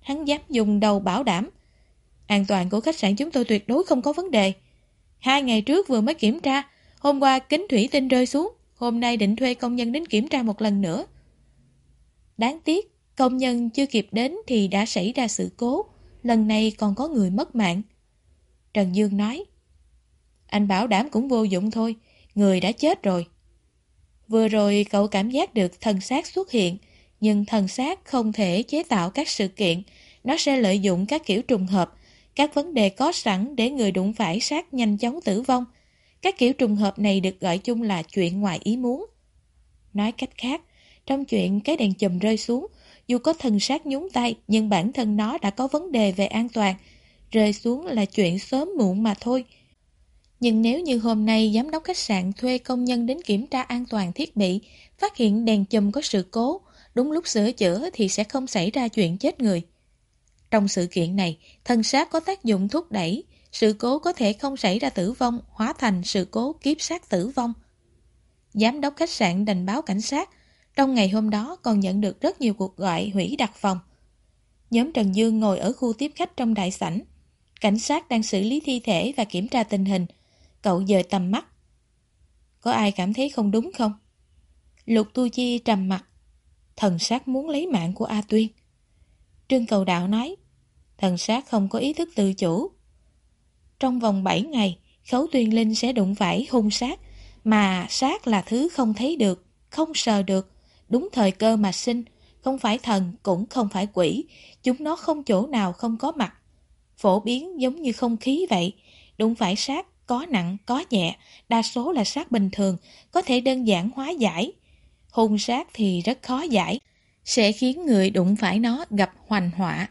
Hắn dám dùng đầu bảo đảm. An toàn của khách sạn chúng tôi tuyệt đối không có vấn đề. Hai ngày trước vừa mới kiểm tra, hôm qua kính thủy tinh rơi xuống, hôm nay định thuê công nhân đến kiểm tra một lần nữa. Đáng tiếc, Công nhân chưa kịp đến thì đã xảy ra sự cố, lần này còn có người mất mạng. Trần Dương nói, anh bảo đảm cũng vô dụng thôi, người đã chết rồi. Vừa rồi cậu cảm giác được thần xác xuất hiện, Nhưng thần sát không thể chế tạo các sự kiện, nó sẽ lợi dụng các kiểu trùng hợp, các vấn đề có sẵn để người đụng phải sát nhanh chóng tử vong. Các kiểu trùng hợp này được gọi chung là chuyện ngoài ý muốn. Nói cách khác, trong chuyện cái đèn chùm rơi xuống, dù có thần sát nhúng tay nhưng bản thân nó đã có vấn đề về an toàn. Rơi xuống là chuyện sớm muộn mà thôi. Nhưng nếu như hôm nay giám đốc khách sạn thuê công nhân đến kiểm tra an toàn thiết bị, phát hiện đèn chùm có sự cố, đúng lúc sửa chữa thì sẽ không xảy ra chuyện chết người. Trong sự kiện này, thần sát có tác dụng thúc đẩy, sự cố có thể không xảy ra tử vong hóa thành sự cố kiếp sát tử vong. Giám đốc khách sạn đành báo cảnh sát, trong ngày hôm đó còn nhận được rất nhiều cuộc gọi hủy đặt phòng. Nhóm Trần Dương ngồi ở khu tiếp khách trong đại sảnh. Cảnh sát đang xử lý thi thể và kiểm tra tình hình. Cậu dời tầm mắt. Có ai cảm thấy không đúng không? Lục Tu Chi trầm mặt. Thần sát muốn lấy mạng của A Tuyên. Trương Cầu Đạo nói, thần sát không có ý thức tự chủ. Trong vòng 7 ngày, Khấu Tuyên Linh sẽ đụng phải hung sát, mà sát là thứ không thấy được, không sờ được, đúng thời cơ mà sinh, không phải thần cũng không phải quỷ, chúng nó không chỗ nào không có mặt. Phổ biến giống như không khí vậy, đụng phải sát có nặng, có nhẹ, đa số là sát bình thường, có thể đơn giản hóa giải. Hung sát thì rất khó giải, sẽ khiến người đụng phải nó gặp hoành họa.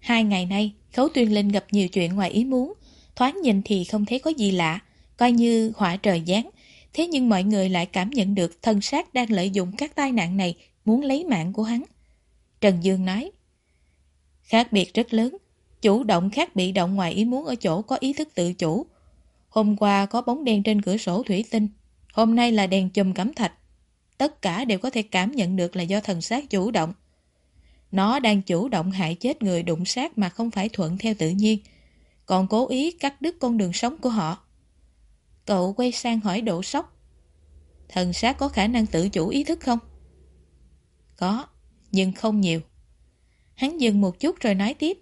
Hai ngày nay, Khấu Tuyên Linh gặp nhiều chuyện ngoài ý muốn, thoáng nhìn thì không thấy có gì lạ, coi như họa trời giáng. Thế nhưng mọi người lại cảm nhận được thân sát đang lợi dụng các tai nạn này muốn lấy mạng của hắn. Trần Dương nói, Khác biệt rất lớn, chủ động khác bị động ngoài ý muốn ở chỗ có ý thức tự chủ. Hôm qua có bóng đen trên cửa sổ thủy tinh, hôm nay là đèn chùm cẩm thạch. Tất cả đều có thể cảm nhận được là do thần sát chủ động. Nó đang chủ động hại chết người đụng sát mà không phải thuận theo tự nhiên, còn cố ý cắt đứt con đường sống của họ. Cậu quay sang hỏi độ sốc. Thần sát có khả năng tự chủ ý thức không? Có, nhưng không nhiều. Hắn dừng một chút rồi nói tiếp.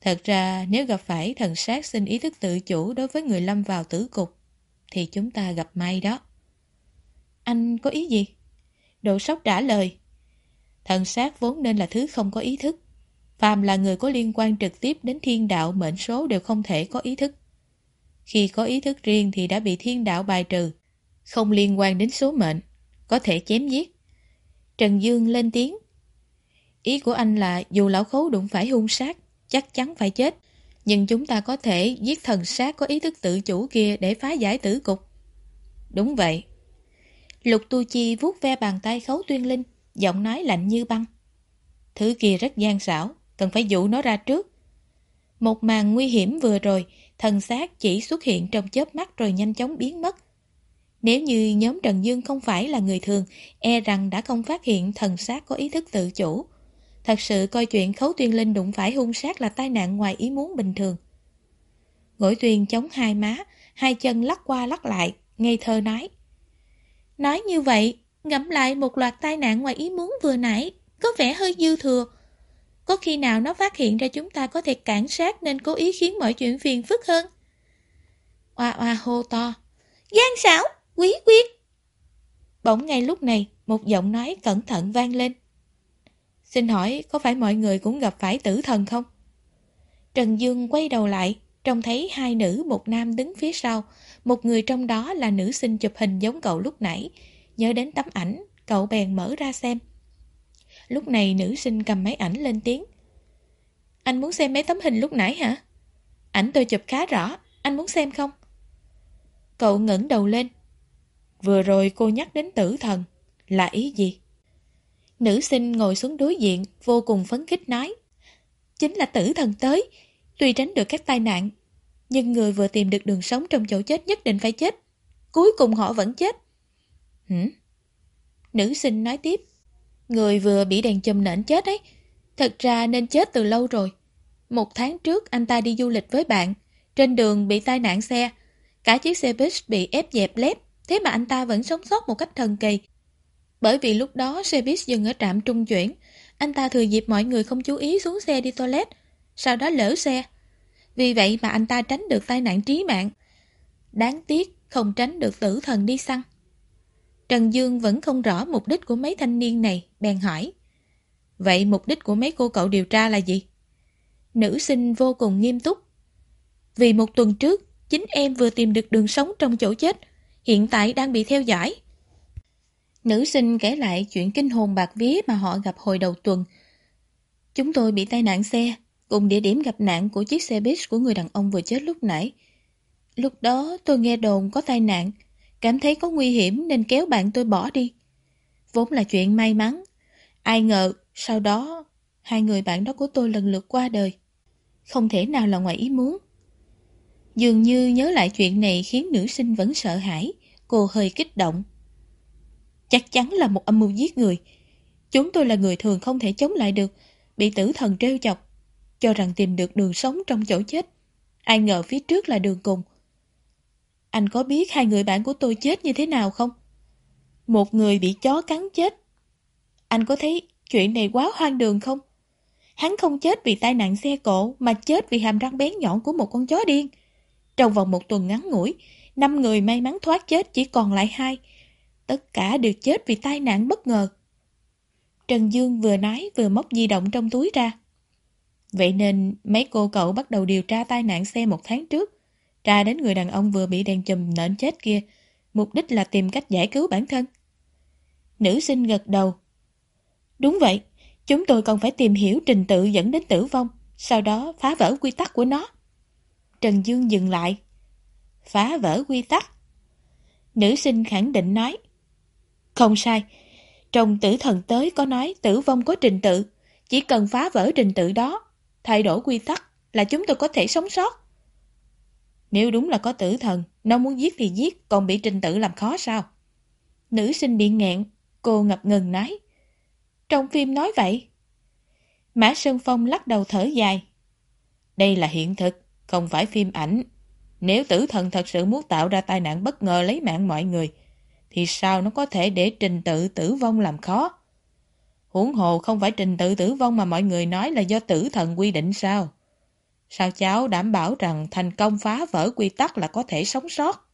Thật ra nếu gặp phải thần sát xin ý thức tự chủ đối với người lâm vào tử cục, thì chúng ta gặp may đó. Anh có ý gì? Độ sốc trả lời. Thần sát vốn nên là thứ không có ý thức. Phàm là người có liên quan trực tiếp đến thiên đạo mệnh số đều không thể có ý thức. Khi có ý thức riêng thì đã bị thiên đạo bài trừ, không liên quan đến số mệnh, có thể chém giết. Trần Dương lên tiếng. Ý của anh là dù lão khấu đụng phải hung sát, chắc chắn phải chết, nhưng chúng ta có thể giết thần sát có ý thức tự chủ kia để phá giải tử cục. Đúng vậy. Lục Tu Chi vuốt ve bàn tay khấu tuyên linh, giọng nói lạnh như băng. Thứ kia rất gian xảo, cần phải dụ nó ra trước. Một màn nguy hiểm vừa rồi, thần xác chỉ xuất hiện trong chớp mắt rồi nhanh chóng biến mất. Nếu như nhóm Trần Dương không phải là người thường, e rằng đã không phát hiện thần xác có ý thức tự chủ. Thật sự coi chuyện khấu tuyên linh đụng phải hung sát là tai nạn ngoài ý muốn bình thường. Ngỗi tuyên chống hai má, hai chân lắc qua lắc lại, ngây thơ nói. Nói như vậy, ngẫm lại một loạt tai nạn ngoài ý muốn vừa nãy, có vẻ hơi dư thừa. Có khi nào nó phát hiện ra chúng ta có thể cản sát nên cố ý khiến mọi chuyện phiền phức hơn? Oa oa hô to. Gian xảo, quý quyết. Bỗng ngay lúc này, một giọng nói cẩn thận vang lên. Xin hỏi có phải mọi người cũng gặp phải tử thần không? Trần Dương quay đầu lại, trông thấy hai nữ một nam đứng phía sau, một người trong đó là nữ sinh chụp hình giống cậu lúc nãy. Nhớ đến tấm ảnh, cậu bèn mở ra xem. Lúc này nữ sinh cầm máy ảnh lên tiếng. Anh muốn xem mấy tấm hình lúc nãy hả? Ảnh tôi chụp khá rõ, anh muốn xem không? Cậu ngẩng đầu lên. Vừa rồi cô nhắc đến tử thần, là ý gì? Nữ sinh ngồi xuống đối diện, vô cùng phấn khích nói. Chính là tử thần tới, tuy tránh được các tai nạn, nhưng người vừa tìm được đường sống trong chỗ chết nhất định phải chết. Cuối cùng họ vẫn chết. Hử? Nữ sinh nói tiếp. Người vừa bị đèn chùm nện chết ấy. Thật ra nên chết từ lâu rồi. Một tháng trước anh ta đi du lịch với bạn. Trên đường bị tai nạn xe. Cả chiếc xe bus bị ép dẹp lép. Thế mà anh ta vẫn sống sót một cách thần kỳ. Bởi vì lúc đó xe bus dừng ở trạm trung chuyển. Anh ta thừa dịp mọi người không chú ý xuống xe đi toilet. Sau đó lỡ xe. Vì vậy mà anh ta tránh được tai nạn trí mạng. Đáng tiếc không tránh được tử thần đi săn. Trần Dương vẫn không rõ mục đích của mấy thanh niên này, bèn hỏi. Vậy mục đích của mấy cô cậu điều tra là gì? Nữ sinh vô cùng nghiêm túc. Vì một tuần trước, chính em vừa tìm được đường sống trong chỗ chết, hiện tại đang bị theo dõi. Nữ sinh kể lại chuyện kinh hồn bạc vía mà họ gặp hồi đầu tuần. Chúng tôi bị tai nạn xe, cùng địa điểm gặp nạn của chiếc xe buýt của người đàn ông vừa chết lúc nãy. Lúc đó tôi nghe đồn có tai nạn, cảm thấy có nguy hiểm nên kéo bạn tôi bỏ đi. Vốn là chuyện may mắn. Ai ngờ, sau đó, hai người bạn đó của tôi lần lượt qua đời. Không thể nào là ngoài ý muốn. Dường như nhớ lại chuyện này khiến nữ sinh vẫn sợ hãi, cô hơi kích động. Chắc chắn là một âm mưu giết người. Chúng tôi là người thường không thể chống lại được, bị tử thần trêu chọc, cho rằng tìm được đường sống trong chỗ chết. Ai ngờ phía trước là đường cùng. Anh có biết hai người bạn của tôi chết như thế nào không? Một người bị chó cắn chết. Anh có thấy chuyện này quá hoang đường không? Hắn không chết vì tai nạn xe cộ mà chết vì hàm răng bén nhọn của một con chó điên. Trong vòng một tuần ngắn ngủi, năm người may mắn thoát chết chỉ còn lại hai. Tất cả đều chết vì tai nạn bất ngờ. Trần Dương vừa nói vừa móc di động trong túi ra. Vậy nên mấy cô cậu bắt đầu điều tra tai nạn xe một tháng trước. Ra đến người đàn ông vừa bị đèn chùm nện chết kia. Mục đích là tìm cách giải cứu bản thân. Nữ sinh gật đầu. Đúng vậy, chúng tôi còn phải tìm hiểu trình tự dẫn đến tử vong, sau đó phá vỡ quy tắc của nó. Trần Dương dừng lại. Phá vỡ quy tắc. Nữ sinh khẳng định nói. Không sai. Trong tử thần tới có nói tử vong có trình tự. Chỉ cần phá vỡ trình tự đó, thay đổi quy tắc là chúng tôi có thể sống sót. Nếu đúng là có tử thần, nó muốn giết thì giết, còn bị trình tự làm khó sao? Nữ sinh bị nghẹn, cô ngập ngừng nói. Trong phim nói vậy. Mã Sơn Phong lắc đầu thở dài. Đây là hiện thực, không phải phim ảnh. Nếu tử thần thật sự muốn tạo ra tai nạn bất ngờ lấy mạng mọi người, thì sao nó có thể để trình tự tử vong làm khó? Huống hồ không phải trình tự tử vong mà mọi người nói là do tử thần quy định sao? Sao cháu đảm bảo rằng thành công phá vỡ quy tắc là có thể sống sót?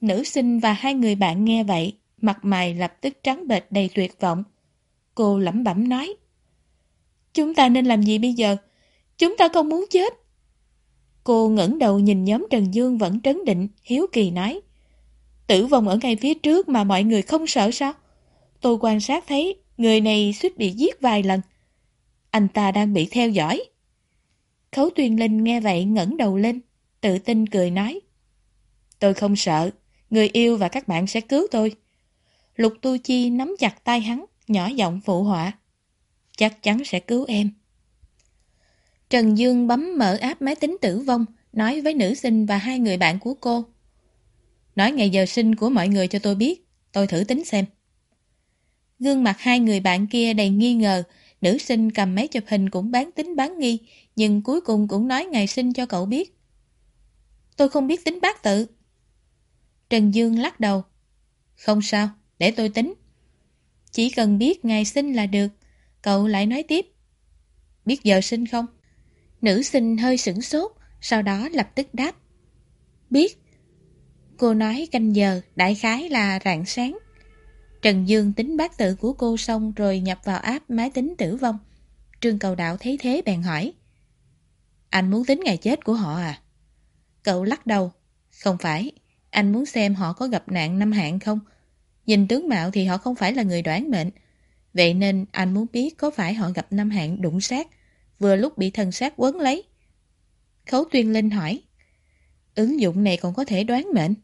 Nữ sinh và hai người bạn nghe vậy, mặt mày lập tức trắng bệch đầy tuyệt vọng. Cô lẩm bẩm nói. Chúng ta nên làm gì bây giờ? Chúng ta không muốn chết. Cô ngẩng đầu nhìn nhóm Trần Dương vẫn trấn định, hiếu kỳ nói. Tử vong ở ngay phía trước mà mọi người không sợ sao? Tôi quan sát thấy người này suýt bị giết vài lần. Anh ta đang bị theo dõi. Khấu Tuyên Linh nghe vậy ngẩng đầu lên, tự tin cười nói. Tôi không sợ, người yêu và các bạn sẽ cứu tôi. Lục Tu Chi nắm chặt tay hắn, nhỏ giọng phụ họa. Chắc chắn sẽ cứu em. Trần Dương bấm mở áp máy tính tử vong, nói với nữ sinh và hai người bạn của cô. Nói ngày giờ sinh của mọi người cho tôi biết, tôi thử tính xem. Gương mặt hai người bạn kia đầy nghi ngờ, nữ sinh cầm máy chụp hình cũng bán tính bán nghi, nhưng cuối cùng cũng nói ngày sinh cho cậu biết. Tôi không biết tính bát tự. Trần Dương lắc đầu. Không sao, để tôi tính. Chỉ cần biết ngày sinh là được, cậu lại nói tiếp. Biết giờ sinh không? Nữ sinh hơi sửng sốt, sau đó lập tức đáp. Biết. Cô nói canh giờ, đại khái là rạng sáng. Trần Dương tính bát tự của cô xong rồi nhập vào app máy tính tử vong. Trương cầu đạo thấy thế bèn hỏi. Anh muốn tính ngày chết của họ à? Cậu lắc đầu. Không phải, anh muốn xem họ có gặp nạn năm hạn không? Nhìn tướng mạo thì họ không phải là người đoán mệnh. Vậy nên anh muốn biết có phải họ gặp năm hạn đụng sát, vừa lúc bị thần sát quấn lấy. Khấu Tuyên Linh hỏi. Ứng dụng này còn có thể đoán mệnh.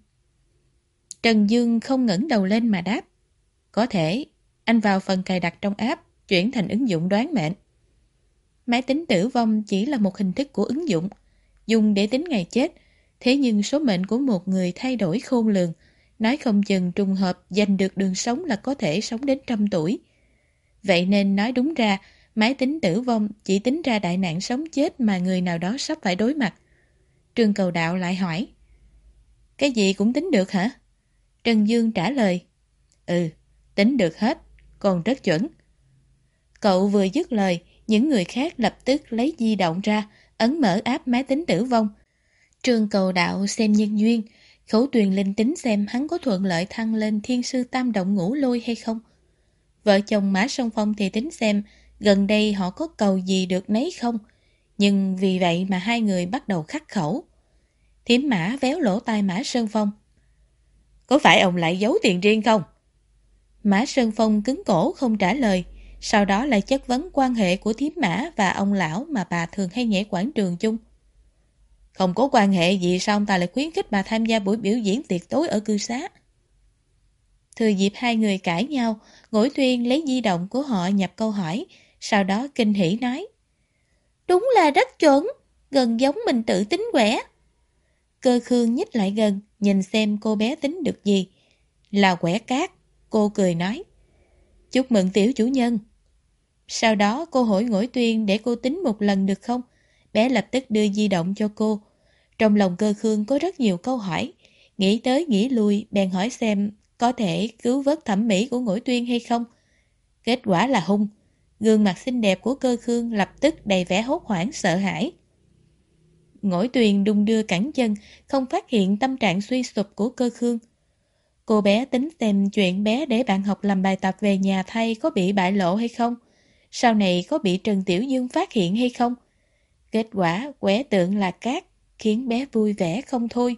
Trần Dương không ngẩng đầu lên mà đáp. Có thể, anh vào phần cài đặt trong app, chuyển thành ứng dụng đoán mệnh. Máy tính tử vong chỉ là một hình thức của ứng dụng, dùng để tính ngày chết, thế nhưng số mệnh của một người thay đổi khôn lường, nói không chừng trùng hợp giành được đường sống là có thể sống đến trăm tuổi. Vậy nên nói đúng ra, máy tính tử vong chỉ tính ra đại nạn sống chết mà người nào đó sắp phải đối mặt. Trương Cầu Đạo lại hỏi. Cái gì cũng tính được hả? Trần Dương trả lời. Ừ, tính được hết, còn rất chuẩn. Cậu vừa dứt lời, những người khác lập tức lấy di động ra, ấn mở áp máy tính tử vong. Trương cầu đạo xem nhân duyên, khẩu tuyền linh tính xem hắn có thuận lợi thăng lên thiên sư tam động ngũ lôi hay không. Vợ chồng Mã Sông Phong thì tính xem gần đây họ có cầu gì được nấy không. Nhưng vì vậy mà hai người bắt đầu khắc khẩu. Thiếm mã véo lỗ tai Mã Sơn Phong. Có phải ông lại giấu tiền riêng không? Mã Sơn Phong cứng cổ không trả lời, sau đó lại chất vấn quan hệ của thiếm mã và ông lão mà bà thường hay nhảy quảng trường chung. Không có quan hệ gì sao ông ta lại khuyến khích bà tham gia buổi biểu diễn tiệc tối ở cư xá. Thừa dịp hai người cãi nhau, Ngũi Tuyên lấy di động của họ nhập câu hỏi, sau đó kinh hỉ nói. Đúng là rất chuẩn, gần giống mình tự tính quẻ. Cơ khương nhích lại gần, nhìn xem cô bé tính được gì. Là quẻ cát, cô cười nói. Chúc mừng tiểu chủ nhân. Sau đó cô hỏi ngỗi Tuyên để cô tính một lần được không? Bé lập tức đưa di động cho cô. Trong lòng cơ khương có rất nhiều câu hỏi. Nghĩ tới nghĩ lui, bèn hỏi xem có thể cứu vớt thẩm mỹ của ngỗi tuyên hay không. Kết quả là hung. Gương mặt xinh đẹp của cơ khương lập tức đầy vẻ hốt hoảng sợ hãi. Ngỗi tuyền đung đưa cẳng chân, không phát hiện tâm trạng suy sụp của cơ khương. Cô bé tính xem chuyện bé để bạn học làm bài tập về nhà thay có bị bại lộ hay không? Sau này có bị Trần Tiểu Dương phát hiện hay không? Kết quả quẻ tượng là cát, khiến bé vui vẻ không thôi.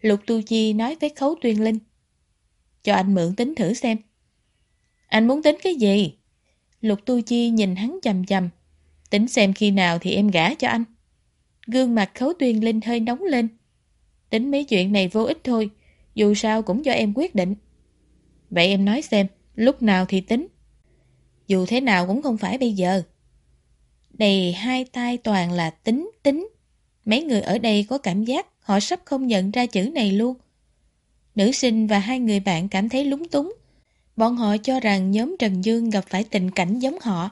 Lục Tu Chi nói với Khấu Tuyên Linh. Cho anh mượn tính thử xem. Anh muốn tính cái gì? Lục Tu Chi nhìn hắn chầm chầm. Tính xem khi nào thì em gả cho anh. Gương mặt Khấu Tuyên Linh hơi nóng lên. Tính mấy chuyện này vô ích thôi. Dù sao cũng do em quyết định. Vậy em nói xem, lúc nào thì tính. Dù thế nào cũng không phải bây giờ. Đầy hai tay toàn là tính tính. Mấy người ở đây có cảm giác họ sắp không nhận ra chữ này luôn. Nữ sinh và hai người bạn cảm thấy lúng túng. Bọn họ cho rằng nhóm Trần Dương gặp phải tình cảnh giống họ.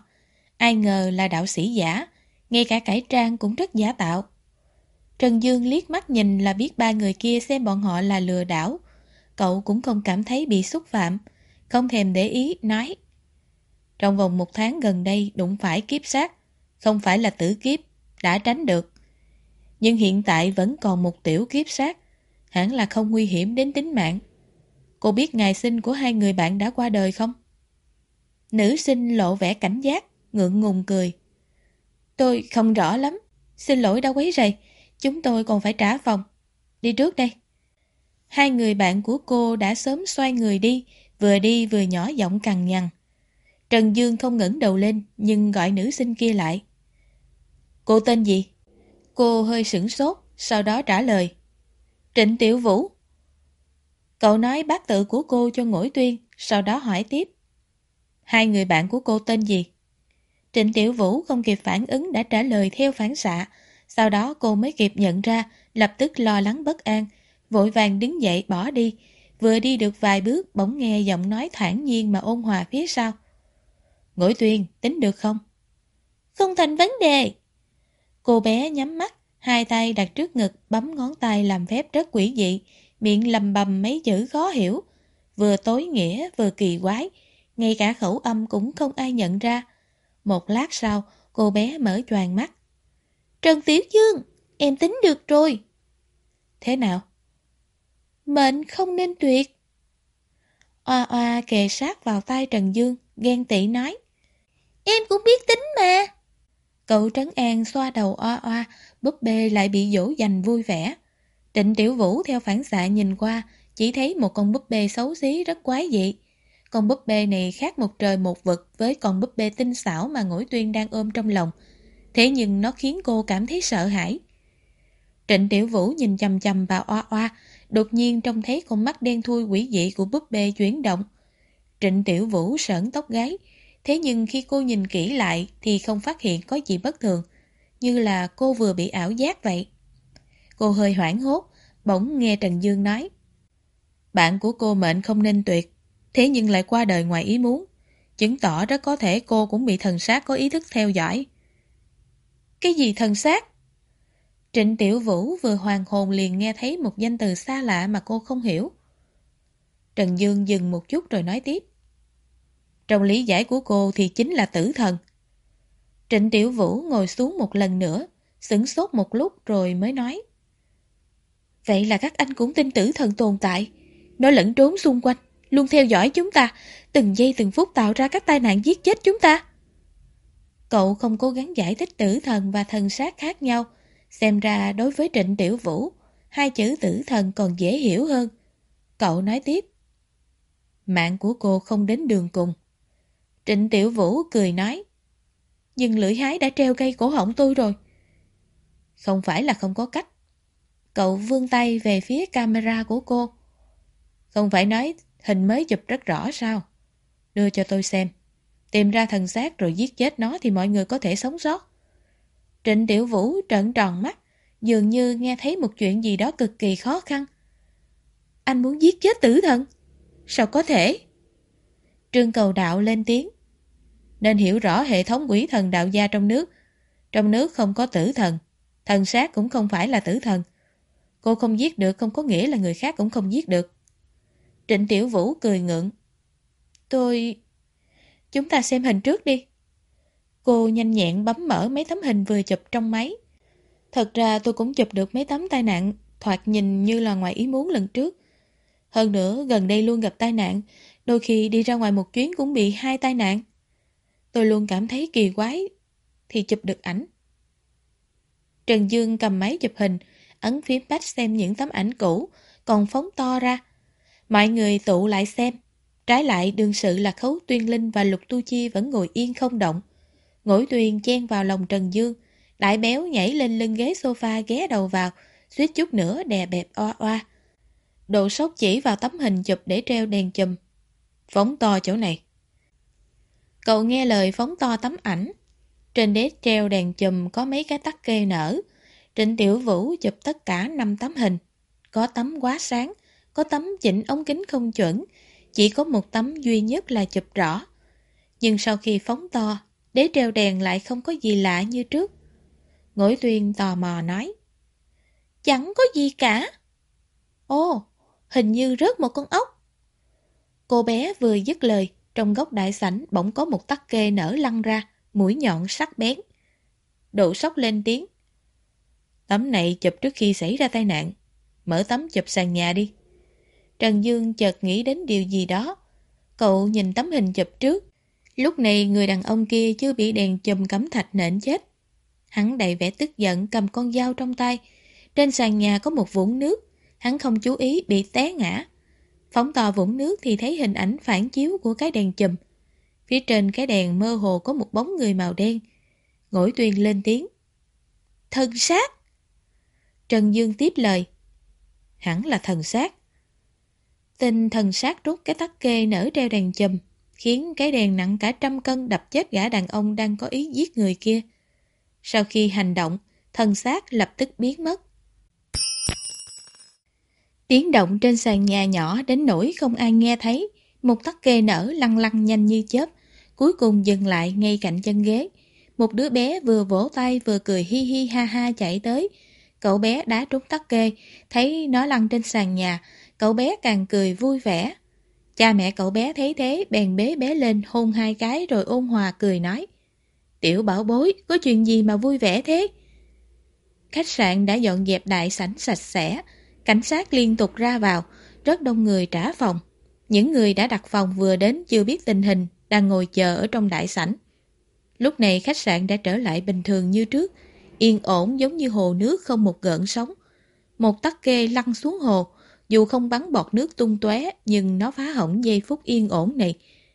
Ai ngờ là đạo sĩ giả, ngay cả cải trang cũng rất giả tạo. Trần Dương liếc mắt nhìn là biết ba người kia xem bọn họ là lừa đảo. Cậu cũng không cảm thấy bị xúc phạm, không thèm để ý, nói. Trong vòng một tháng gần đây đụng phải kiếp sát, không phải là tử kiếp, đã tránh được. Nhưng hiện tại vẫn còn một tiểu kiếp sát, hẳn là không nguy hiểm đến tính mạng. Cô biết ngày sinh của hai người bạn đã qua đời không? Nữ sinh lộ vẻ cảnh giác, ngượng ngùng cười. Tôi không rõ lắm, xin lỗi đã quấy rầy, chúng tôi còn phải trả phòng. Đi trước đây. Hai người bạn của cô đã sớm xoay người đi, vừa đi vừa nhỏ giọng cằn nhằn. Trần Dương không ngẩng đầu lên, nhưng gọi nữ sinh kia lại. Cô tên gì? Cô hơi sửng sốt, sau đó trả lời. Trịnh Tiểu Vũ. Cậu nói bác tự của cô cho ngỗi tuyên, sau đó hỏi tiếp. Hai người bạn của cô tên gì? Trịnh Tiểu Vũ không kịp phản ứng đã trả lời theo phản xạ. Sau đó cô mới kịp nhận ra, lập tức lo lắng bất an, vội vàng đứng dậy bỏ đi. Vừa đi được vài bước bỗng nghe giọng nói thản nhiên mà ôn hòa phía sau. Ngũi tuyên, tính được không? Không thành vấn đề. Cô bé nhắm mắt, hai tay đặt trước ngực bấm ngón tay làm phép rất quỷ dị, miệng lầm bầm mấy chữ khó hiểu. Vừa tối nghĩa vừa kỳ quái, ngay cả khẩu âm cũng không ai nhận ra. Một lát sau, cô bé mở choàng mắt. Trần Tiểu Dương, em tính được rồi. Thế nào? Mệnh không nên tuyệt. Oa oa kề sát vào tay Trần Dương, ghen tị nói. Em cũng biết tính mà. Cậu Trấn An xoa đầu oa oa, búp bê lại bị dỗ dành vui vẻ. Trịnh Tiểu Vũ theo phản xạ nhìn qua, chỉ thấy một con búp bê xấu xí rất quái dị. Con búp bê này khác một trời một vực với con búp bê tinh xảo mà Ngũi Tuyên đang ôm trong lòng. Thế nhưng nó khiến cô cảm thấy sợ hãi. Trịnh Tiểu Vũ nhìn chầm chầm vào oa oa, đột nhiên trông thấy con mắt đen thui quỷ dị của búp bê chuyển động. Trịnh Tiểu Vũ sởn tóc gáy, thế nhưng khi cô nhìn kỹ lại thì không phát hiện có gì bất thường, như là cô vừa bị ảo giác vậy. Cô hơi hoảng hốt, bỗng nghe Trần Dương nói. Bạn của cô mệnh không nên tuyệt, thế nhưng lại qua đời ngoài ý muốn, chứng tỏ rất có thể cô cũng bị thần sát có ý thức theo dõi. Cái gì thần sát? Trịnh Tiểu Vũ vừa hoàn hồn liền nghe thấy một danh từ xa lạ mà cô không hiểu. Trần Dương dừng một chút rồi nói tiếp. Trong lý giải của cô thì chính là tử thần. Trịnh Tiểu Vũ ngồi xuống một lần nữa, sửng sốt một lúc rồi mới nói. Vậy là các anh cũng tin tử thần tồn tại. Nó lẫn trốn xung quanh, luôn theo dõi chúng ta, từng giây từng phút tạo ra các tai nạn giết chết chúng ta. Cậu không cố gắng giải thích tử thần và thần sát khác nhau. Xem ra đối với Trịnh Tiểu Vũ, hai chữ tử thần còn dễ hiểu hơn. Cậu nói tiếp. Mạng của cô không đến đường cùng. Trịnh Tiểu Vũ cười nói. Nhưng lưỡi hái đã treo cây cổ họng tôi rồi. Không phải là không có cách. Cậu vươn tay về phía camera của cô. Không phải nói hình mới chụp rất rõ sao? Đưa cho tôi xem. Tìm ra thần xác rồi giết chết nó thì mọi người có thể sống sót. Trịnh Tiểu Vũ trợn tròn mắt, dường như nghe thấy một chuyện gì đó cực kỳ khó khăn. Anh muốn giết chết tử thần? Sao có thể? Trương Cầu Đạo lên tiếng. Nên hiểu rõ hệ thống quỷ thần đạo gia trong nước. Trong nước không có tử thần, thần sát cũng không phải là tử thần. Cô không giết được không có nghĩa là người khác cũng không giết được. Trịnh Tiểu Vũ cười ngượng. Tôi... Chúng ta xem hình trước đi. Cô nhanh nhẹn bấm mở mấy tấm hình vừa chụp trong máy. Thật ra tôi cũng chụp được mấy tấm tai nạn thoạt nhìn như là ngoài ý muốn lần trước. Hơn nữa, gần đây luôn gặp tai nạn, đôi khi đi ra ngoài một chuyến cũng bị hai tai nạn. Tôi luôn cảm thấy kỳ quái, thì chụp được ảnh. Trần Dương cầm máy chụp hình, ấn phím tách xem những tấm ảnh cũ, còn phóng to ra. Mọi người tụ lại xem. Trái lại đương sự là Khấu Tuyên Linh và Lục Tu Chi vẫn ngồi yên không động. Ngỗi Tuyền chen vào lòng Trần Dương, đại béo nhảy lên lưng ghế sofa ghé đầu vào, suýt chút nữa đè bẹp oa oa. Độ sốc chỉ vào tấm hình chụp để treo đèn chùm. Phóng to chỗ này. Cậu nghe lời phóng to tấm ảnh. Trên đế treo đèn chùm có mấy cái tắc kê nở. Trịnh Tiểu Vũ chụp tất cả 5 tấm hình. Có tấm quá sáng, có tấm chỉnh ống kính không chuẩn, chỉ có một tấm duy nhất là chụp rõ. Nhưng sau khi phóng to, đế treo đèn lại không có gì lạ như trước. Ngỗi tuyên tò mò nói. Chẳng có gì cả. Ồ, hình như rớt một con ốc. Cô bé vừa dứt lời, trong góc đại sảnh bỗng có một tắc kê nở lăn ra, mũi nhọn sắc bén. Độ sốc lên tiếng. Tấm này chụp trước khi xảy ra tai nạn. Mở tấm chụp sàn nhà đi. Trần Dương chợt nghĩ đến điều gì đó. Cậu nhìn tấm hình chụp trước. Lúc này người đàn ông kia chưa bị đèn chùm cắm thạch nện chết. Hắn đầy vẻ tức giận cầm con dao trong tay. Trên sàn nhà có một vũng nước. Hắn không chú ý bị té ngã. Phóng to vũng nước thì thấy hình ảnh phản chiếu của cái đèn chùm. Phía trên cái đèn mơ hồ có một bóng người màu đen. Ngỗi tuyên lên tiếng. Thần sát! Trần Dương tiếp lời. Hẳn là thần sát. Tình thần sát rút cái tắc kê nở treo đèn chùm, khiến cái đèn nặng cả trăm cân đập chết gã đàn ông đang có ý giết người kia. Sau khi hành động, thần sát lập tức biến mất. Tiếng động trên sàn nhà nhỏ đến nỗi không ai nghe thấy, một tắc kê nở lăn lăn nhanh như chớp, cuối cùng dừng lại ngay cạnh chân ghế. Một đứa bé vừa vỗ tay vừa cười hi hi ha ha chạy tới. Cậu bé đá trúng tắc kê, thấy nó lăn trên sàn nhà, cậu bé càng cười vui vẻ. Cha mẹ cậu bé thấy thế bèn bế bé lên hôn hai cái rồi ôn hòa cười nói. Tiểu bảo bối, có chuyện gì mà vui vẻ thế? Khách sạn đã dọn dẹp đại sảnh sạch sẽ, cảnh sát liên tục ra vào, rất đông người trả phòng. Những người đã đặt phòng vừa đến chưa biết tình hình, đang ngồi chờ ở trong đại sảnh. Lúc này khách sạn đã trở lại bình thường như trước, yên ổn giống như hồ nước không một gợn sóng. Một tắc kê lăn xuống hồ, dù không bắn bọt nước tung tóe nhưng nó phá hỏng giây phút yên ổn này.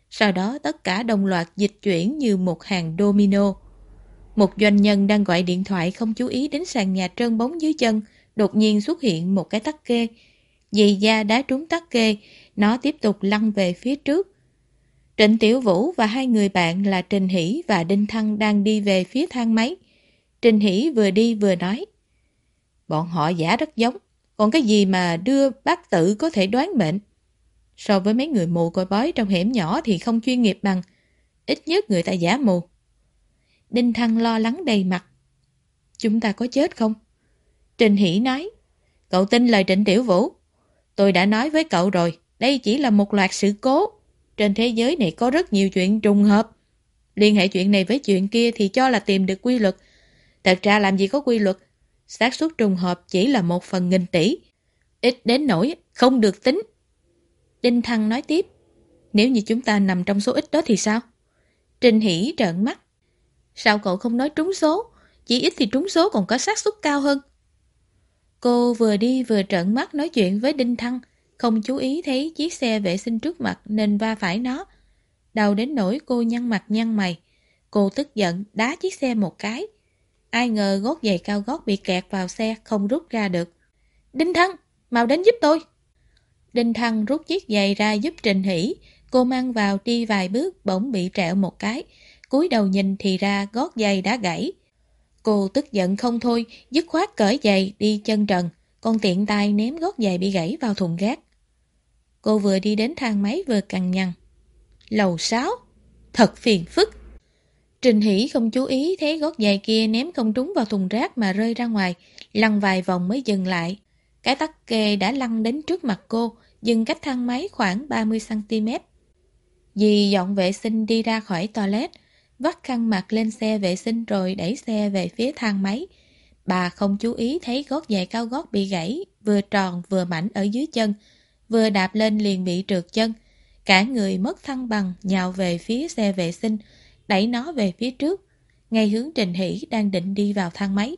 Sau đó tất cả đồng loạt dịch chuyển như một hàng domino. Một doanh nhân đang gọi điện thoại không chú ý đến sàn nhà trơn bóng dưới chân, đột nhiên xuất hiện một cái tắc kê. Dì da đá trúng tắc kê, nó tiếp tục lăn về phía trước. Trịnh Tiểu Vũ và hai người bạn là Trình Hỷ và Đinh Thăng đang đi về phía thang máy. Trình Hỷ vừa đi vừa nói. Bọn họ giả rất giống, còn cái gì mà đưa bác tự có thể đoán mệnh. So với mấy người mù coi bói trong hẻm nhỏ thì không chuyên nghiệp bằng, ít nhất người ta giả mù. Đinh Thăng lo lắng đầy mặt. Chúng ta có chết không? Trình Hỷ nói, cậu tin lời Trịnh Tiểu Vũ. Tôi đã nói với cậu rồi, đây chỉ là một loạt sự cố. Trên thế giới này có rất nhiều chuyện trùng hợp. Liên hệ chuyện này với chuyện kia thì cho là tìm được quy luật. Thật ra làm gì có quy luật, xác suất trùng hợp chỉ là một phần nghìn tỷ. Ít đến nỗi, không được tính. Đinh Thăng nói tiếp. Nếu như chúng ta nằm trong số ít đó thì sao? Trình Hỷ trợn mắt. Sao cậu không nói trúng số? Chỉ ít thì trúng số còn có xác suất cao hơn. Cô vừa đi vừa trợn mắt nói chuyện với Đinh Thăng, không chú ý thấy chiếc xe vệ sinh trước mặt nên va phải nó. Đầu đến nỗi cô nhăn mặt nhăn mày. Cô tức giận đá chiếc xe một cái. Ai ngờ gót giày cao gót bị kẹt vào xe không rút ra được. Đinh Thăng, mau đến giúp tôi. Đinh Thăng rút chiếc giày ra giúp Trình Hỷ. Cô mang vào đi vài bước bỗng bị trẹo một cái. cúi đầu nhìn thì ra gót giày đã gãy. Cô tức giận không thôi, dứt khoát cởi giày đi chân trần, còn tiện tay ném gót giày bị gãy vào thùng rác. Cô vừa đi đến thang máy vừa cằn nhằn. Lầu 6. Thật phiền phức. Trình Hỷ không chú ý thấy gót giày kia ném không trúng vào thùng rác mà rơi ra ngoài, lăn vài vòng mới dừng lại. Cái tắc kê đã lăn đến trước mặt cô, dừng cách thang máy khoảng 30cm. Dì dọn vệ sinh đi ra khỏi toilet, vắt khăn mặt lên xe vệ sinh rồi đẩy xe về phía thang máy. Bà không chú ý thấy gót giày cao gót bị gãy, vừa tròn vừa mảnh ở dưới chân, vừa đạp lên liền bị trượt chân. Cả người mất thăng bằng nhào về phía xe vệ sinh, đẩy nó về phía trước, ngay hướng Trình Hỷ đang định đi vào thang máy.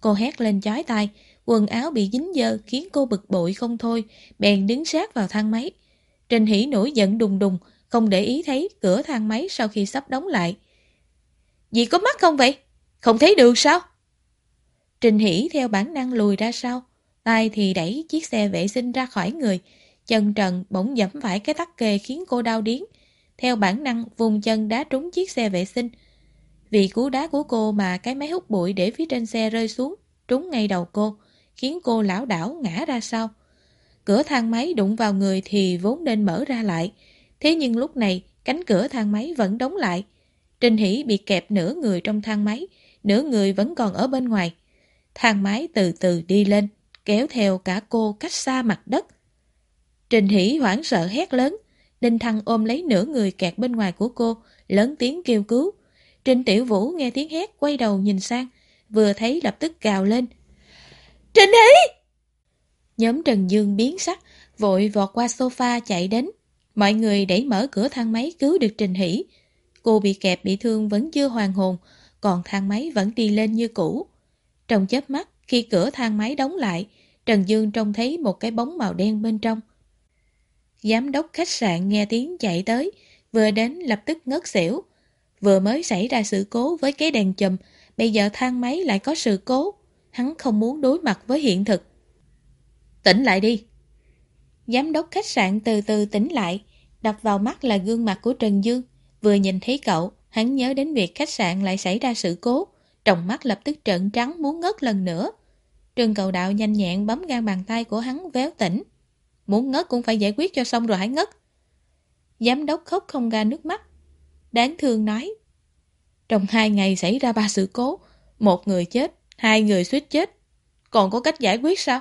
Cô hét lên chói tai, quần áo bị dính dơ khiến cô bực bội không thôi, bèn đứng sát vào thang máy. Trình Hỷ nổi giận đùng đùng, không để ý thấy cửa thang máy sau khi sắp đóng lại. Dì có mắt không vậy? Không thấy được sao? Trình Hỷ theo bản năng lùi ra sau, tay thì đẩy chiếc xe vệ sinh ra khỏi người, chân trần bỗng dẫm phải cái tắc kề khiến cô đau điếng. Theo bản năng vùng chân đá trúng chiếc xe vệ sinh. Vì cú đá của cô mà cái máy hút bụi để phía trên xe rơi xuống, trúng ngay đầu cô, khiến cô lão đảo ngã ra sau. Cửa thang máy đụng vào người thì vốn nên mở ra lại, Thế nhưng lúc này, cánh cửa thang máy vẫn đóng lại. Trình Hỷ bị kẹp nửa người trong thang máy, nửa người vẫn còn ở bên ngoài. Thang máy từ từ đi lên, kéo theo cả cô cách xa mặt đất. Trình Hỷ hoảng sợ hét lớn, Đinh Thăng ôm lấy nửa người kẹt bên ngoài của cô, lớn tiếng kêu cứu. Trình Tiểu Vũ nghe tiếng hét quay đầu nhìn sang, vừa thấy lập tức gào lên. Trình Hỷ! Nhóm Trần Dương biến sắc, vội vọt qua sofa chạy đến, Mọi người đẩy mở cửa thang máy cứu được Trình Hỷ. Cô bị kẹp bị thương vẫn chưa hoàn hồn, còn thang máy vẫn đi lên như cũ. Trong chớp mắt, khi cửa thang máy đóng lại, Trần Dương trông thấy một cái bóng màu đen bên trong. Giám đốc khách sạn nghe tiếng chạy tới, vừa đến lập tức ngất xỉu. Vừa mới xảy ra sự cố với cái đèn chùm, bây giờ thang máy lại có sự cố. Hắn không muốn đối mặt với hiện thực. Tỉnh lại đi, Giám đốc khách sạn từ từ tỉnh lại, đập vào mắt là gương mặt của Trần Dương. Vừa nhìn thấy cậu, hắn nhớ đến việc khách sạn lại xảy ra sự cố, trong mắt lập tức trợn trắng muốn ngất lần nữa. Trương cầu đạo nhanh nhẹn bấm gan bàn tay của hắn véo tỉnh. Muốn ngất cũng phải giải quyết cho xong rồi hãy ngất. Giám đốc khóc không ra nước mắt. Đáng thương nói. Trong hai ngày xảy ra ba sự cố, một người chết, hai người suýt chết. Còn có cách giải quyết sao?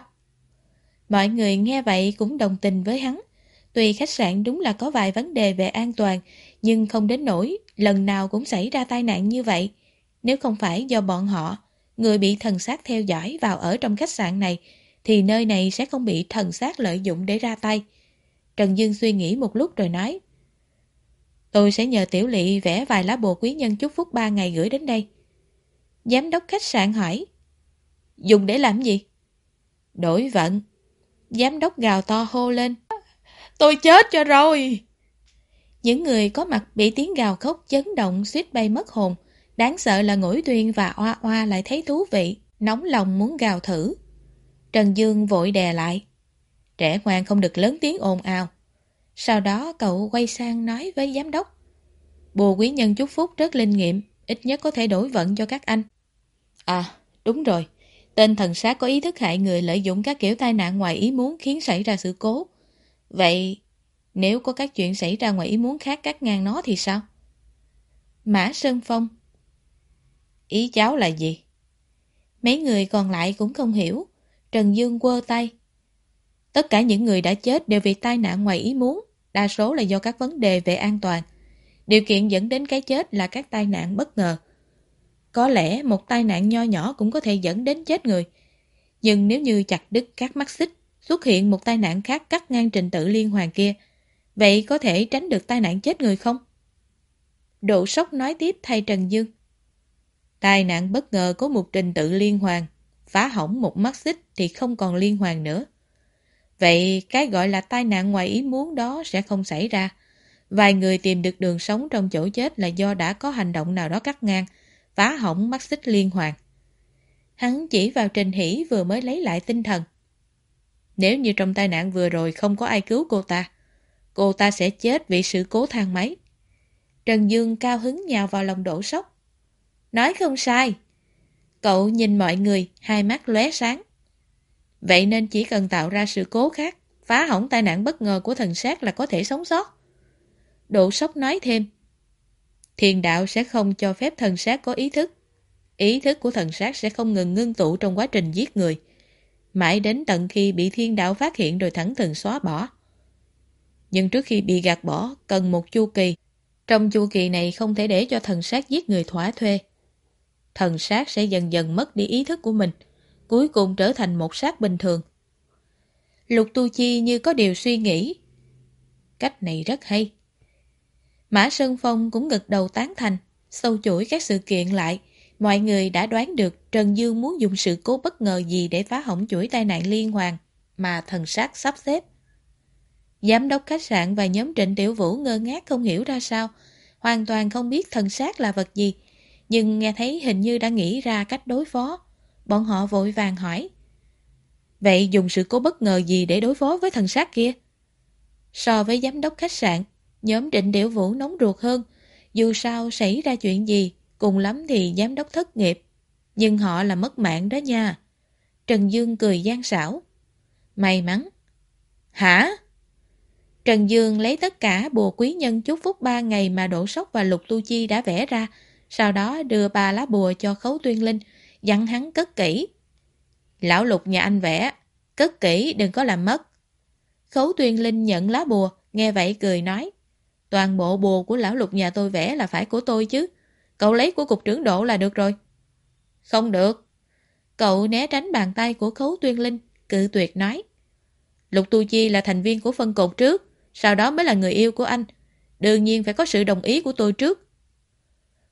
Mọi người nghe vậy cũng đồng tình với hắn. Tuy khách sạn đúng là có vài vấn đề về an toàn, nhưng không đến nỗi lần nào cũng xảy ra tai nạn như vậy. Nếu không phải do bọn họ, người bị thần sát theo dõi vào ở trong khách sạn này, thì nơi này sẽ không bị thần sát lợi dụng để ra tay. Trần Dương suy nghĩ một lúc rồi nói Tôi sẽ nhờ Tiểu Lị vẽ vài lá bùa quý nhân chúc phúc ba ngày gửi đến đây. Giám đốc khách sạn hỏi Dùng để làm gì? Đổi vận. Giám đốc gào to hô lên. Tôi chết cho rồi! Những người có mặt bị tiếng gào khóc chấn động suýt bay mất hồn. Đáng sợ là ngũi tuyên và oa oa lại thấy thú vị, nóng lòng muốn gào thử. Trần Dương vội đè lại. Trẻ ngoan không được lớn tiếng ồn ào. Sau đó cậu quay sang nói với giám đốc. Bùa quý nhân chúc phúc rất linh nghiệm, ít nhất có thể đổi vận cho các anh. À, đúng rồi. Tên thần sát có ý thức hại người lợi dụng các kiểu tai nạn ngoài ý muốn khiến xảy ra sự cố. Vậy, nếu có các chuyện xảy ra ngoài ý muốn khác cắt ngang nó thì sao? Mã Sơn Phong Ý cháu là gì? Mấy người còn lại cũng không hiểu. Trần Dương quơ tay. Tất cả những người đã chết đều vì tai nạn ngoài ý muốn, đa số là do các vấn đề về an toàn. Điều kiện dẫn đến cái chết là các tai nạn bất ngờ. Có lẽ một tai nạn nho nhỏ cũng có thể dẫn đến chết người. Nhưng nếu như chặt đứt các mắt xích, xuất hiện một tai nạn khác cắt ngang trình tự liên hoàn kia. Vậy có thể tránh được tai nạn chết người không? Độ sốc nói tiếp thay Trần Dương. Tai nạn bất ngờ có một trình tự liên hoàn, phá hỏng một mắt xích thì không còn liên hoàn nữa. Vậy cái gọi là tai nạn ngoài ý muốn đó sẽ không xảy ra. Vài người tìm được đường sống trong chỗ chết là do đã có hành động nào đó cắt ngang, phá hỏng mắt xích liên hoàn. Hắn chỉ vào Trình Hỷ vừa mới lấy lại tinh thần. Nếu như trong tai nạn vừa rồi không có ai cứu cô ta, cô ta sẽ chết vì sự cố thang máy. Trần Dương cao hứng nhào vào lòng đổ sốc. Nói không sai. Cậu nhìn mọi người, hai mắt lóe sáng. Vậy nên chỉ cần tạo ra sự cố khác, phá hỏng tai nạn bất ngờ của thần sát là có thể sống sót. Độ sốc nói thêm. Thiền đạo sẽ không cho phép thần sát có ý thức. Ý thức của thần sát sẽ không ngừng ngưng tụ trong quá trình giết người. Mãi đến tận khi bị thiên đạo phát hiện rồi thẳng thừng xóa bỏ. Nhưng trước khi bị gạt bỏ, cần một chu kỳ. Trong chu kỳ này không thể để cho thần sát giết người thỏa thuê. Thần sát sẽ dần dần mất đi ý thức của mình, cuối cùng trở thành một sát bình thường. Lục Tu Chi như có điều suy nghĩ. Cách này rất hay. Mã Sơn Phong cũng gật đầu tán thành, sâu chuỗi các sự kiện lại. Mọi người đã đoán được Trần Dương muốn dùng sự cố bất ngờ gì để phá hỏng chuỗi tai nạn liên hoàn mà thần sát sắp xếp. Giám đốc khách sạn và nhóm Trịnh Tiểu Vũ ngơ ngác không hiểu ra sao, hoàn toàn không biết thần sát là vật gì, nhưng nghe thấy hình như đã nghĩ ra cách đối phó. Bọn họ vội vàng hỏi. Vậy dùng sự cố bất ngờ gì để đối phó với thần sát kia? So với giám đốc khách sạn, nhóm Trịnh Điểu Vũ nóng ruột hơn. Dù sao xảy ra chuyện gì, cùng lắm thì giám đốc thất nghiệp. Nhưng họ là mất mạng đó nha. Trần Dương cười gian xảo. May mắn. Hả? Trần Dương lấy tất cả bùa quý nhân chúc phúc ba ngày mà Đỗ Sóc và Lục Tu Chi đã vẽ ra, sau đó đưa ba lá bùa cho Khấu Tuyên Linh, dặn hắn cất kỹ. Lão Lục nhà anh vẽ, cất kỹ đừng có làm mất. Khấu Tuyên Linh nhận lá bùa, nghe vậy cười nói. Toàn bộ bùa của lão Lục nhà tôi vẽ là phải của tôi chứ. Cậu lấy của cục trưởng độ là được rồi. Không được. Cậu né tránh bàn tay của Khấu Tuyên Linh, cự tuyệt nói. Lục Tu Chi là thành viên của phân cục trước sau đó mới là người yêu của anh. Đương nhiên phải có sự đồng ý của tôi trước.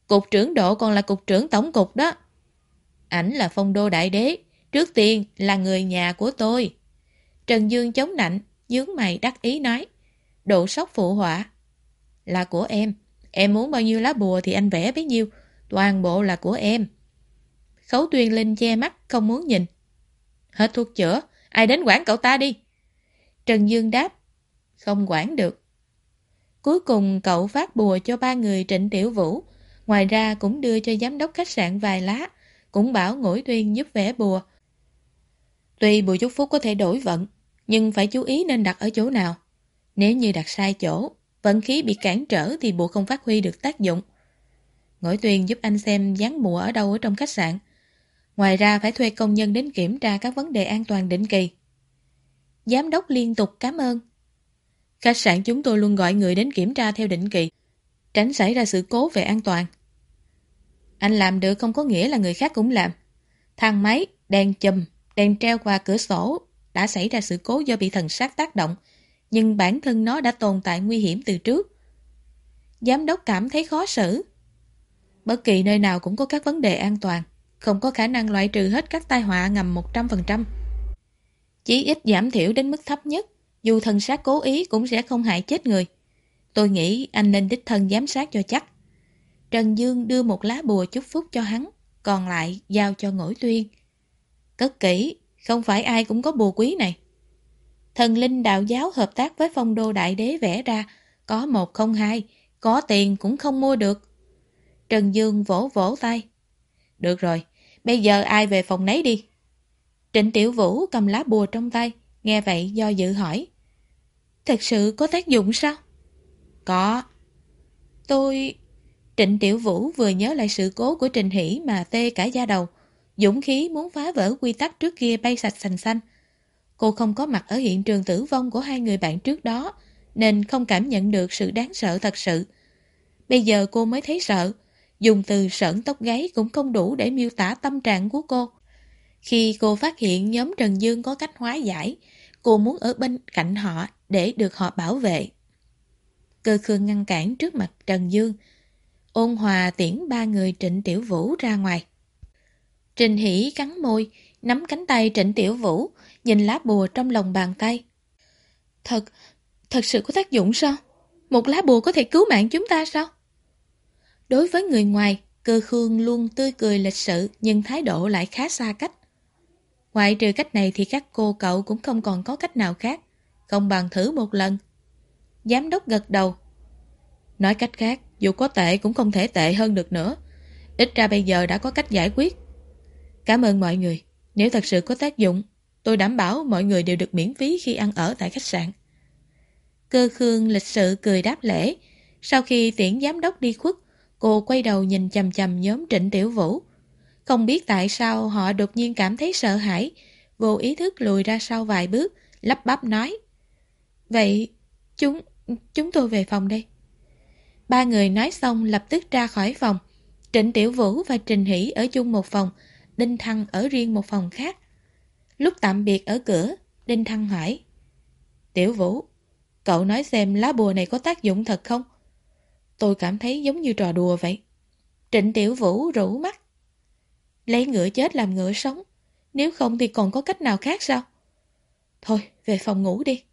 Cục trưởng độ còn là cục trưởng tổng cục đó. Ảnh là phong đô đại đế, trước tiên là người nhà của tôi. Trần Dương chống nạnh, dướng mày đắc ý nói. Độ sốc phụ họa. Là của em. Em muốn bao nhiêu lá bùa thì anh vẽ bấy nhiêu. Toàn bộ là của em. Khấu tuyên linh che mắt, không muốn nhìn. Hết thuốc chữa, ai đến quản cậu ta đi. Trần Dương đáp không quản được. Cuối cùng cậu phát bùa cho ba người Trịnh Tiểu Vũ, ngoài ra cũng đưa cho giám đốc khách sạn vài lá, cũng bảo Ngũi Tuyên giúp vẽ bùa. Tuy bùa chúc phúc có thể đổi vận, nhưng phải chú ý nên đặt ở chỗ nào. Nếu như đặt sai chỗ, vận khí bị cản trở thì bùa không phát huy được tác dụng. Ngũi Tuyên giúp anh xem dán bùa ở đâu ở trong khách sạn. Ngoài ra phải thuê công nhân đến kiểm tra các vấn đề an toàn định kỳ. Giám đốc liên tục cảm ơn. Khách sạn chúng tôi luôn gọi người đến kiểm tra theo định kỳ, tránh xảy ra sự cố về an toàn. Anh làm được không có nghĩa là người khác cũng làm. Thang máy, đèn chùm, đèn treo qua cửa sổ đã xảy ra sự cố do bị thần sát tác động, nhưng bản thân nó đã tồn tại nguy hiểm từ trước. Giám đốc cảm thấy khó xử. Bất kỳ nơi nào cũng có các vấn đề an toàn, không có khả năng loại trừ hết các tai họa ngầm 100%. Chí ít giảm thiểu đến mức thấp nhất dù thần sát cố ý cũng sẽ không hại chết người. Tôi nghĩ anh nên đích thân giám sát cho chắc. Trần Dương đưa một lá bùa chúc phúc cho hắn, còn lại giao cho ngỗi tuyên. Cất kỹ, không phải ai cũng có bùa quý này. Thần linh đạo giáo hợp tác với phong đô đại đế vẽ ra, có một không hai, có tiền cũng không mua được. Trần Dương vỗ vỗ tay. Được rồi, bây giờ ai về phòng nấy đi. Trịnh Tiểu Vũ cầm lá bùa trong tay, Nghe vậy do dự hỏi. Thật sự có tác dụng sao? Có. Tôi... Trịnh Tiểu Vũ vừa nhớ lại sự cố của Trình Hỷ mà tê cả da đầu. Dũng khí muốn phá vỡ quy tắc trước kia bay sạch sành xanh. Cô không có mặt ở hiện trường tử vong của hai người bạn trước đó, nên không cảm nhận được sự đáng sợ thật sự. Bây giờ cô mới thấy sợ, dùng từ sởn tóc gáy cũng không đủ để miêu tả tâm trạng của cô. Khi cô phát hiện nhóm Trần Dương có cách hóa giải, Cô muốn ở bên cạnh họ để được họ bảo vệ. Cơ khương ngăn cản trước mặt Trần Dương. Ôn hòa tiễn ba người Trịnh Tiểu Vũ ra ngoài. Trình Hỷ cắn môi, nắm cánh tay Trịnh Tiểu Vũ, nhìn lá bùa trong lòng bàn tay. Thật, thật sự có tác dụng sao? Một lá bùa có thể cứu mạng chúng ta sao? Đối với người ngoài, cơ khương luôn tươi cười lịch sự nhưng thái độ lại khá xa cách. Ngoại trừ cách này thì các cô cậu cũng không còn có cách nào khác, không bằng thử một lần. Giám đốc gật đầu. Nói cách khác, dù có tệ cũng không thể tệ hơn được nữa. Ít ra bây giờ đã có cách giải quyết. Cảm ơn mọi người. Nếu thật sự có tác dụng, tôi đảm bảo mọi người đều được miễn phí khi ăn ở tại khách sạn. Cơ khương lịch sự cười đáp lễ. Sau khi tiễn giám đốc đi khuất, cô quay đầu nhìn chầm chầm nhóm Trịnh Tiểu Vũ. Không biết tại sao họ đột nhiên cảm thấy sợ hãi, vô ý thức lùi ra sau vài bước, lắp bắp nói. Vậy, chúng, chúng tôi về phòng đây. Ba người nói xong lập tức ra khỏi phòng. Trịnh Tiểu Vũ và Trình Hỷ ở chung một phòng, Đinh Thăng ở riêng một phòng khác. Lúc tạm biệt ở cửa, Đinh Thăng hỏi. Tiểu Vũ, cậu nói xem lá bùa này có tác dụng thật không? Tôi cảm thấy giống như trò đùa vậy. Trịnh Tiểu Vũ rủ mắt. Lấy ngựa chết làm ngựa sống. Nếu không thì còn có cách nào khác sao? Thôi, về phòng ngủ đi.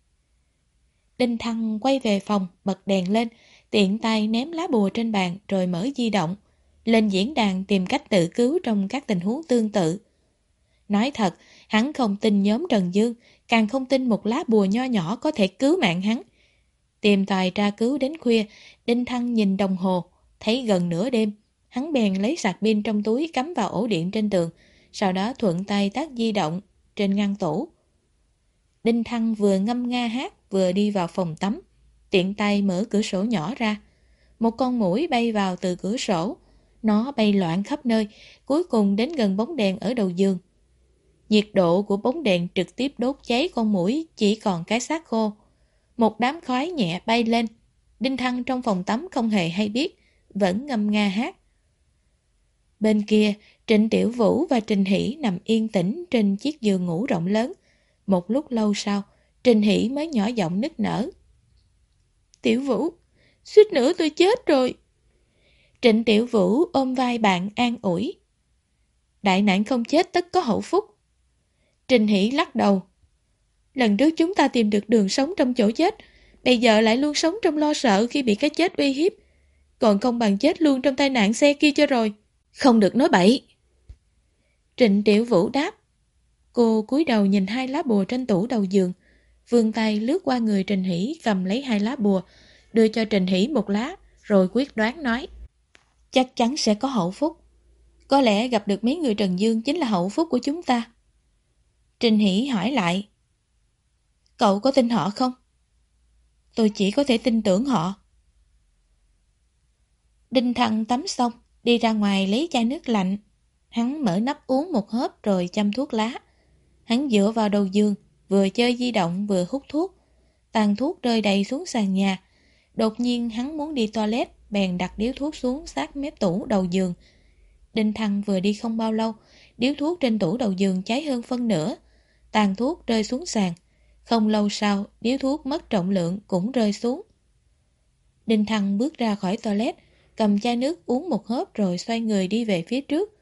Đinh Thăng quay về phòng, bật đèn lên, tiện tay ném lá bùa trên bàn rồi mở di động. Lên diễn đàn tìm cách tự cứu trong các tình huống tương tự. Nói thật, hắn không tin nhóm Trần Dương, càng không tin một lá bùa nho nhỏ có thể cứu mạng hắn. Tìm tòi tra cứu đến khuya, Đinh Thăng nhìn đồng hồ, thấy gần nửa đêm. Hắn bèn lấy sạc pin trong túi cắm vào ổ điện trên tường, sau đó thuận tay tắt di động trên ngăn tủ. Đinh Thăng vừa ngâm nga hát vừa đi vào phòng tắm, tiện tay mở cửa sổ nhỏ ra. Một con mũi bay vào từ cửa sổ, nó bay loạn khắp nơi, cuối cùng đến gần bóng đèn ở đầu giường. Nhiệt độ của bóng đèn trực tiếp đốt cháy con mũi chỉ còn cái xác khô. Một đám khói nhẹ bay lên. Đinh Thăng trong phòng tắm không hề hay biết, vẫn ngâm nga hát. Bên kia, Trịnh Tiểu Vũ và Trình Hỷ nằm yên tĩnh trên chiếc giường ngủ rộng lớn. Một lúc lâu sau, Trình Hỷ mới nhỏ giọng nức nở. Tiểu Vũ, suýt nữa tôi chết rồi. Trịnh Tiểu Vũ ôm vai bạn an ủi. Đại nạn không chết tất có hậu phúc. Trình Hỷ lắc đầu. Lần trước chúng ta tìm được đường sống trong chỗ chết, bây giờ lại luôn sống trong lo sợ khi bị cái chết uy hiếp. Còn không bằng chết luôn trong tai nạn xe kia cho rồi. Không được nói bậy. Trịnh Tiểu Vũ đáp. Cô cúi đầu nhìn hai lá bùa trên tủ đầu giường. Vươn tay lướt qua người Trình Hỷ cầm lấy hai lá bùa, đưa cho Trình Hỷ một lá, rồi quyết đoán nói. Chắc chắn sẽ có hậu phúc. Có lẽ gặp được mấy người Trần Dương chính là hậu phúc của chúng ta. Trình Hỷ hỏi lại. Cậu có tin họ không? Tôi chỉ có thể tin tưởng họ. Đinh Thăng tắm xong, đi ra ngoài lấy chai nước lạnh. Hắn mở nắp uống một hớp rồi chăm thuốc lá. Hắn dựa vào đầu giường, vừa chơi di động vừa hút thuốc. Tàn thuốc rơi đầy xuống sàn nhà. Đột nhiên hắn muốn đi toilet, bèn đặt điếu thuốc xuống sát mép tủ đầu giường. Đinh Thăng vừa đi không bao lâu, điếu thuốc trên tủ đầu giường cháy hơn phân nửa. Tàn thuốc rơi xuống sàn. Không lâu sau, điếu thuốc mất trọng lượng cũng rơi xuống. Đinh Thăng bước ra khỏi toilet, cầm chai nước uống một hớp rồi xoay người đi về phía trước.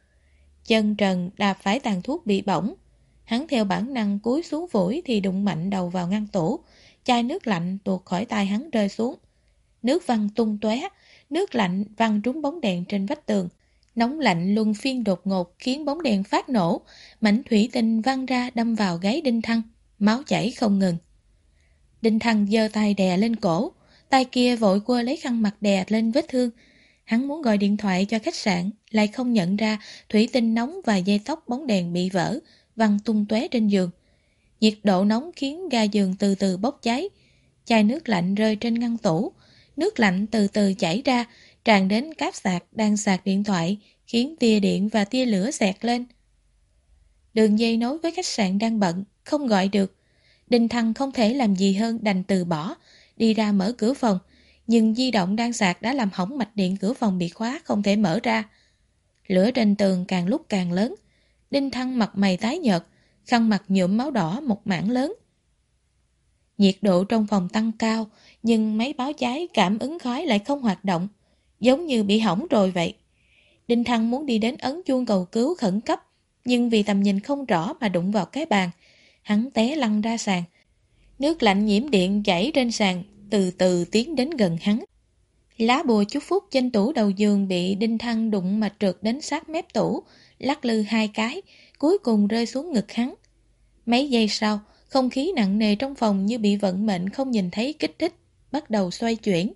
Chân trần đạp phải tàn thuốc bị bỏng. Hắn theo bản năng cúi xuống vũi thì đụng mạnh đầu vào ngăn tủ. Chai nước lạnh tuột khỏi tay hắn rơi xuống. Nước văng tung tóe, nước lạnh văng trúng bóng đèn trên vách tường. Nóng lạnh luân phiên đột ngột khiến bóng đèn phát nổ, mảnh thủy tinh văng ra đâm vào gáy Đinh Thăng, máu chảy không ngừng. Đinh Thăng giơ tay đè lên cổ, tay kia vội quơ lấy khăn mặt đè lên vết thương. Hắn muốn gọi điện thoại cho khách sạn, lại không nhận ra thủy tinh nóng và dây tóc bóng đèn bị vỡ, văng tung tóe trên giường. Nhiệt độ nóng khiến ga giường từ từ bốc cháy. Chai nước lạnh rơi trên ngăn tủ, nước lạnh từ từ chảy ra, tràn đến cáp sạc đang sạc điện thoại, khiến tia điện và tia lửa xẹt lên. Đường dây nối với khách sạn đang bận, không gọi được. Đinh Thăng không thể làm gì hơn đành từ bỏ, đi ra mở cửa phòng, nhưng di động đang sạc đã làm hỏng mạch điện cửa phòng bị khóa không thể mở ra. Lửa trên tường càng lúc càng lớn, Đinh Thăng mặt mày tái nhợt, khăn mặt nhuộm máu đỏ một mảng lớn. Nhiệt độ trong phòng tăng cao, nhưng máy báo cháy cảm ứng khói lại không hoạt động, giống như bị hỏng rồi vậy. Đinh Thăng muốn đi đến ấn chuông cầu cứu khẩn cấp, nhưng vì tầm nhìn không rõ mà đụng vào cái bàn. Hắn té lăn ra sàn. Nước lạnh nhiễm điện chảy trên sàn, từ từ tiến đến gần hắn. Lá bùa chúc phúc trên tủ đầu giường bị Đinh Thăng đụng mà trượt đến sát mép tủ, lắc lư hai cái, cuối cùng rơi xuống ngực hắn. Mấy giây sau, không khí nặng nề trong phòng như bị vận mệnh không nhìn thấy kích thích, bắt đầu xoay chuyển.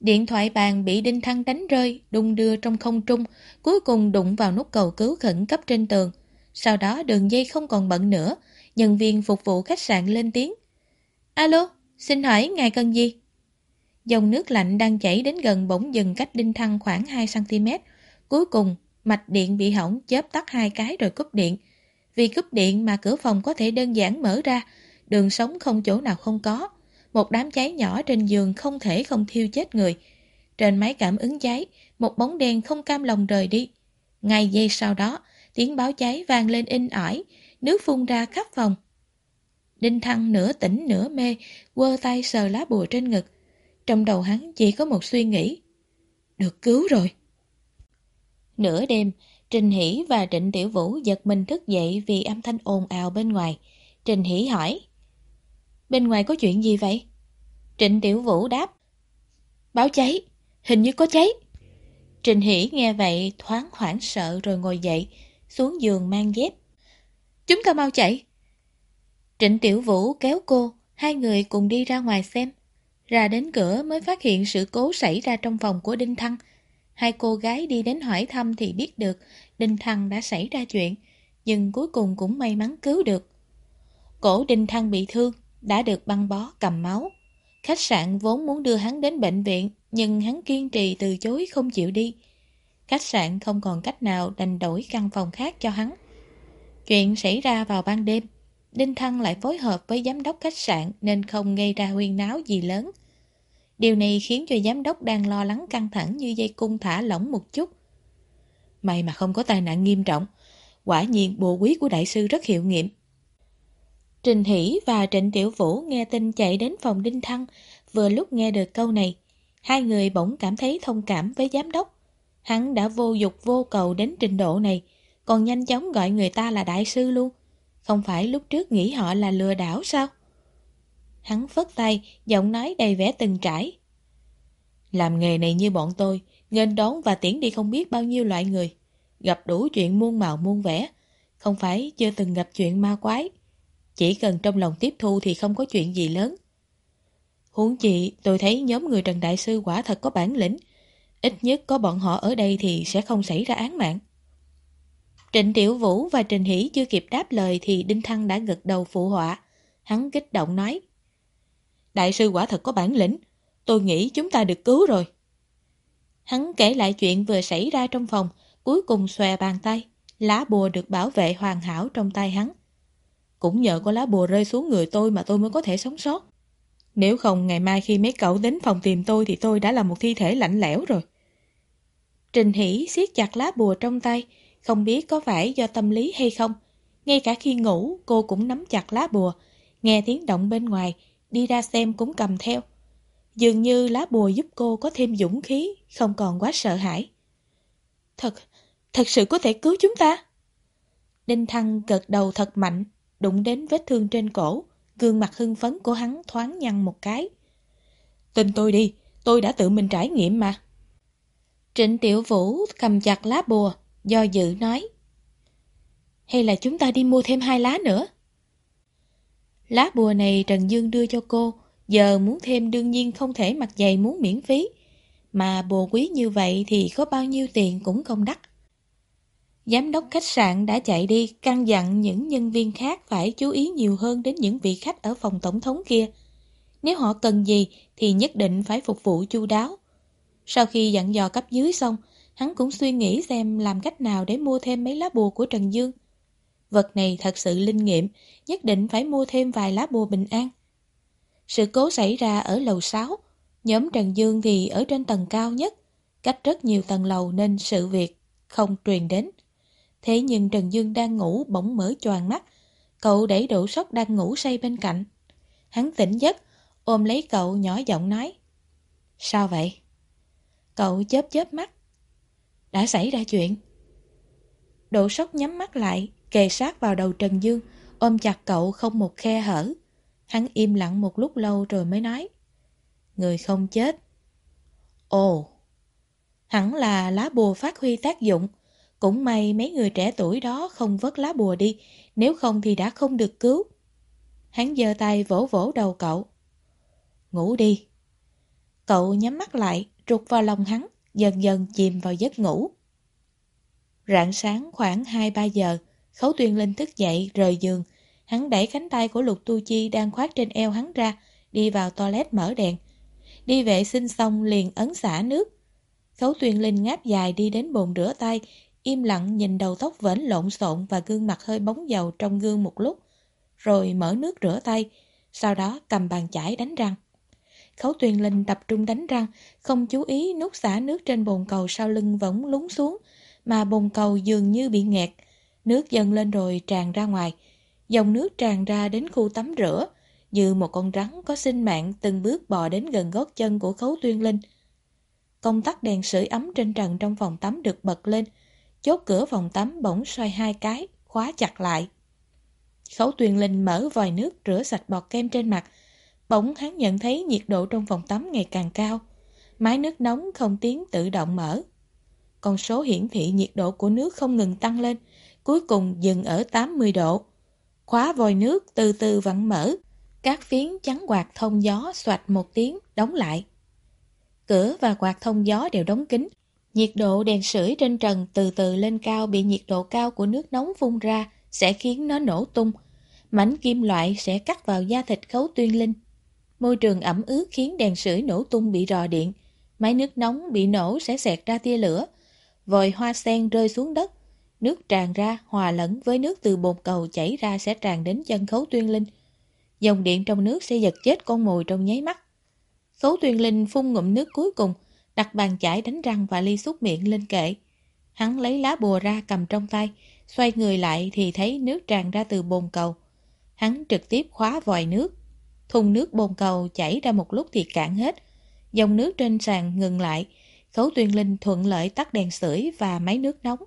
Điện thoại bàn bị Đinh Thăng đánh rơi, đung đưa trong không trung, cuối cùng đụng vào nút cầu cứu khẩn cấp trên tường. Sau đó đường dây không còn bận nữa, nhân viên phục vụ khách sạn lên tiếng. Alo, xin hỏi ngài cần gì? Dòng nước lạnh đang chảy đến gần bỗng dừng cách Đinh Thăng khoảng 2cm. Cuối cùng, mạch điện bị hỏng chớp tắt hai cái rồi cúp điện. Vì cúp điện mà cửa phòng có thể đơn giản mở ra, đường sống không chỗ nào không có. Một đám cháy nhỏ trên giường không thể không thiêu chết người. Trên máy cảm ứng cháy, một bóng đen không cam lòng rời đi. Ngay giây sau đó, tiếng báo cháy vang lên in ỏi, nước phun ra khắp phòng. Đinh Thăng nửa tỉnh nửa mê, quơ tay sờ lá bùa trên ngực. Trong đầu hắn chỉ có một suy nghĩ. Được cứu rồi. Nửa đêm, Trình Hỷ và Trịnh Tiểu Vũ giật mình thức dậy vì âm thanh ồn ào bên ngoài. Trình Hỷ hỏi. Bên ngoài có chuyện gì vậy? Trịnh Tiểu Vũ đáp. Báo cháy, hình như có cháy. Trình Hỷ nghe vậy thoáng hoảng sợ rồi ngồi dậy, xuống giường mang dép. Chúng ta mau chạy. Trịnh Tiểu Vũ kéo cô, hai người cùng đi ra ngoài xem. Ra đến cửa mới phát hiện sự cố xảy ra trong phòng của Đinh Thăng. Hai cô gái đi đến hỏi thăm thì biết được Đinh Thăng đã xảy ra chuyện, nhưng cuối cùng cũng may mắn cứu được. Cổ Đinh Thăng bị thương, đã được băng bó cầm máu. Khách sạn vốn muốn đưa hắn đến bệnh viện, nhưng hắn kiên trì từ chối không chịu đi. Khách sạn không còn cách nào đành đổi căn phòng khác cho hắn. Chuyện xảy ra vào ban đêm, Đinh Thăng lại phối hợp với giám đốc khách sạn nên không gây ra huyên náo gì lớn. Điều này khiến cho giám đốc đang lo lắng căng thẳng như dây cung thả lỏng một chút. May mà không có tai nạn nghiêm trọng. Quả nhiên bộ quý của đại sư rất hiệu nghiệm. Trình Hỷ và Trịnh Tiểu Vũ nghe tin chạy đến phòng Đinh Thăng, vừa lúc nghe được câu này, hai người bỗng cảm thấy thông cảm với giám đốc. Hắn đã vô dục vô cầu đến trình độ này, còn nhanh chóng gọi người ta là đại sư luôn. Không phải lúc trước nghĩ họ là lừa đảo sao? Hắn phất tay, giọng nói đầy vẻ từng trải. Làm nghề này như bọn tôi, nghênh đón và tiễn đi không biết bao nhiêu loại người. Gặp đủ chuyện muôn màu muôn vẻ, không phải chưa từng gặp chuyện ma quái. Chỉ cần trong lòng tiếp thu thì không có chuyện gì lớn. Huống chị, tôi thấy nhóm người Trần Đại Sư quả thật có bản lĩnh. Ít nhất có bọn họ ở đây thì sẽ không xảy ra án mạng. Trịnh Tiểu Vũ và Trình Hỷ chưa kịp đáp lời thì Đinh Thăng đã gật đầu phụ họa. Hắn kích động nói. Đại sư quả thật có bản lĩnh. Tôi nghĩ chúng ta được cứu rồi. Hắn kể lại chuyện vừa xảy ra trong phòng, cuối cùng xòe bàn tay. Lá bùa được bảo vệ hoàn hảo trong tay hắn. Cũng nhờ có lá bùa rơi xuống người tôi mà tôi mới có thể sống sót. Nếu không ngày mai khi mấy cậu đến phòng tìm tôi thì tôi đã là một thi thể lạnh lẽo rồi. Trình Hỷ siết chặt lá bùa trong tay, không biết có phải do tâm lý hay không. Ngay cả khi ngủ, cô cũng nắm chặt lá bùa, nghe tiếng động bên ngoài, đi ra xem cũng cầm theo. Dường như lá bùa giúp cô có thêm dũng khí, không còn quá sợ hãi. Thật, thật sự có thể cứu chúng ta? Đinh Thăng gật đầu thật mạnh, đụng đến vết thương trên cổ, gương mặt hưng phấn của hắn thoáng nhăn một cái. Tin tôi đi, tôi đã tự mình trải nghiệm mà. Trịnh Tiểu Vũ cầm chặt lá bùa, do dự nói. Hay là chúng ta đi mua thêm hai lá nữa? Lá bùa này Trần Dương đưa cho cô, giờ muốn thêm đương nhiên không thể mặc giày muốn miễn phí. Mà bùa quý như vậy thì có bao nhiêu tiền cũng không đắt. Giám đốc khách sạn đã chạy đi căn dặn những nhân viên khác phải chú ý nhiều hơn đến những vị khách ở phòng tổng thống kia. Nếu họ cần gì thì nhất định phải phục vụ chu đáo. Sau khi dặn dò cấp dưới xong, hắn cũng suy nghĩ xem làm cách nào để mua thêm mấy lá bùa của Trần Dương. Vật này thật sự linh nghiệm, nhất định phải mua thêm vài lá bùa bình an. Sự cố xảy ra ở lầu 6, nhóm Trần Dương thì ở trên tầng cao nhất, cách rất nhiều tầng lầu nên sự việc không truyền đến. Thế nhưng Trần Dương đang ngủ bỗng mở choàng mắt, cậu đẩy độ sốc đang ngủ say bên cạnh. Hắn tỉnh giấc, ôm lấy cậu nhỏ giọng nói. Sao vậy? Cậu chớp chớp mắt. Đã xảy ra chuyện. Độ sốc nhắm mắt lại, kề sát vào đầu Trần Dương, ôm chặt cậu không một khe hở. Hắn im lặng một lúc lâu rồi mới nói. Người không chết. Ồ, hẳn là lá bùa phát huy tác dụng. Cũng may mấy người trẻ tuổi đó không vớt lá bùa đi, nếu không thì đã không được cứu. Hắn giơ tay vỗ vỗ đầu cậu. Ngủ đi. Cậu nhắm mắt lại, rụt vào lòng hắn, dần dần chìm vào giấc ngủ. Rạng sáng khoảng 2-3 giờ, Khấu Tuyên Linh thức dậy, rời giường. Hắn đẩy cánh tay của Lục Tu Chi đang khoát trên eo hắn ra, đi vào toilet mở đèn. Đi vệ sinh xong liền ấn xả nước. Khấu Tuyên Linh ngáp dài đi đến bồn rửa tay, im lặng nhìn đầu tóc vẫn lộn xộn và gương mặt hơi bóng dầu trong gương một lúc, rồi mở nước rửa tay, sau đó cầm bàn chải đánh răng. Khấu Tuyền Linh tập trung đánh răng, không chú ý nút xả nước trên bồn cầu sau lưng vẫn lún xuống, mà bồn cầu dường như bị nghẹt. Nước dâng lên rồi tràn ra ngoài. Dòng nước tràn ra đến khu tắm rửa, như một con rắn có sinh mạng từng bước bò đến gần gót chân của Khấu Tuyên Linh. Công tắc đèn sưởi ấm trên trần trong phòng tắm được bật lên, chốt cửa phòng tắm bỗng xoay hai cái, khóa chặt lại. Khấu tuyên Linh mở vòi nước rửa sạch bọt kem trên mặt, bỗng hắn nhận thấy nhiệt độ trong phòng tắm ngày càng cao. Máy nước nóng không tiếng tự động mở. Con số hiển thị nhiệt độ của nước không ngừng tăng lên, cuối cùng dừng ở 80 độ. Khóa vòi nước từ từ vặn mở, các phiến chắn quạt thông gió xoạch một tiếng, đóng lại. Cửa và quạt thông gió đều đóng kín. Nhiệt độ đèn sưởi trên trần từ từ lên cao bị nhiệt độ cao của nước nóng phun ra sẽ khiến nó nổ tung. Mảnh kim loại sẽ cắt vào da thịt khấu tuyên linh. Môi trường ẩm ướt khiến đèn sưởi nổ tung bị rò điện. Máy nước nóng bị nổ sẽ xẹt ra tia lửa. Vòi hoa sen rơi xuống đất. Nước tràn ra hòa lẫn với nước từ bồn cầu chảy ra sẽ tràn đến chân khấu tuyên linh. Dòng điện trong nước sẽ giật chết con mồi trong nháy mắt. Khấu tuyên linh phun ngụm nước cuối cùng, đặt bàn chải đánh răng và ly xúc miệng lên kệ. Hắn lấy lá bùa ra cầm trong tay, xoay người lại thì thấy nước tràn ra từ bồn cầu. Hắn trực tiếp khóa vòi nước. Thùng nước bồn cầu chảy ra một lúc thì cạn hết. Dòng nước trên sàn ngừng lại. Khấu tuyên linh thuận lợi tắt đèn sưởi và máy nước nóng.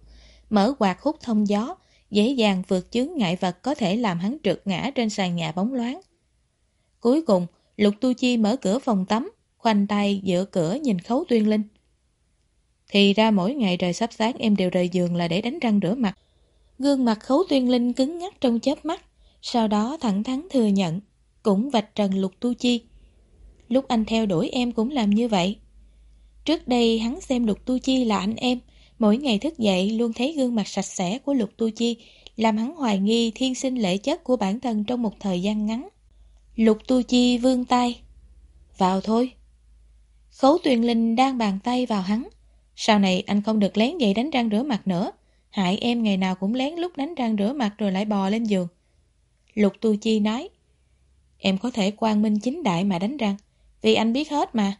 Mở quạt hút thông gió, dễ dàng vượt chướng ngại vật có thể làm hắn trượt ngã trên sàn nhà bóng loáng. Cuối cùng, Lục Tu Chi mở cửa phòng tắm, khoanh tay giữa cửa nhìn Khấu Tuyên Linh. Thì ra mỗi ngày trời sắp sáng em đều rời giường là để đánh răng rửa mặt. Gương mặt Khấu Tuyên Linh cứng ngắc trong chớp mắt, sau đó thẳng thắn thừa nhận, cũng vạch trần Lục Tu Chi. Lúc anh theo đuổi em cũng làm như vậy. Trước đây hắn xem Lục Tu Chi là anh em, mỗi ngày thức dậy luôn thấy gương mặt sạch sẽ của Lục Tu Chi, làm hắn hoài nghi thiên sinh lễ chất của bản thân trong một thời gian ngắn. Lục Tu Chi vươn tay. Vào thôi. Khấu Tuyền Linh đang bàn tay vào hắn. Sau này anh không được lén dậy đánh răng rửa mặt nữa. Hại em ngày nào cũng lén lúc đánh răng rửa mặt rồi lại bò lên giường. Lục Tu Chi nói. Em có thể quang minh chính đại mà đánh răng. Vì anh biết hết mà.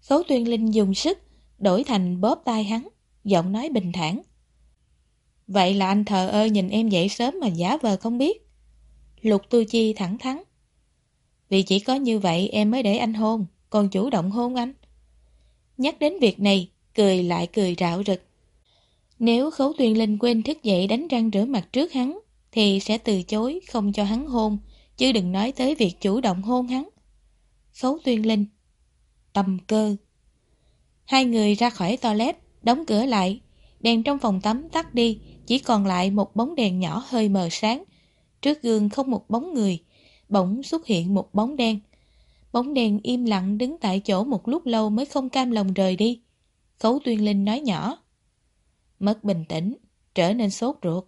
Khấu Tuyên Linh dùng sức, đổi thành bóp tay hắn, giọng nói bình thản. Vậy là anh thờ ơ nhìn em dậy sớm mà giả vờ không biết. Lục Tu Chi thẳng thắn. Vì chỉ có như vậy em mới để anh hôn, còn chủ động hôn anh. Nhắc đến việc này, cười lại cười rạo rực. Nếu Khấu Tuyên Linh quên thức dậy đánh răng rửa mặt trước hắn, thì sẽ từ chối không cho hắn hôn, chứ đừng nói tới việc chủ động hôn hắn. Khấu Tuyên Linh Tầm cơ Hai người ra khỏi toilet, đóng cửa lại, đèn trong phòng tắm tắt đi, chỉ còn lại một bóng đèn nhỏ hơi mờ sáng. Trước gương không một bóng người, bỗng xuất hiện một bóng đen. Bóng đen im lặng đứng tại chỗ một lúc lâu mới không cam lòng rời đi. Khấu Tuyên Linh nói nhỏ. Mất bình tĩnh, trở nên sốt ruột.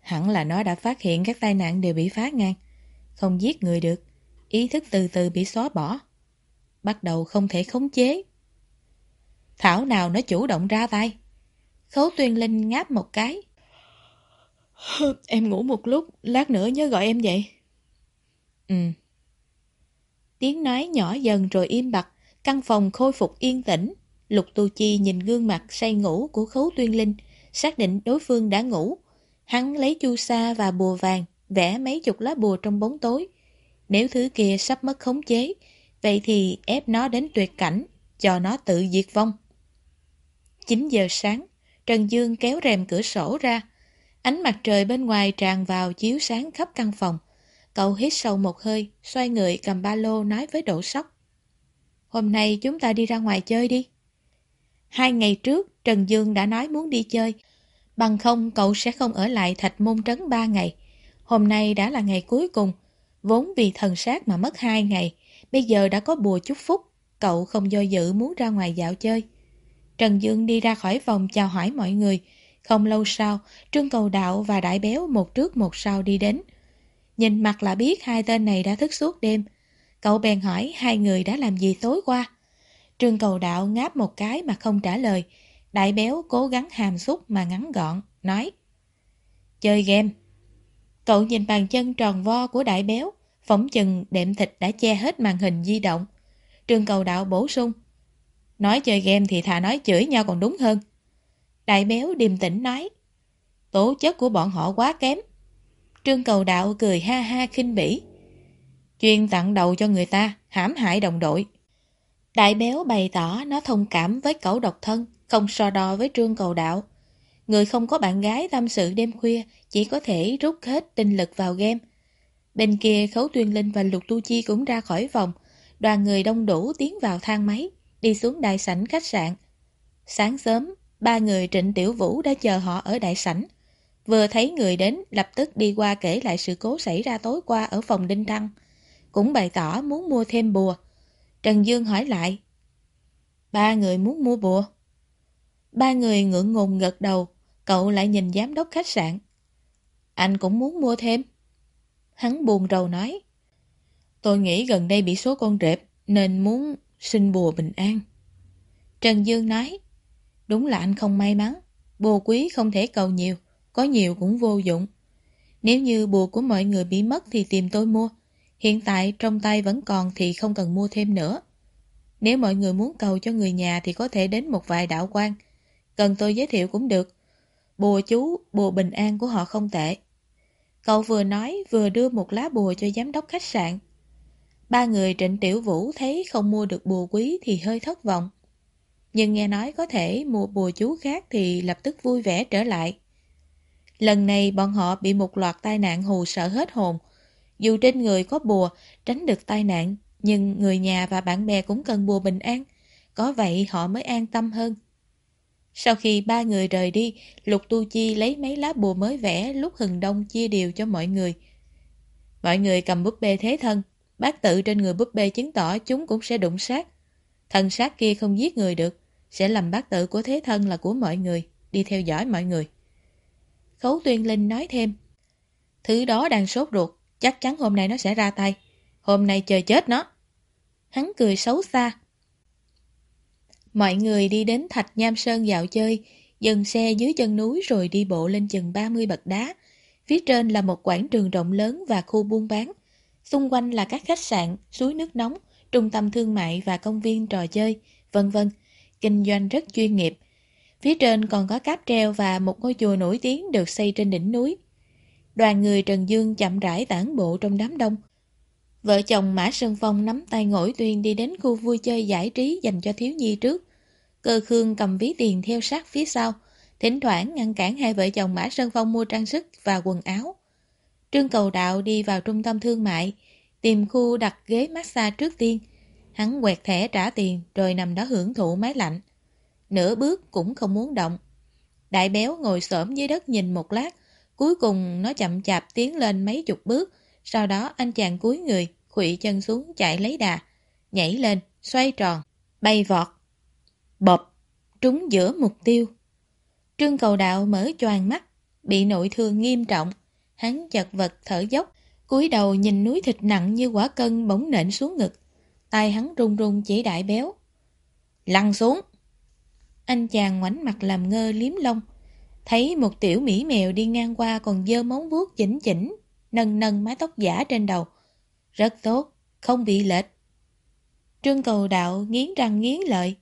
Hẳn là nó đã phát hiện các tai nạn đều bị phá ngang. Không giết người được, ý thức từ từ bị xóa bỏ. Bắt đầu không thể khống chế. Thảo nào nó chủ động ra tay. Khấu Tuyên Linh ngáp một cái. Em ngủ một lúc, lát nữa nhớ gọi em dậy. Ừ. Tiếng nói nhỏ dần rồi im bặt, căn phòng khôi phục yên tĩnh. Lục Tu Chi nhìn gương mặt say ngủ của Khấu Tuyên Linh, xác định đối phương đã ngủ. Hắn lấy chu sa và bùa vàng, vẽ mấy chục lá bùa trong bóng tối. Nếu thứ kia sắp mất khống chế, vậy thì ép nó đến tuyệt cảnh, cho nó tự diệt vong. 9 giờ sáng, Trần Dương kéo rèm cửa sổ ra. Ánh mặt trời bên ngoài tràn vào chiếu sáng khắp căn phòng. Cậu hít sâu một hơi, xoay người cầm ba lô nói với Đỗ Sóc. Hôm nay chúng ta đi ra ngoài chơi đi. Hai ngày trước, Trần Dương đã nói muốn đi chơi. Bằng không cậu sẽ không ở lại thạch môn trấn ba ngày. Hôm nay đã là ngày cuối cùng. Vốn vì thần sát mà mất hai ngày. Bây giờ đã có bùa chúc phúc. Cậu không do dự muốn ra ngoài dạo chơi. Trần Dương đi ra khỏi phòng chào hỏi mọi người. Không lâu sau, Trương Cầu Đạo và Đại Béo một trước một sau đi đến. Nhìn mặt là biết hai tên này đã thức suốt đêm. Cậu bèn hỏi hai người đã làm gì tối qua. Trương Cầu Đạo ngáp một cái mà không trả lời. Đại Béo cố gắng hàm xúc mà ngắn gọn, nói Chơi game. Cậu nhìn bàn chân tròn vo của Đại Béo, phỏng chừng đệm thịt đã che hết màn hình di động. Trương Cầu Đạo bổ sung Nói chơi game thì thà nói chửi nhau còn đúng hơn. Đại béo điềm tĩnh nói. Tố chất của bọn họ quá kém. Trương cầu đạo cười ha ha khinh bỉ. Chuyên tặng đầu cho người ta, hãm hại đồng đội. Đại béo bày tỏ nó thông cảm với cậu độc thân, không so đo với trương cầu đạo. Người không có bạn gái tâm sự đêm khuya, chỉ có thể rút hết tinh lực vào game. Bên kia Khấu Tuyên Linh và Lục Tu Chi cũng ra khỏi vòng, đoàn người đông đủ tiến vào thang máy đi xuống đại sảnh khách sạn. Sáng sớm, ba người Trịnh Tiểu Vũ đã chờ họ ở đại sảnh. Vừa thấy người đến, lập tức đi qua kể lại sự cố xảy ra tối qua ở phòng Đinh Thăng. Cũng bày tỏ muốn mua thêm bùa. Trần Dương hỏi lại. Ba người muốn mua bùa. Ba người ngượng ngùng gật đầu, cậu lại nhìn giám đốc khách sạn. Anh cũng muốn mua thêm. Hắn buồn rầu nói. Tôi nghĩ gần đây bị số con rệp, nên muốn xin bùa bình an. Trần Dương nói, đúng là anh không may mắn, bùa quý không thể cầu nhiều, có nhiều cũng vô dụng. Nếu như bùa của mọi người bị mất thì tìm tôi mua, hiện tại trong tay vẫn còn thì không cần mua thêm nữa. Nếu mọi người muốn cầu cho người nhà thì có thể đến một vài đạo quan, cần tôi giới thiệu cũng được. Bùa chú, bùa bình an của họ không tệ. Cậu vừa nói vừa đưa một lá bùa cho giám đốc khách sạn. Ba người trịnh tiểu vũ thấy không mua được bùa quý thì hơi thất vọng. Nhưng nghe nói có thể mua bùa chú khác thì lập tức vui vẻ trở lại. Lần này bọn họ bị một loạt tai nạn hù sợ hết hồn. Dù trên người có bùa, tránh được tai nạn, nhưng người nhà và bạn bè cũng cần bùa bình an. Có vậy họ mới an tâm hơn. Sau khi ba người rời đi, Lục Tu Chi lấy mấy lá bùa mới vẽ lúc hừng đông chia đều cho mọi người. Mọi người cầm búp bê thế thân, Bác tự trên người búp bê chứng tỏ chúng cũng sẽ đụng sát. Thần sát kia không giết người được, sẽ làm bác tự của thế thân là của mọi người, đi theo dõi mọi người. Khấu Tuyên Linh nói thêm, Thứ đó đang sốt ruột, chắc chắn hôm nay nó sẽ ra tay. Hôm nay chờ chết nó. Hắn cười xấu xa. Mọi người đi đến Thạch Nham Sơn dạo chơi, dừng xe dưới chân núi rồi đi bộ lên chừng 30 bậc đá. Phía trên là một quảng trường rộng lớn và khu buôn bán. Xung quanh là các khách sạn, suối nước nóng, trung tâm thương mại và công viên trò chơi, vân vân. Kinh doanh rất chuyên nghiệp. Phía trên còn có cáp treo và một ngôi chùa nổi tiếng được xây trên đỉnh núi. Đoàn người Trần Dương chậm rãi tản bộ trong đám đông. Vợ chồng Mã Sơn Phong nắm tay ngồi tuyên đi đến khu vui chơi giải trí dành cho thiếu nhi trước. Cơ Khương cầm ví tiền theo sát phía sau, thỉnh thoảng ngăn cản hai vợ chồng Mã Sơn Phong mua trang sức và quần áo. Trương Cầu Đạo đi vào trung tâm thương mại, tìm khu đặt ghế massage trước tiên. Hắn quẹt thẻ trả tiền rồi nằm đó hưởng thụ máy lạnh. Nửa bước cũng không muốn động. Đại béo ngồi xổm dưới đất nhìn một lát, cuối cùng nó chậm chạp tiến lên mấy chục bước, sau đó anh chàng cúi người, khuỵu chân xuống chạy lấy đà, nhảy lên, xoay tròn, bay vọt. Bộp, trúng giữa mục tiêu. Trương cầu đạo mở choàng mắt, bị nội thương nghiêm trọng, Hắn chật vật thở dốc, cúi đầu nhìn núi thịt nặng như quả cân bỗng nện xuống ngực. tay hắn run run chỉ đại béo. Lăn xuống! Anh chàng ngoảnh mặt làm ngơ liếm lông. Thấy một tiểu mỹ mèo đi ngang qua còn dơ móng vuốt chỉnh chỉnh, nâng nâng mái tóc giả trên đầu. Rất tốt, không bị lệch. Trương cầu đạo nghiến răng nghiến lợi.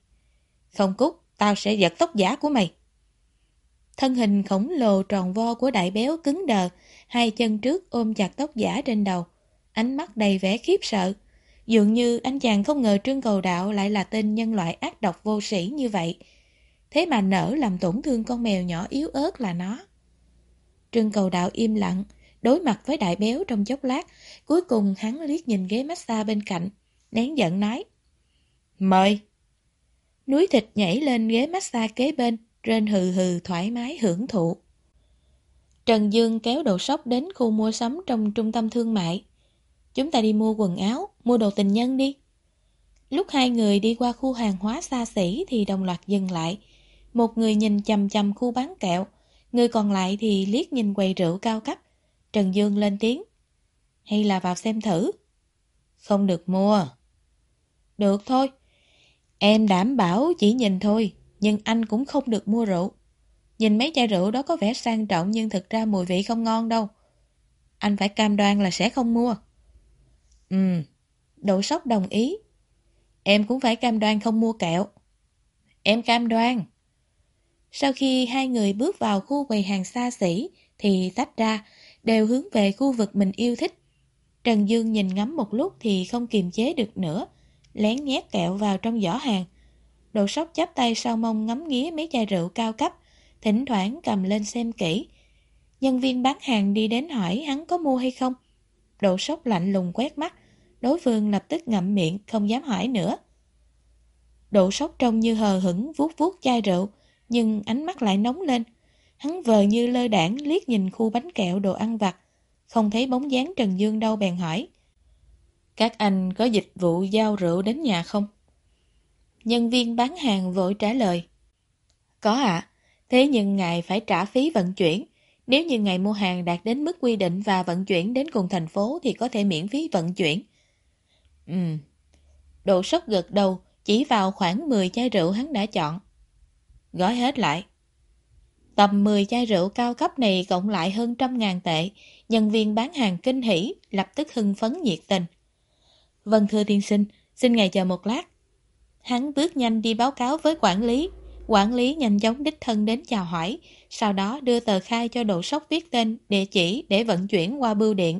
Không cút, tao sẽ giật tóc giả của mày. Thân hình khổng lồ tròn vo của đại béo cứng đờ, hai chân trước ôm chặt tóc giả trên đầu. ánh mắt đầy vẻ khiếp sợ. Dường như anh chàng không ngờ Trương Cầu Đạo lại là tên nhân loại ác độc vô sĩ như vậy. Thế mà nở làm tổn thương con mèo nhỏ yếu ớt là nó. Trương Cầu Đạo im lặng, đối mặt với đại béo trong chốc lát, cuối cùng hắn liếc nhìn ghế massage bên cạnh, nén giận nói. Mời! Núi thịt nhảy lên ghế massage kế bên, rên hừ hừ thoải mái hưởng thụ. Trần Dương kéo đồ sóc đến khu mua sắm trong trung tâm thương mại. Chúng ta đi mua quần áo, mua đồ tình nhân đi. Lúc hai người đi qua khu hàng hóa xa xỉ thì đồng loạt dừng lại. Một người nhìn chầm chầm khu bán kẹo, người còn lại thì liếc nhìn quầy rượu cao cấp. Trần Dương lên tiếng. Hay là vào xem thử? Không được mua. Được thôi. Em đảm bảo chỉ nhìn thôi, nhưng anh cũng không được mua rượu. Nhìn mấy chai rượu đó có vẻ sang trọng nhưng thực ra mùi vị không ngon đâu. Anh phải cam đoan là sẽ không mua. Ừ, độ sốc đồng ý. Em cũng phải cam đoan không mua kẹo. Em cam đoan. Sau khi hai người bước vào khu quầy hàng xa xỉ thì tách ra, đều hướng về khu vực mình yêu thích. Trần Dương nhìn ngắm một lúc thì không kiềm chế được nữa, lén nhét kẹo vào trong giỏ hàng. Đồ sóc chắp tay sau mông ngắm nghía mấy chai rượu cao cấp, thỉnh thoảng cầm lên xem kỹ. Nhân viên bán hàng đi đến hỏi hắn có mua hay không. Độ sốc lạnh lùng quét mắt, đối phương lập tức ngậm miệng, không dám hỏi nữa. Độ sốc trông như hờ hững vuốt vuốt chai rượu, nhưng ánh mắt lại nóng lên. Hắn vờ như lơ đảng liếc nhìn khu bánh kẹo đồ ăn vặt, không thấy bóng dáng Trần Dương đâu bèn hỏi. Các anh có dịch vụ giao rượu đến nhà không? Nhân viên bán hàng vội trả lời. Có ạ, thế nhưng ngài phải trả phí vận chuyển. Nếu như ngài mua hàng đạt đến mức quy định và vận chuyển đến cùng thành phố thì có thể miễn phí vận chuyển. Ừ. Độ sốc gật đầu, chỉ vào khoảng 10 chai rượu hắn đã chọn. Gói hết lại. Tầm 10 chai rượu cao cấp này cộng lại hơn trăm ngàn tệ, nhân viên bán hàng kinh hỉ, lập tức hưng phấn nhiệt tình. Vâng thưa tiên sinh, xin ngài chờ một lát. Hắn bước nhanh đi báo cáo với quản lý. Quản lý nhanh chóng đích thân đến chào hỏi, sau đó đưa tờ khai cho độ sốc viết tên, địa chỉ để vận chuyển qua bưu điện.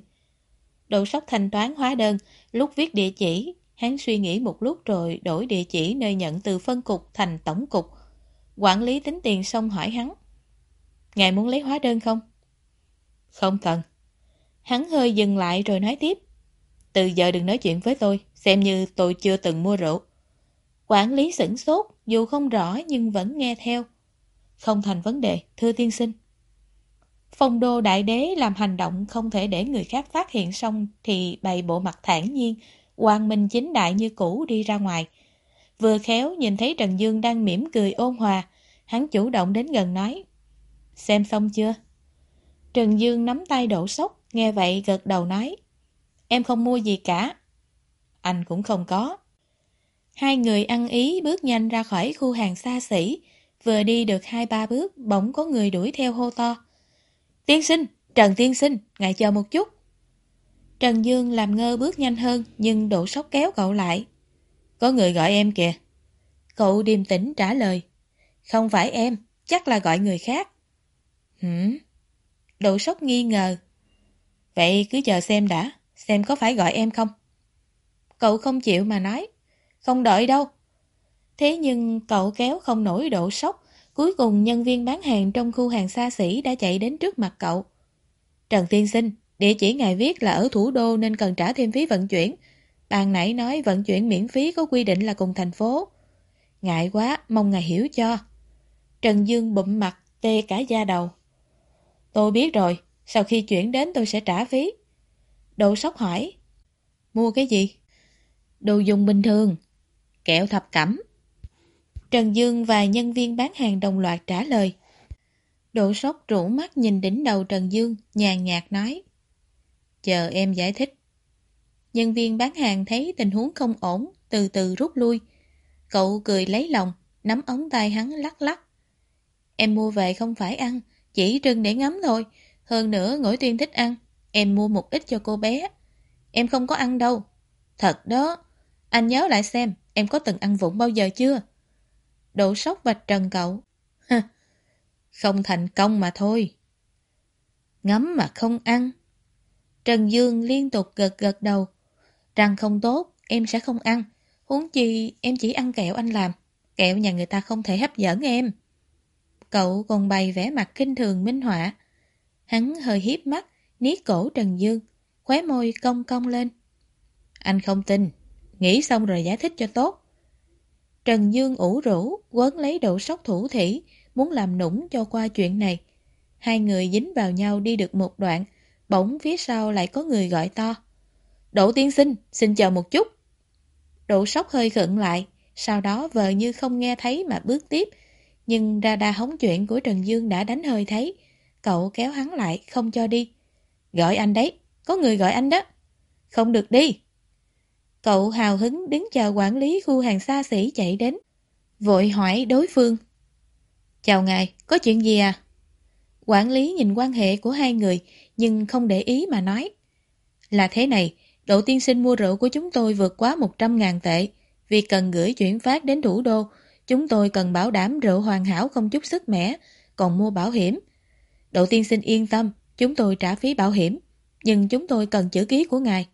Độ sốc thanh toán hóa đơn, lúc viết địa chỉ, hắn suy nghĩ một lúc rồi đổi địa chỉ nơi nhận từ phân cục thành tổng cục. Quản lý tính tiền xong hỏi hắn. Ngài muốn lấy hóa đơn không? Không cần. Hắn hơi dừng lại rồi nói tiếp. Từ giờ đừng nói chuyện với tôi, xem như tôi chưa từng mua rượu. Quản lý sửng sốt, dù không rõ nhưng vẫn nghe theo. Không thành vấn đề, thưa tiên sinh. Phong đô đại đế làm hành động không thể để người khác phát hiện xong thì bày bộ mặt thản nhiên, hoàng minh chính đại như cũ đi ra ngoài. Vừa khéo nhìn thấy Trần Dương đang mỉm cười ôn hòa, hắn chủ động đến gần nói. Xem xong chưa? Trần Dương nắm tay đổ sốc, nghe vậy gật đầu nói. Em không mua gì cả. Anh cũng không có. Hai người ăn ý bước nhanh ra khỏi khu hàng xa xỉ. Vừa đi được hai ba bước, bỗng có người đuổi theo hô to. Tiên sinh, Trần Tiên sinh, ngài chờ một chút. Trần Dương làm ngơ bước nhanh hơn, nhưng độ sốc kéo cậu lại. Có người gọi em kìa. Cậu điềm tĩnh trả lời. Không phải em, chắc là gọi người khác. Hửm? Độ sốc nghi ngờ. Vậy cứ chờ xem đã, xem có phải gọi em không? Cậu không chịu mà nói. Không đợi đâu. Thế nhưng cậu kéo không nổi độ sốc, cuối cùng nhân viên bán hàng trong khu hàng xa xỉ đã chạy đến trước mặt cậu. Trần Tiên Sinh, địa chỉ ngài viết là ở thủ đô nên cần trả thêm phí vận chuyển. Bạn nãy nói vận chuyển miễn phí có quy định là cùng thành phố. Ngại quá, mong ngài hiểu cho. Trần Dương bụm mặt, tê cả da đầu. Tôi biết rồi, sau khi chuyển đến tôi sẽ trả phí. Độ sốc hỏi. Mua cái gì? Đồ dùng bình thường. Kẹo thập cẩm. Trần Dương và nhân viên bán hàng đồng loạt trả lời. Độ sốc rủ mắt nhìn đỉnh đầu Trần Dương, nhàn nhạt nói. Chờ em giải thích. Nhân viên bán hàng thấy tình huống không ổn, từ từ rút lui. Cậu cười lấy lòng, nắm ống tay hắn lắc lắc. Em mua về không phải ăn, chỉ trưng để ngắm thôi. Hơn nữa ngỗi tuyên thích ăn, em mua một ít cho cô bé. Em không có ăn đâu. Thật đó. Anh nhớ lại xem, em có từng ăn vụng bao giờ chưa? Độ sốc vạch trần cậu. không thành công mà thôi. Ngắm mà không ăn. Trần Dương liên tục gật gật đầu. rằng không tốt, em sẽ không ăn. Huống chi em chỉ ăn kẹo anh làm. Kẹo nhà người ta không thể hấp dẫn em. Cậu còn bày vẽ mặt kinh thường minh họa. Hắn hơi hiếp mắt, niết cổ Trần Dương, khóe môi cong cong lên. Anh không tin, nghĩ xong rồi giải thích cho tốt. Trần Dương ủ rũ, quấn lấy độ sóc thủ thỉ, muốn làm nũng cho qua chuyện này. Hai người dính vào nhau đi được một đoạn, bỗng phía sau lại có người gọi to. Đỗ tiên sinh, xin chờ một chút. Đỗ sóc hơi khựng lại, sau đó vờ như không nghe thấy mà bước tiếp. Nhưng ra đa hóng chuyện của Trần Dương đã đánh hơi thấy. Cậu kéo hắn lại, không cho đi. Gọi anh đấy, có người gọi anh đó. Không được đi. Cậu hào hứng đứng chờ quản lý khu hàng xa xỉ chạy đến. Vội hỏi đối phương. Chào ngài, có chuyện gì à? Quản lý nhìn quan hệ của hai người nhưng không để ý mà nói. Là thế này, độ tiên sinh mua rượu của chúng tôi vượt quá 100.000 tệ. Vì cần gửi chuyển phát đến thủ đô, chúng tôi cần bảo đảm rượu hoàn hảo không chút sức mẻ, còn mua bảo hiểm. Độ tiên sinh yên tâm, chúng tôi trả phí bảo hiểm, nhưng chúng tôi cần chữ ký của ngài.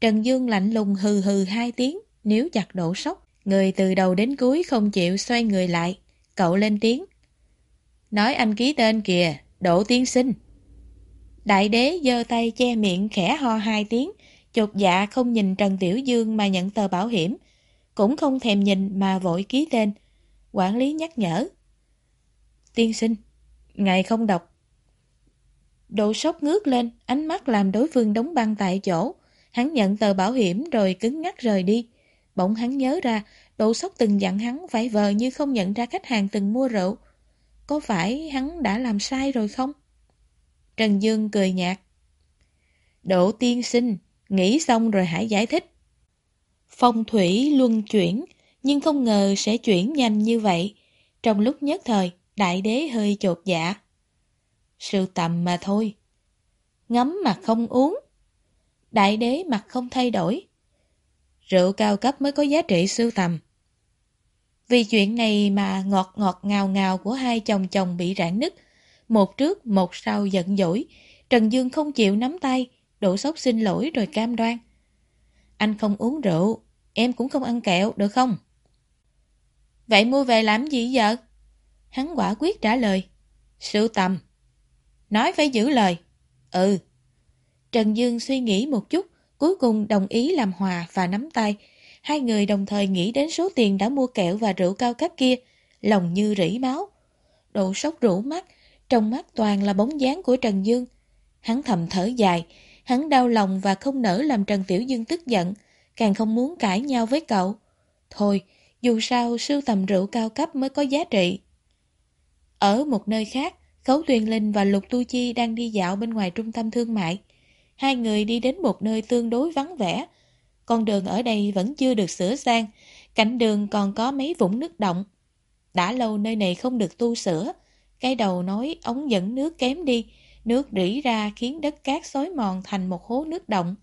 Trần Dương lạnh lùng hừ hừ hai tiếng, nếu chặt độ sốc. Người từ đầu đến cuối không chịu xoay người lại. Cậu lên tiếng. Nói anh ký tên kìa, đổ Tiên Sinh. Đại đế giơ tay che miệng khẽ ho hai tiếng, chột dạ không nhìn Trần Tiểu Dương mà nhận tờ bảo hiểm, cũng không thèm nhìn mà vội ký tên. Quản lý nhắc nhở. Tiên sinh, ngài không đọc. Độ sốc ngước lên, ánh mắt làm đối phương đóng băng tại chỗ. Hắn nhận tờ bảo hiểm rồi cứng ngắc rời đi. Bỗng hắn nhớ ra, độ sốc từng dặn hắn phải vờ như không nhận ra khách hàng từng mua rượu. Có phải hắn đã làm sai rồi không? Trần Dương cười nhạt. Độ tiên sinh, nghĩ xong rồi hãy giải thích. Phong thủy luân chuyển, nhưng không ngờ sẽ chuyển nhanh như vậy. Trong lúc nhất thời, đại đế hơi chột dạ. Sự tầm mà thôi. Ngắm mà không uống. Đại đế mặt không thay đổi. Rượu cao cấp mới có giá trị sưu tầm. Vì chuyện này mà ngọt ngọt ngào ngào của hai chồng chồng bị rạn nứt. Một trước, một sau giận dỗi. Trần Dương không chịu nắm tay, đổ sốc xin lỗi rồi cam đoan. Anh không uống rượu, em cũng không ăn kẹo, được không? Vậy mua về làm gì vợ? Hắn quả quyết trả lời. Sưu tầm. Nói phải giữ lời. Ừ. Trần Dương suy nghĩ một chút, cuối cùng đồng ý làm hòa và nắm tay. Hai người đồng thời nghĩ đến số tiền đã mua kẹo và rượu cao cấp kia, lòng như rỉ máu. Độ sốc rũ mắt, trong mắt toàn là bóng dáng của Trần Dương. Hắn thầm thở dài, hắn đau lòng và không nỡ làm Trần Tiểu Dương tức giận, càng không muốn cãi nhau với cậu. Thôi, dù sao sưu tầm rượu cao cấp mới có giá trị. Ở một nơi khác, Khấu Tuyền Linh và Lục Tu Chi đang đi dạo bên ngoài trung tâm thương mại. Hai người đi đến một nơi tương đối vắng vẻ. Con đường ở đây vẫn chưa được sửa sang, cạnh đường còn có mấy vũng nước động. Đã lâu nơi này không được tu sửa, cái đầu nói ống dẫn nước kém đi, nước rỉ ra khiến đất cát xói mòn thành một hố nước động.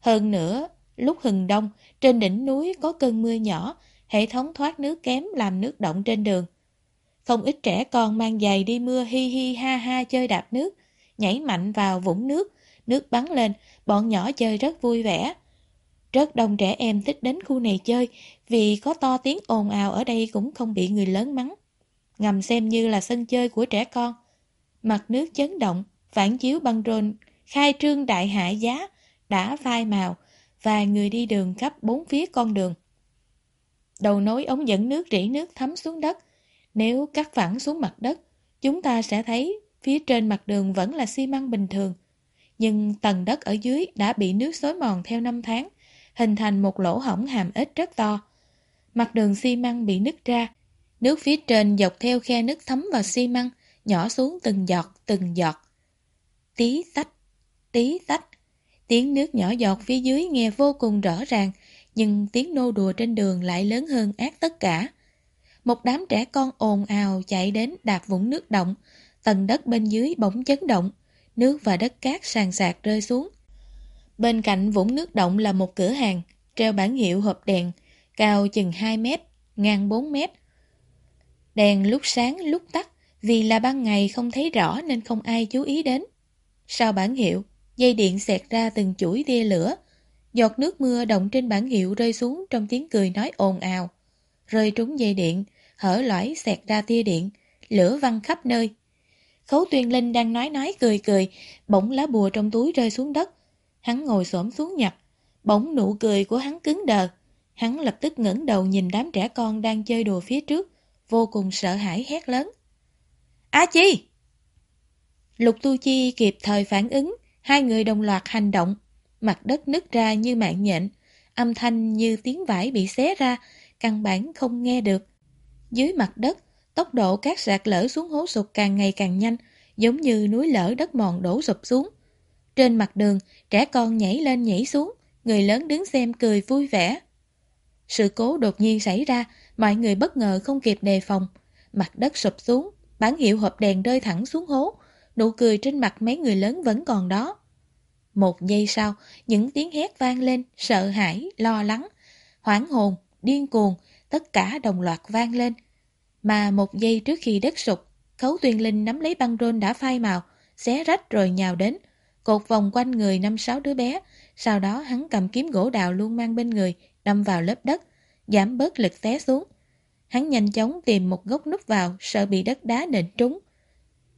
Hơn nữa, lúc hừng đông, trên đỉnh núi có cơn mưa nhỏ, hệ thống thoát nước kém làm nước động trên đường. Không ít trẻ con mang giày đi mưa hi hi ha ha chơi đạp nước, nhảy mạnh vào vũng nước, nước bắn lên, bọn nhỏ chơi rất vui vẻ. Rất đông trẻ em thích đến khu này chơi vì có to tiếng ồn ào ở đây cũng không bị người lớn mắng. Ngầm xem như là sân chơi của trẻ con. Mặt nước chấn động, phản chiếu băng rôn, khai trương đại hải giá, đã phai màu và người đi đường khắp bốn phía con đường. Đầu nối ống dẫn nước rỉ nước thấm xuống đất. Nếu cắt phẳng xuống mặt đất, chúng ta sẽ thấy phía trên mặt đường vẫn là xi măng bình thường. Nhưng tầng đất ở dưới đã bị nước xối mòn theo năm tháng, hình thành một lỗ hổng hàm ếch rất to. Mặt đường xi măng bị nứt ra, nước phía trên dọc theo khe nước thấm vào xi măng, nhỏ xuống từng giọt, từng giọt. Tí tách, tí tách. Tiếng nước nhỏ giọt phía dưới nghe vô cùng rõ ràng, nhưng tiếng nô đùa trên đường lại lớn hơn ác tất cả. Một đám trẻ con ồn ào chạy đến đạp vũng nước động, tầng đất bên dưới bỗng chấn động, nước và đất cát sàn sạc rơi xuống. Bên cạnh vũng nước động là một cửa hàng, treo bản hiệu hộp đèn, cao chừng 2 mét, ngang 4 mét. Đèn lúc sáng lúc tắt, vì là ban ngày không thấy rõ nên không ai chú ý đến. Sau bản hiệu, Dây điện xẹt ra từng chuỗi tia lửa. Giọt nước mưa động trên bản hiệu rơi xuống trong tiếng cười nói ồn ào. Rơi trúng dây điện, hở lõi xẹt ra tia điện, lửa văng khắp nơi. Khấu Tuyên Linh đang nói nói cười cười, bỗng lá bùa trong túi rơi xuống đất. Hắn ngồi xổm xuống nhặt, bỗng nụ cười của hắn cứng đờ. Hắn lập tức ngẩng đầu nhìn đám trẻ con đang chơi đùa phía trước, vô cùng sợ hãi hét lớn. A Chi! Lục Tu Chi kịp thời phản ứng, hai người đồng loạt hành động. Mặt đất nứt ra như mạng nhện, âm thanh như tiếng vải bị xé ra, căn bản không nghe được. Dưới mặt đất, tốc độ các sạt lở xuống hố sụt càng ngày càng nhanh, giống như núi lở đất mòn đổ sụp xuống. Trên mặt đường, trẻ con nhảy lên nhảy xuống, người lớn đứng xem cười vui vẻ. Sự cố đột nhiên xảy ra, mọi người bất ngờ không kịp đề phòng. Mặt đất sụp xuống, bán hiệu hộp đèn rơi thẳng xuống hố, nụ cười trên mặt mấy người lớn vẫn còn đó. Một giây sau, những tiếng hét vang lên, sợ hãi, lo lắng, hoảng hồn, điên cuồng, tất cả đồng loạt vang lên. Mà một giây trước khi đất sụp, Khấu Tuyên Linh nắm lấy băng rôn đã phai màu, xé rách rồi nhào đến, cột vòng quanh người năm sáu đứa bé, sau đó hắn cầm kiếm gỗ đào luôn mang bên người, đâm vào lớp đất, giảm bớt lực té xuống. Hắn nhanh chóng tìm một gốc núp vào, sợ bị đất đá nện trúng.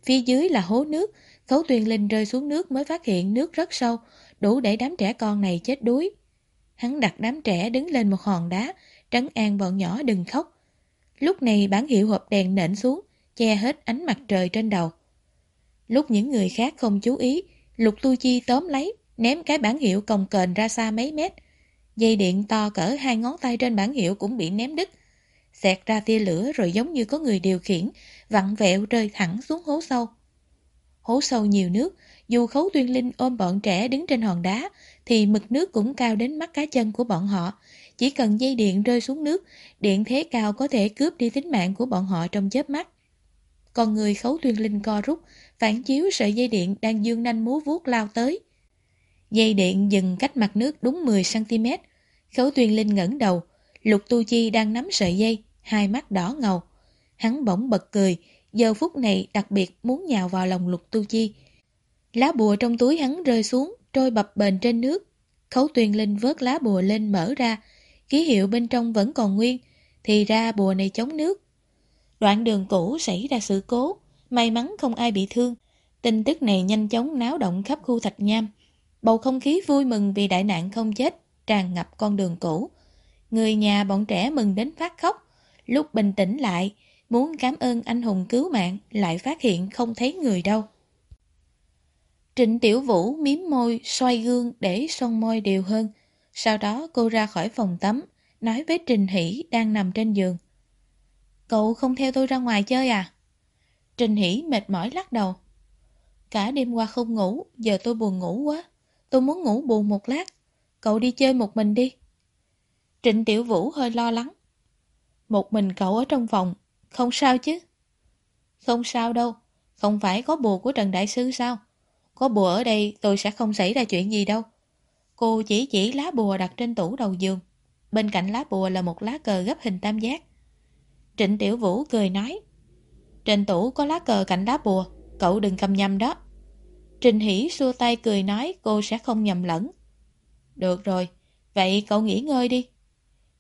Phía dưới là hố nước, Khấu Tuyên Linh rơi xuống nước mới phát hiện nước rất sâu, đủ để đám trẻ con này chết đuối. Hắn đặt đám trẻ đứng lên một hòn đá, trấn an bọn nhỏ đừng khóc. Lúc này bán hiệu hộp đèn nện xuống, che hết ánh mặt trời trên đầu. Lúc những người khác không chú ý, Lục Tu Chi tóm lấy, ném cái bản hiệu cồng kềnh ra xa mấy mét. Dây điện to cỡ hai ngón tay trên bản hiệu cũng bị ném đứt. Xẹt ra tia lửa rồi giống như có người điều khiển, vặn vẹo rơi thẳng xuống hố sâu. Hố sâu nhiều nước, dù khấu tuyên linh ôm bọn trẻ đứng trên hòn đá, thì mực nước cũng cao đến mắt cá chân của bọn họ. Chỉ cần dây điện rơi xuống nước, điện thế cao có thể cướp đi tính mạng của bọn họ trong chớp mắt. Còn người khấu tuyên linh co rút, phản chiếu sợi dây điện đang dương nanh múa vuốt lao tới. Dây điện dừng cách mặt nước đúng 10cm. Khấu tuyên linh ngẩng đầu, lục tu chi đang nắm sợi dây, hai mắt đỏ ngầu. Hắn bỗng bật cười, giờ phút này đặc biệt muốn nhào vào lòng lục tu chi. Lá bùa trong túi hắn rơi xuống, trôi bập bềnh trên nước. Khấu tuyên linh vớt lá bùa lên mở ra, ký hiệu bên trong vẫn còn nguyên, thì ra bùa này chống nước. Đoạn đường cũ xảy ra sự cố, may mắn không ai bị thương. Tin tức này nhanh chóng náo động khắp khu thạch nham. Bầu không khí vui mừng vì đại nạn không chết, tràn ngập con đường cũ. Người nhà bọn trẻ mừng đến phát khóc. Lúc bình tĩnh lại, muốn cảm ơn anh hùng cứu mạng, lại phát hiện không thấy người đâu. Trịnh Tiểu Vũ miếm môi, xoay gương để son môi đều hơn. Sau đó cô ra khỏi phòng tắm, nói với Trình Hỷ đang nằm trên giường. Cậu không theo tôi ra ngoài chơi à? Trình Hỷ mệt mỏi lắc đầu. Cả đêm qua không ngủ, giờ tôi buồn ngủ quá. Tôi muốn ngủ buồn một lát. Cậu đi chơi một mình đi. Trịnh Tiểu Vũ hơi lo lắng. Một mình cậu ở trong phòng, không sao chứ? Không sao đâu, không phải có bùa của Trần Đại Sư sao? Có bùa ở đây tôi sẽ không xảy ra chuyện gì đâu. Cô chỉ chỉ lá bùa đặt trên tủ đầu giường. Bên cạnh lá bùa là một lá cờ gấp hình tam giác. Trịnh Tiểu Vũ cười nói. Trên tủ có lá cờ cạnh lá bùa, cậu đừng cầm nhầm đó. Trình Hỷ xua tay cười nói cô sẽ không nhầm lẫn. Được rồi, vậy cậu nghỉ ngơi đi.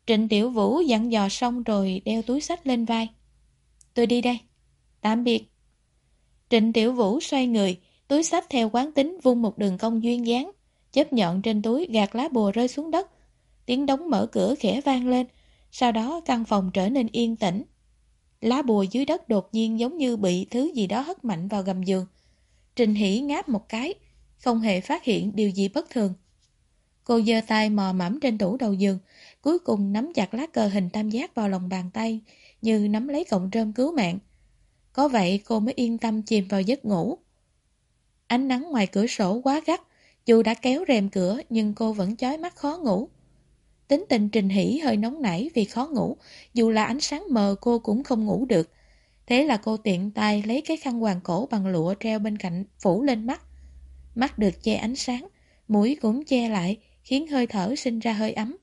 Trịnh Tiểu Vũ dặn dò xong rồi đeo túi sách lên vai. Tôi đi đây. Tạm biệt. Trịnh Tiểu Vũ xoay người, túi sách theo quán tính vung một đường cong duyên dáng. Chớp nhọn trên túi gạt lá bùa rơi xuống đất. Tiếng đóng mở cửa khẽ vang lên. Sau đó căn phòng trở nên yên tĩnh. Lá bùa dưới đất đột nhiên giống như bị thứ gì đó hất mạnh vào gầm giường. Trình Hỷ ngáp một cái, không hề phát hiện điều gì bất thường. Cô giơ tay mò mẫm trên tủ đầu giường, cuối cùng nắm chặt lá cờ hình tam giác vào lòng bàn tay, như nắm lấy cọng rơm cứu mạng. Có vậy cô mới yên tâm chìm vào giấc ngủ. Ánh nắng ngoài cửa sổ quá gắt, dù đã kéo rèm cửa nhưng cô vẫn chói mắt khó ngủ. Tính tình Trình Hỷ hơi nóng nảy vì khó ngủ, dù là ánh sáng mờ cô cũng không ngủ được. Thế là cô tiện tay lấy cái khăn hoàng cổ bằng lụa treo bên cạnh phủ lên mắt. Mắt được che ánh sáng, mũi cũng che lại, khiến hơi thở sinh ra hơi ấm.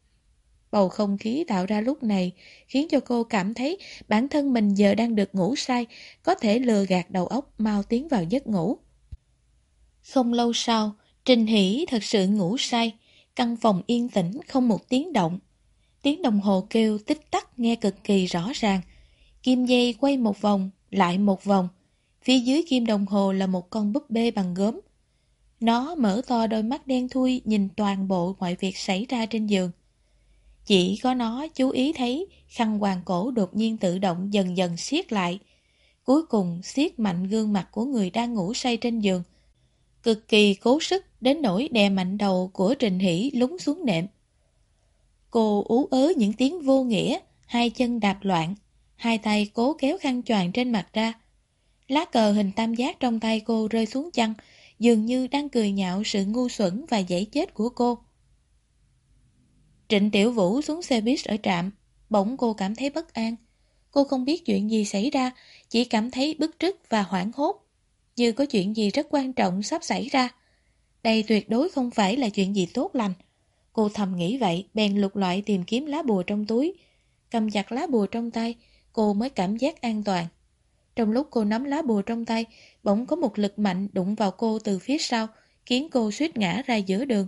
Bầu không khí tạo ra lúc này khiến cho cô cảm thấy bản thân mình giờ đang được ngủ say, có thể lừa gạt đầu óc mau tiến vào giấc ngủ. Không lâu sau, Trình Hỷ thật sự ngủ say, căn phòng yên tĩnh không một tiếng động. Tiếng đồng hồ kêu tích tắc nghe cực kỳ rõ ràng. Kim dây quay một vòng, lại một vòng. Phía dưới kim đồng hồ là một con búp bê bằng gốm. Nó mở to đôi mắt đen thui nhìn toàn bộ mọi việc xảy ra trên giường. Chỉ có nó chú ý thấy khăn hoàng cổ đột nhiên tự động dần dần siết lại. Cuối cùng siết mạnh gương mặt của người đang ngủ say trên giường. Cực kỳ cố sức đến nỗi đè mạnh đầu của Trình Hỷ lúng xuống nệm. Cô ú ớ những tiếng vô nghĩa, hai chân đạp loạn, hai tay cố kéo khăn choàng trên mặt ra. Lá cờ hình tam giác trong tay cô rơi xuống chăn, dường như đang cười nhạo sự ngu xuẩn và dễ chết của cô. Trịnh Tiểu Vũ xuống xe buýt ở trạm, bỗng cô cảm thấy bất an. Cô không biết chuyện gì xảy ra, chỉ cảm thấy bức trức và hoảng hốt, như có chuyện gì rất quan trọng sắp xảy ra. Đây tuyệt đối không phải là chuyện gì tốt lành. Cô thầm nghĩ vậy, bèn lục loại tìm kiếm lá bùa trong túi. Cầm chặt lá bùa trong tay, cô mới cảm giác an toàn. Trong lúc cô nắm lá bùa trong tay, bỗng có một lực mạnh đụng vào cô từ phía sau, khiến cô suýt ngã ra giữa đường.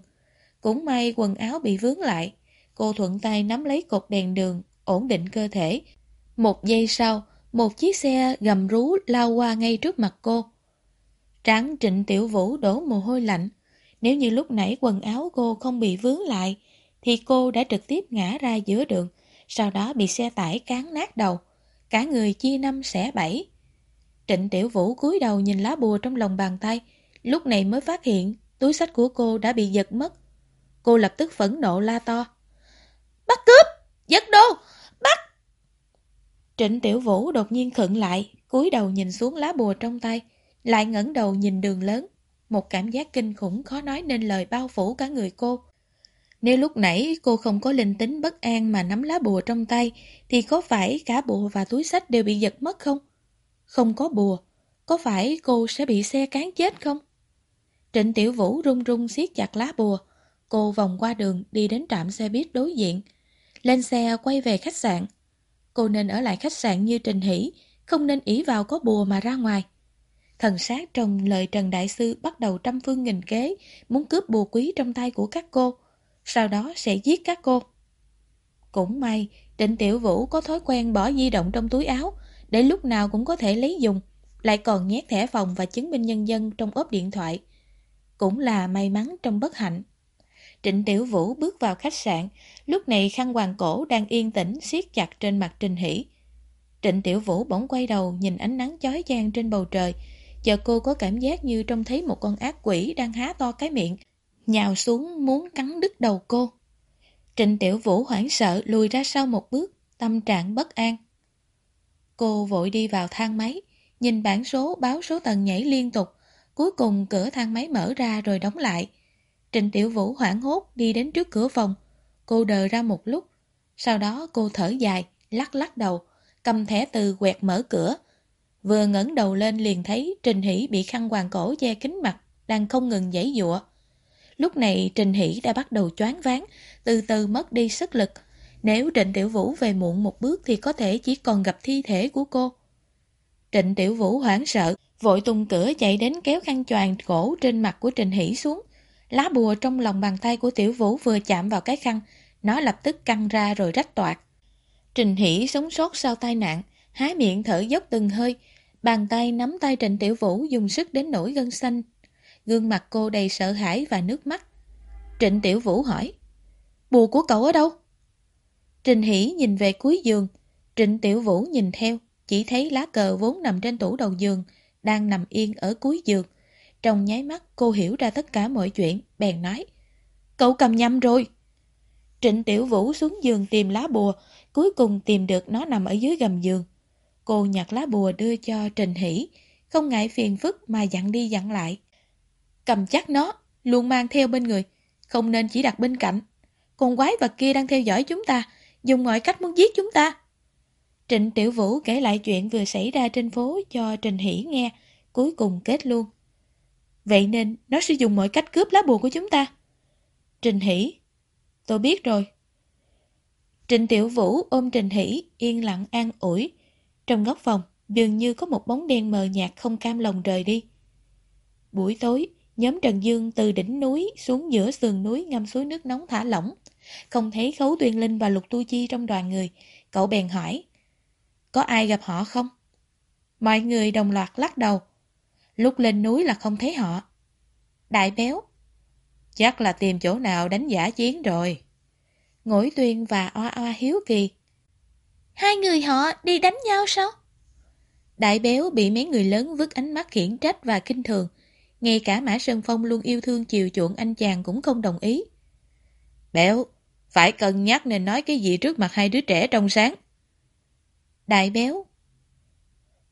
Cũng may quần áo bị vướng lại. Cô thuận tay nắm lấy cột đèn đường, ổn định cơ thể. Một giây sau, một chiếc xe gầm rú lao qua ngay trước mặt cô. Tráng trịnh tiểu vũ đổ mồ hôi lạnh. Nếu như lúc nãy quần áo cô không bị vướng lại, thì cô đã trực tiếp ngã ra giữa đường, sau đó bị xe tải cán nát đầu. Cả người chia năm xẻ bảy. Trịnh Tiểu Vũ cúi đầu nhìn lá bùa trong lòng bàn tay, lúc này mới phát hiện túi sách của cô đã bị giật mất. Cô lập tức phẫn nộ la to. Bắt cướp! Giật đồ! Bắt! Trịnh Tiểu Vũ đột nhiên khựng lại, cúi đầu nhìn xuống lá bùa trong tay, lại ngẩng đầu nhìn đường lớn. Một cảm giác kinh khủng khó nói nên lời bao phủ cả người cô. Nếu lúc nãy cô không có linh tính bất an mà nắm lá bùa trong tay, thì có phải cả bùa và túi sách đều bị giật mất không? Không có bùa, có phải cô sẽ bị xe cán chết không? Trịnh Tiểu Vũ run run siết chặt lá bùa. Cô vòng qua đường đi đến trạm xe buýt đối diện. Lên xe quay về khách sạn. Cô nên ở lại khách sạn như Trình Hỷ, không nên ý vào có bùa mà ra ngoài. Thần sát trong lời Trần Đại Sư bắt đầu trăm phương nghìn kế, muốn cướp bùa quý trong tay của các cô, sau đó sẽ giết các cô. Cũng may, Trịnh Tiểu Vũ có thói quen bỏ di động trong túi áo, để lúc nào cũng có thể lấy dùng, lại còn nhét thẻ phòng và chứng minh nhân dân trong ốp điện thoại. Cũng là may mắn trong bất hạnh. Trịnh Tiểu Vũ bước vào khách sạn, lúc này khăn hoàng cổ đang yên tĩnh siết chặt trên mặt Trình Hỷ. Trịnh Tiểu Vũ bỗng quay đầu nhìn ánh nắng chói chang trên bầu trời, Giờ cô có cảm giác như trông thấy một con ác quỷ đang há to cái miệng, nhào xuống muốn cắn đứt đầu cô. Trịnh Tiểu Vũ hoảng sợ lùi ra sau một bước, tâm trạng bất an. Cô vội đi vào thang máy, nhìn bảng số báo số tầng nhảy liên tục, cuối cùng cửa thang máy mở ra rồi đóng lại. Trịnh Tiểu Vũ hoảng hốt đi đến trước cửa phòng, cô đờ ra một lúc, sau đó cô thở dài, lắc lắc đầu, cầm thẻ từ quẹt mở cửa, Vừa ngẩng đầu lên liền thấy Trình Hỷ bị khăn hoàng cổ che kính mặt, đang không ngừng giãy giụa. Lúc này Trình Hỷ đã bắt đầu choáng váng, từ từ mất đi sức lực. Nếu Trịnh Tiểu Vũ về muộn một bước thì có thể chỉ còn gặp thi thể của cô. Trịnh Tiểu Vũ hoảng sợ, vội tung cửa chạy đến kéo khăn choàng cổ trên mặt của Trình Hỷ xuống. Lá bùa trong lòng bàn tay của Tiểu Vũ vừa chạm vào cái khăn, nó lập tức căng ra rồi rách toạc. Trình Hỷ sống sót sau tai nạn, há miệng thở dốc từng hơi, bàn tay nắm tay Trịnh Tiểu Vũ dùng sức đến nổi gân xanh. Gương mặt cô đầy sợ hãi và nước mắt. Trịnh Tiểu Vũ hỏi, bùa của cậu ở đâu? Trình Hỷ nhìn về cuối giường, Trịnh Tiểu Vũ nhìn theo, chỉ thấy lá cờ vốn nằm trên tủ đầu giường, đang nằm yên ở cuối giường. Trong nháy mắt cô hiểu ra tất cả mọi chuyện, bèn nói, cậu cầm nhầm rồi. Trịnh Tiểu Vũ xuống giường tìm lá bùa, cuối cùng tìm được nó nằm ở dưới gầm giường. Cô nhặt lá bùa đưa cho Trình Hỷ, không ngại phiền phức mà dặn đi dặn lại. Cầm chắc nó, luôn mang theo bên người, không nên chỉ đặt bên cạnh. Con quái vật kia đang theo dõi chúng ta, dùng mọi cách muốn giết chúng ta. Trịnh Tiểu Vũ kể lại chuyện vừa xảy ra trên phố cho Trình Hỷ nghe, cuối cùng kết luôn. Vậy nên nó sẽ dùng mọi cách cướp lá bùa của chúng ta. Trình Hỷ, tôi biết rồi. Trịnh Tiểu Vũ ôm Trình Hỷ, yên lặng an ủi, trong góc phòng, dường như có một bóng đen mờ nhạt không cam lòng rời đi. Buổi tối, Nhóm Trần Dương từ đỉnh núi xuống giữa sườn núi ngâm suối nước nóng thả lỏng. Không thấy Khấu Tuyên Linh và Lục Tu Chi trong đoàn người. Cậu bèn hỏi. Có ai gặp họ không? Mọi người đồng loạt lắc đầu. Lúc lên núi là không thấy họ. Đại béo. Chắc là tìm chỗ nào đánh giả chiến rồi. Ngũi Tuyên và Oa Oa hiếu kỳ. Hai người họ đi đánh nhau sao? Đại béo bị mấy người lớn vứt ánh mắt khiển trách và kinh thường. Ngay cả Mã Sơn Phong luôn yêu thương chiều chuộng anh chàng cũng không đồng ý. Béo, phải cân nhắc nên nói cái gì trước mặt hai đứa trẻ trong sáng. Đại béo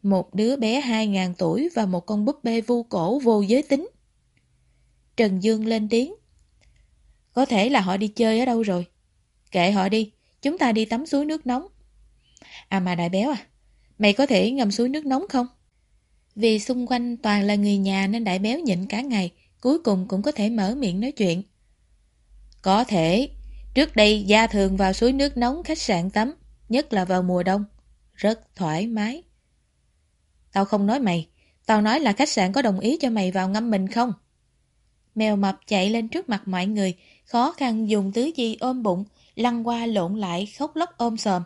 Một đứa bé hai ngàn tuổi và một con búp bê vu cổ vô giới tính. Trần Dương lên tiếng. Có thể là họ đi chơi ở đâu rồi. Kệ họ đi, chúng ta đi tắm suối nước nóng. À mà đại béo à, mày có thể ngâm suối nước nóng không? Vì xung quanh toàn là người nhà nên đại béo nhịn cả ngày, cuối cùng cũng có thể mở miệng nói chuyện. Có thể, trước đây Gia thường vào suối nước nóng khách sạn tắm, nhất là vào mùa đông. Rất thoải mái. Tao không nói mày, tao nói là khách sạn có đồng ý cho mày vào ngâm mình không? Mèo mập chạy lên trước mặt mọi người, khó khăn dùng tứ chi ôm bụng, lăn qua lộn lại khóc lóc ôm sòm.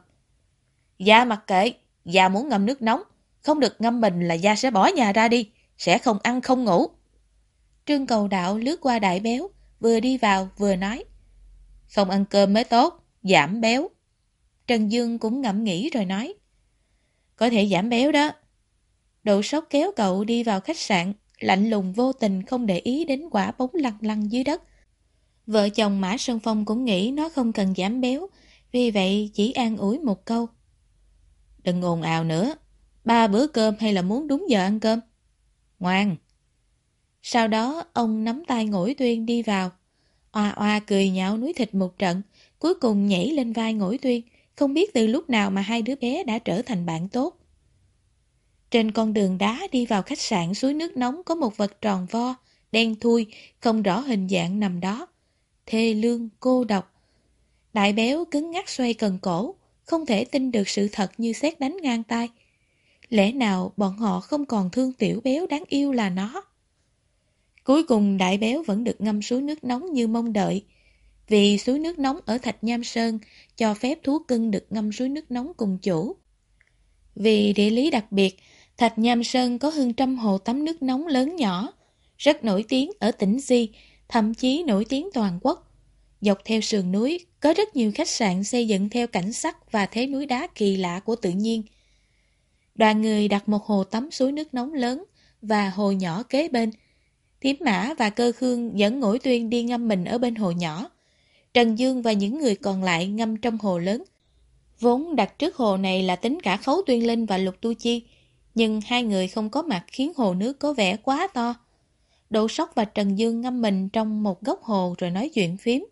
Gia mặc kệ, Gia muốn ngâm nước nóng, không được ngâm mình là Gia sẽ bỏ nhà ra đi, sẽ không ăn không ngủ. Trương cầu đạo lướt qua đại béo, vừa đi vào vừa nói. Không ăn cơm mới tốt, giảm béo. Trần Dương cũng ngẫm nghĩ rồi nói. Có thể giảm béo đó. Độ sốc kéo cậu đi vào khách sạn, lạnh lùng vô tình không để ý đến quả bóng lăn lăn dưới đất. Vợ chồng Mã Sơn Phong cũng nghĩ nó không cần giảm béo, vì vậy chỉ an ủi một câu. Đừng ồn ào nữa, ba bữa cơm hay là muốn đúng giờ ăn cơm? Ngoan! Sau đó ông nắm tay ngỗi tuyên đi vào. Oa oa cười nhạo núi thịt một trận, cuối cùng nhảy lên vai ngỗi tuyên, không biết từ lúc nào mà hai đứa bé đã trở thành bạn tốt. Trên con đường đá đi vào khách sạn suối nước nóng có một vật tròn vo, đen thui, không rõ hình dạng nằm đó. Thê lương, cô độc. Đại béo cứng ngắc xoay cần cổ, không thể tin được sự thật như xét đánh ngang tay. Lẽ nào bọn họ không còn thương tiểu béo đáng yêu là nó? Cuối cùng đại béo vẫn được ngâm suối nước nóng như mong đợi. Vì suối nước nóng ở Thạch Nham Sơn cho phép thú cưng được ngâm suối nước nóng cùng chủ. Vì địa lý đặc biệt, Thạch Nham Sơn có hơn trăm hồ tắm nước nóng lớn nhỏ, rất nổi tiếng ở tỉnh Di, thậm chí nổi tiếng toàn quốc. Dọc theo sườn núi, có rất nhiều khách sạn xây dựng theo cảnh sắc và thế núi đá kỳ lạ của tự nhiên. Đoàn người đặt một hồ tắm suối nước nóng lớn và hồ nhỏ kế bên. Thiếm Mã và Cơ Khương dẫn Ngũi Tuyên đi ngâm mình ở bên hồ nhỏ. Trần Dương và những người còn lại ngâm trong hồ lớn. Vốn đặt trước hồ này là tính cả Khấu Tuyên Linh và Lục Tu Chi, nhưng hai người không có mặt khiến hồ nước có vẻ quá to. Độ Sóc và Trần Dương ngâm mình trong một góc hồ rồi nói chuyện phím.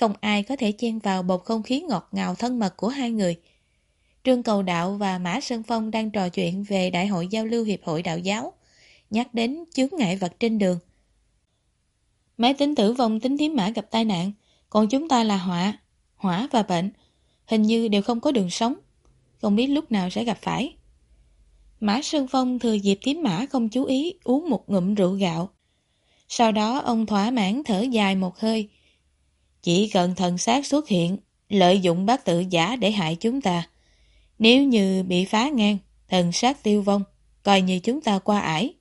Không ai có thể chen vào bầu không khí ngọt ngào thân mật của hai người. Trương Cầu Đạo và Mã Sơn Phong đang trò chuyện về Đại hội Giao lưu Hiệp hội Đạo giáo, nhắc đến chướng ngại vật trên đường. Máy tính tử vong tính thiếm mã gặp tai nạn, còn chúng ta là họa, hỏa và bệnh, hình như đều không có đường sống, không biết lúc nào sẽ gặp phải. Mã Sơn Phong thừa dịp tím mã không chú ý uống một ngụm rượu gạo. Sau đó ông thỏa mãn thở dài một hơi. Chỉ cần thần sát xuất hiện, lợi dụng bác tự giả để hại chúng ta. Nếu như bị phá ngang, thần sát tiêu vong, coi như chúng ta qua ải.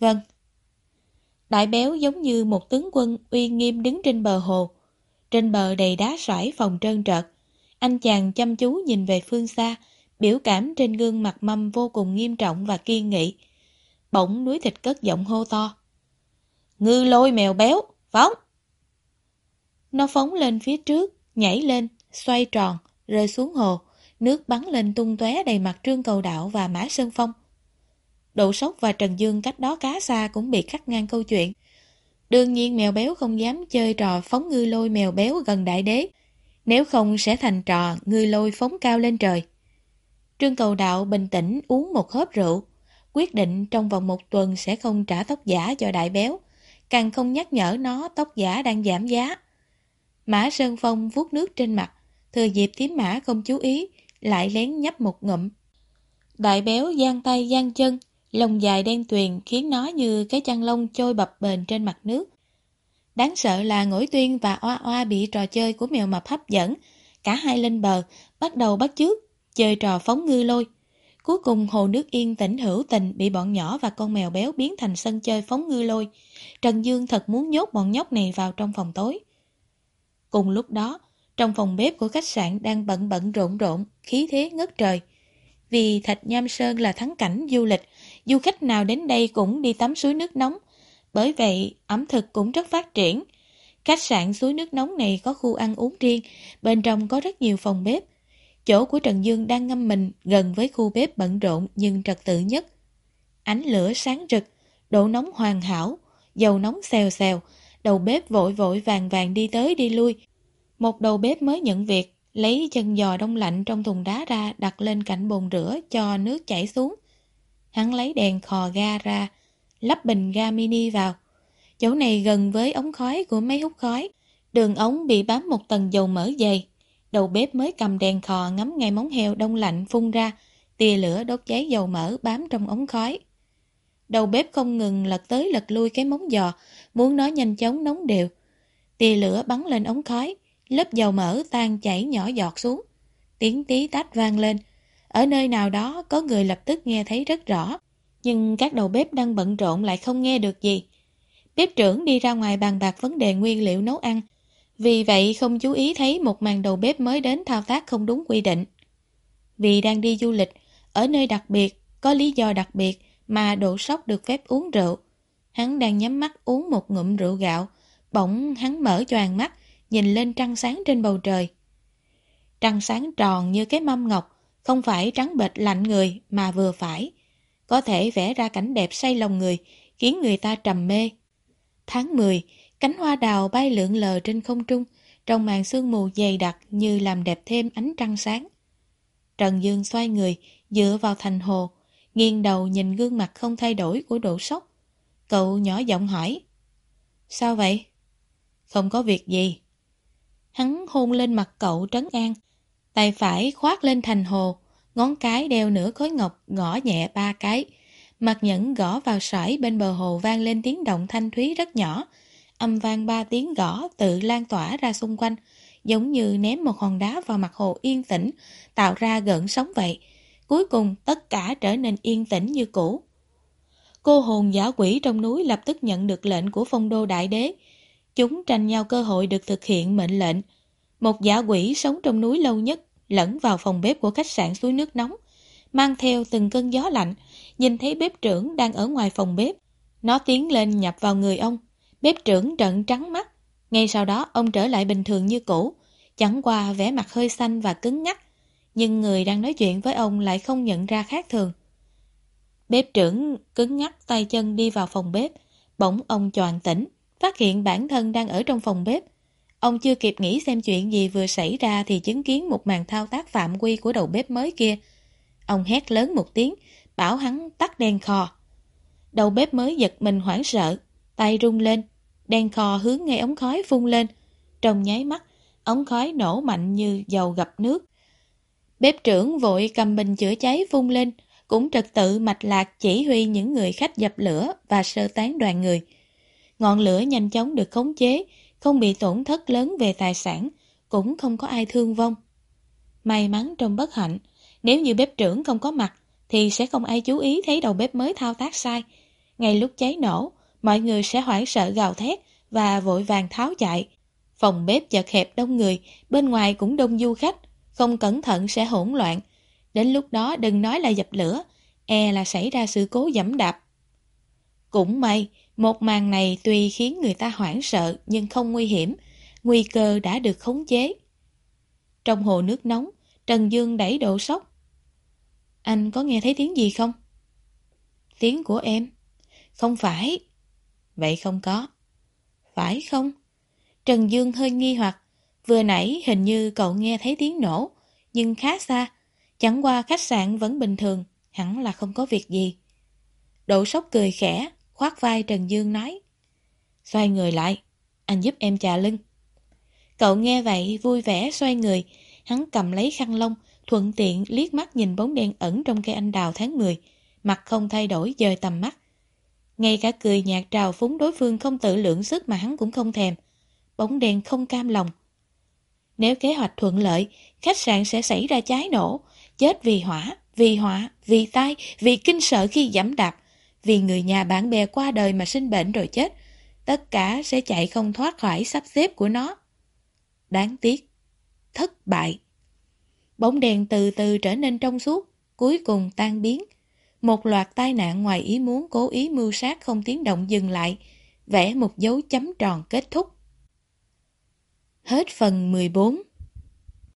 Vâng. Đại béo giống như một tướng quân uy nghiêm đứng trên bờ hồ. Trên bờ đầy đá sỏi phòng trơn trợt. Anh chàng chăm chú nhìn về phương xa, biểu cảm trên gương mặt mâm vô cùng nghiêm trọng và kiên nghị. Bỗng núi thịt cất giọng hô to. Ngư lôi mèo béo, phóng! Nó phóng lên phía trước, nhảy lên, xoay tròn, rơi xuống hồ, nước bắn lên tung tóe đầy mặt Trương Cầu Đạo và Mã Sơn Phong. Độ Sóc và Trần Dương cách đó cá xa cũng bị cắt ngang câu chuyện. Đương nhiên mèo béo không dám chơi trò phóng ngư lôi mèo béo gần đại đế, nếu không sẽ thành trò ngư lôi phóng cao lên trời. Trương Cầu Đạo bình tĩnh uống một hớp rượu, quyết định trong vòng một tuần sẽ không trả tóc giả cho đại béo, càng không nhắc nhở nó tóc giả đang giảm giá. Mã Sơn Phong vuốt nước trên mặt, thừa dịp tím mã không chú ý, lại lén nhấp một ngụm. Đại béo giang tay giang chân, Lông dài đen tuyền khiến nó như cái chăn lông trôi bập bềnh trên mặt nước. Đáng sợ là ngỗi tuyên và oa oa bị trò chơi của mèo mập hấp dẫn. Cả hai lên bờ, bắt đầu bắt chước, chơi trò phóng ngư lôi. Cuối cùng hồ nước yên tĩnh hữu tình bị bọn nhỏ và con mèo béo biến thành sân chơi phóng ngư lôi. Trần Dương thật muốn nhốt bọn nhóc này vào trong phòng tối. Cùng lúc đó, trong phòng bếp của khách sạn đang bận bận rộn rộn, khí thế ngất trời. Vì Thạch Nham Sơn là thắng cảnh du lịch, du khách nào đến đây cũng đi tắm suối nước nóng. Bởi vậy, ẩm thực cũng rất phát triển. Khách sạn suối nước nóng này có khu ăn uống riêng, bên trong có rất nhiều phòng bếp. Chỗ của Trần Dương đang ngâm mình gần với khu bếp bận rộn nhưng trật tự nhất. Ánh lửa sáng rực, độ nóng hoàn hảo, dầu nóng xèo xèo, đầu bếp vội vội vàng vàng đi tới đi lui. Một đầu bếp mới nhận việc, lấy chân giò đông lạnh trong thùng đá ra đặt lên cạnh bồn rửa cho nước chảy xuống. Hắn lấy đèn khò ga ra, lắp bình ga mini vào. Chỗ này gần với ống khói của máy hút khói. Đường ống bị bám một tầng dầu mỡ dày. Đầu bếp mới cầm đèn khò ngắm ngay móng heo đông lạnh phun ra, tia lửa đốt cháy dầu mỡ bám trong ống khói. Đầu bếp không ngừng lật tới lật lui cái móng giò, muốn nó nhanh chóng nóng đều. Tia lửa bắn lên ống khói, lớp dầu mỡ tan chảy nhỏ giọt xuống. Tiếng tí tách vang lên. Ở nơi nào đó có người lập tức nghe thấy rất rõ, nhưng các đầu bếp đang bận rộn lại không nghe được gì. Bếp trưởng đi ra ngoài bàn bạc vấn đề nguyên liệu nấu ăn, vì vậy không chú ý thấy một màn đầu bếp mới đến thao tác không đúng quy định. Vì đang đi du lịch, ở nơi đặc biệt, có lý do đặc biệt mà độ sốc được phép uống rượu. Hắn đang nhắm mắt uống một ngụm rượu gạo, bỗng hắn mở choàng mắt, nhìn lên trăng sáng trên bầu trời. Trăng sáng tròn như cái mâm ngọc, không phải trắng bệch lạnh người mà vừa phải. Có thể vẽ ra cảnh đẹp say lòng người, khiến người ta trầm mê. Tháng 10, cánh hoa đào bay lượn lờ trên không trung, trong màn sương mù dày đặc như làm đẹp thêm ánh trăng sáng. Trần Dương xoay người, dựa vào thành hồ, nghiêng đầu nhìn gương mặt không thay đổi của độ sốc. Cậu nhỏ giọng hỏi. Sao vậy? Không có việc gì. Hắn hôn lên mặt cậu trấn an. Tay phải khoát lên thành hồ, ngón cái đeo nửa khối ngọc gõ nhẹ ba cái. Mặt nhẫn gõ vào sỏi bên bờ hồ vang lên tiếng động thanh thúy rất nhỏ. Âm vang ba tiếng gõ tự lan tỏa ra xung quanh, giống như ném một hòn đá vào mặt hồ yên tĩnh, tạo ra gợn sóng vậy. Cuối cùng tất cả trở nên yên tĩnh như cũ. Cô hồn giả quỷ trong núi lập tức nhận được lệnh của phong đô đại đế. Chúng tranh nhau cơ hội được thực hiện mệnh lệnh. Một giả quỷ sống trong núi lâu nhất lẫn vào phòng bếp của khách sạn suối nước nóng, mang theo từng cơn gió lạnh, nhìn thấy bếp trưởng đang ở ngoài phòng bếp. Nó tiến lên nhập vào người ông. Bếp trưởng trận trắng mắt. Ngay sau đó ông trở lại bình thường như cũ, chẳng qua vẻ mặt hơi xanh và cứng ngắc. Nhưng người đang nói chuyện với ông lại không nhận ra khác thường. Bếp trưởng cứng ngắc tay chân đi vào phòng bếp. Bỗng ông choàng tỉnh, phát hiện bản thân đang ở trong phòng bếp. Ông chưa kịp nghĩ xem chuyện gì vừa xảy ra thì chứng kiến một màn thao tác phạm quy của đầu bếp mới kia. Ông hét lớn một tiếng, bảo hắn tắt đèn kho. Đầu bếp mới giật mình hoảng sợ, tay rung lên, đèn kho hướng ngay ống khói phun lên. Trong nháy mắt, ống khói nổ mạnh như dầu gặp nước. Bếp trưởng vội cầm bình chữa cháy phun lên, cũng trật tự mạch lạc chỉ huy những người khách dập lửa và sơ tán đoàn người. Ngọn lửa nhanh chóng được khống chế, không bị tổn thất lớn về tài sản, cũng không có ai thương vong. May mắn trong bất hạnh, nếu như bếp trưởng không có mặt, thì sẽ không ai chú ý thấy đầu bếp mới thao tác sai. Ngay lúc cháy nổ, mọi người sẽ hoảng sợ gào thét và vội vàng tháo chạy. Phòng bếp chật hẹp đông người, bên ngoài cũng đông du khách, không cẩn thận sẽ hỗn loạn. Đến lúc đó đừng nói là dập lửa, e là xảy ra sự cố dẫm đạp. Cũng may, một màn này tuy khiến người ta hoảng sợ nhưng không nguy hiểm, nguy cơ đã được khống chế. Trong hồ nước nóng, Trần Dương đẩy độ sốc. Anh có nghe thấy tiếng gì không? Tiếng của em. Không phải. Vậy không có. Phải không? Trần Dương hơi nghi hoặc. Vừa nãy hình như cậu nghe thấy tiếng nổ, nhưng khá xa. Chẳng qua khách sạn vẫn bình thường, hẳn là không có việc gì. Độ sốc cười khẽ, khoát vai Trần Dương nói. Xoay người lại, anh giúp em chà lưng. Cậu nghe vậy vui vẻ xoay người, hắn cầm lấy khăn lông, thuận tiện liếc mắt nhìn bóng đen ẩn trong cây anh đào tháng 10. mặt không thay đổi dời tầm mắt. Ngay cả cười nhạt trào phúng đối phương không tự lượng sức mà hắn cũng không thèm. Bóng đèn không cam lòng. Nếu kế hoạch thuận lợi, khách sạn sẽ xảy ra cháy nổ, chết vì hỏa, vì họa, vì tai, vì kinh sợ khi giảm đạp, vì người nhà bạn bè qua đời mà sinh bệnh rồi chết. Tất cả sẽ chạy không thoát khỏi sắp xếp của nó. Đáng tiếc. Thất bại. Bóng đèn từ từ trở nên trong suốt, cuối cùng tan biến. Một loạt tai nạn ngoài ý muốn cố ý mưu sát không tiếng động dừng lại, vẽ một dấu chấm tròn kết thúc. Hết phần 14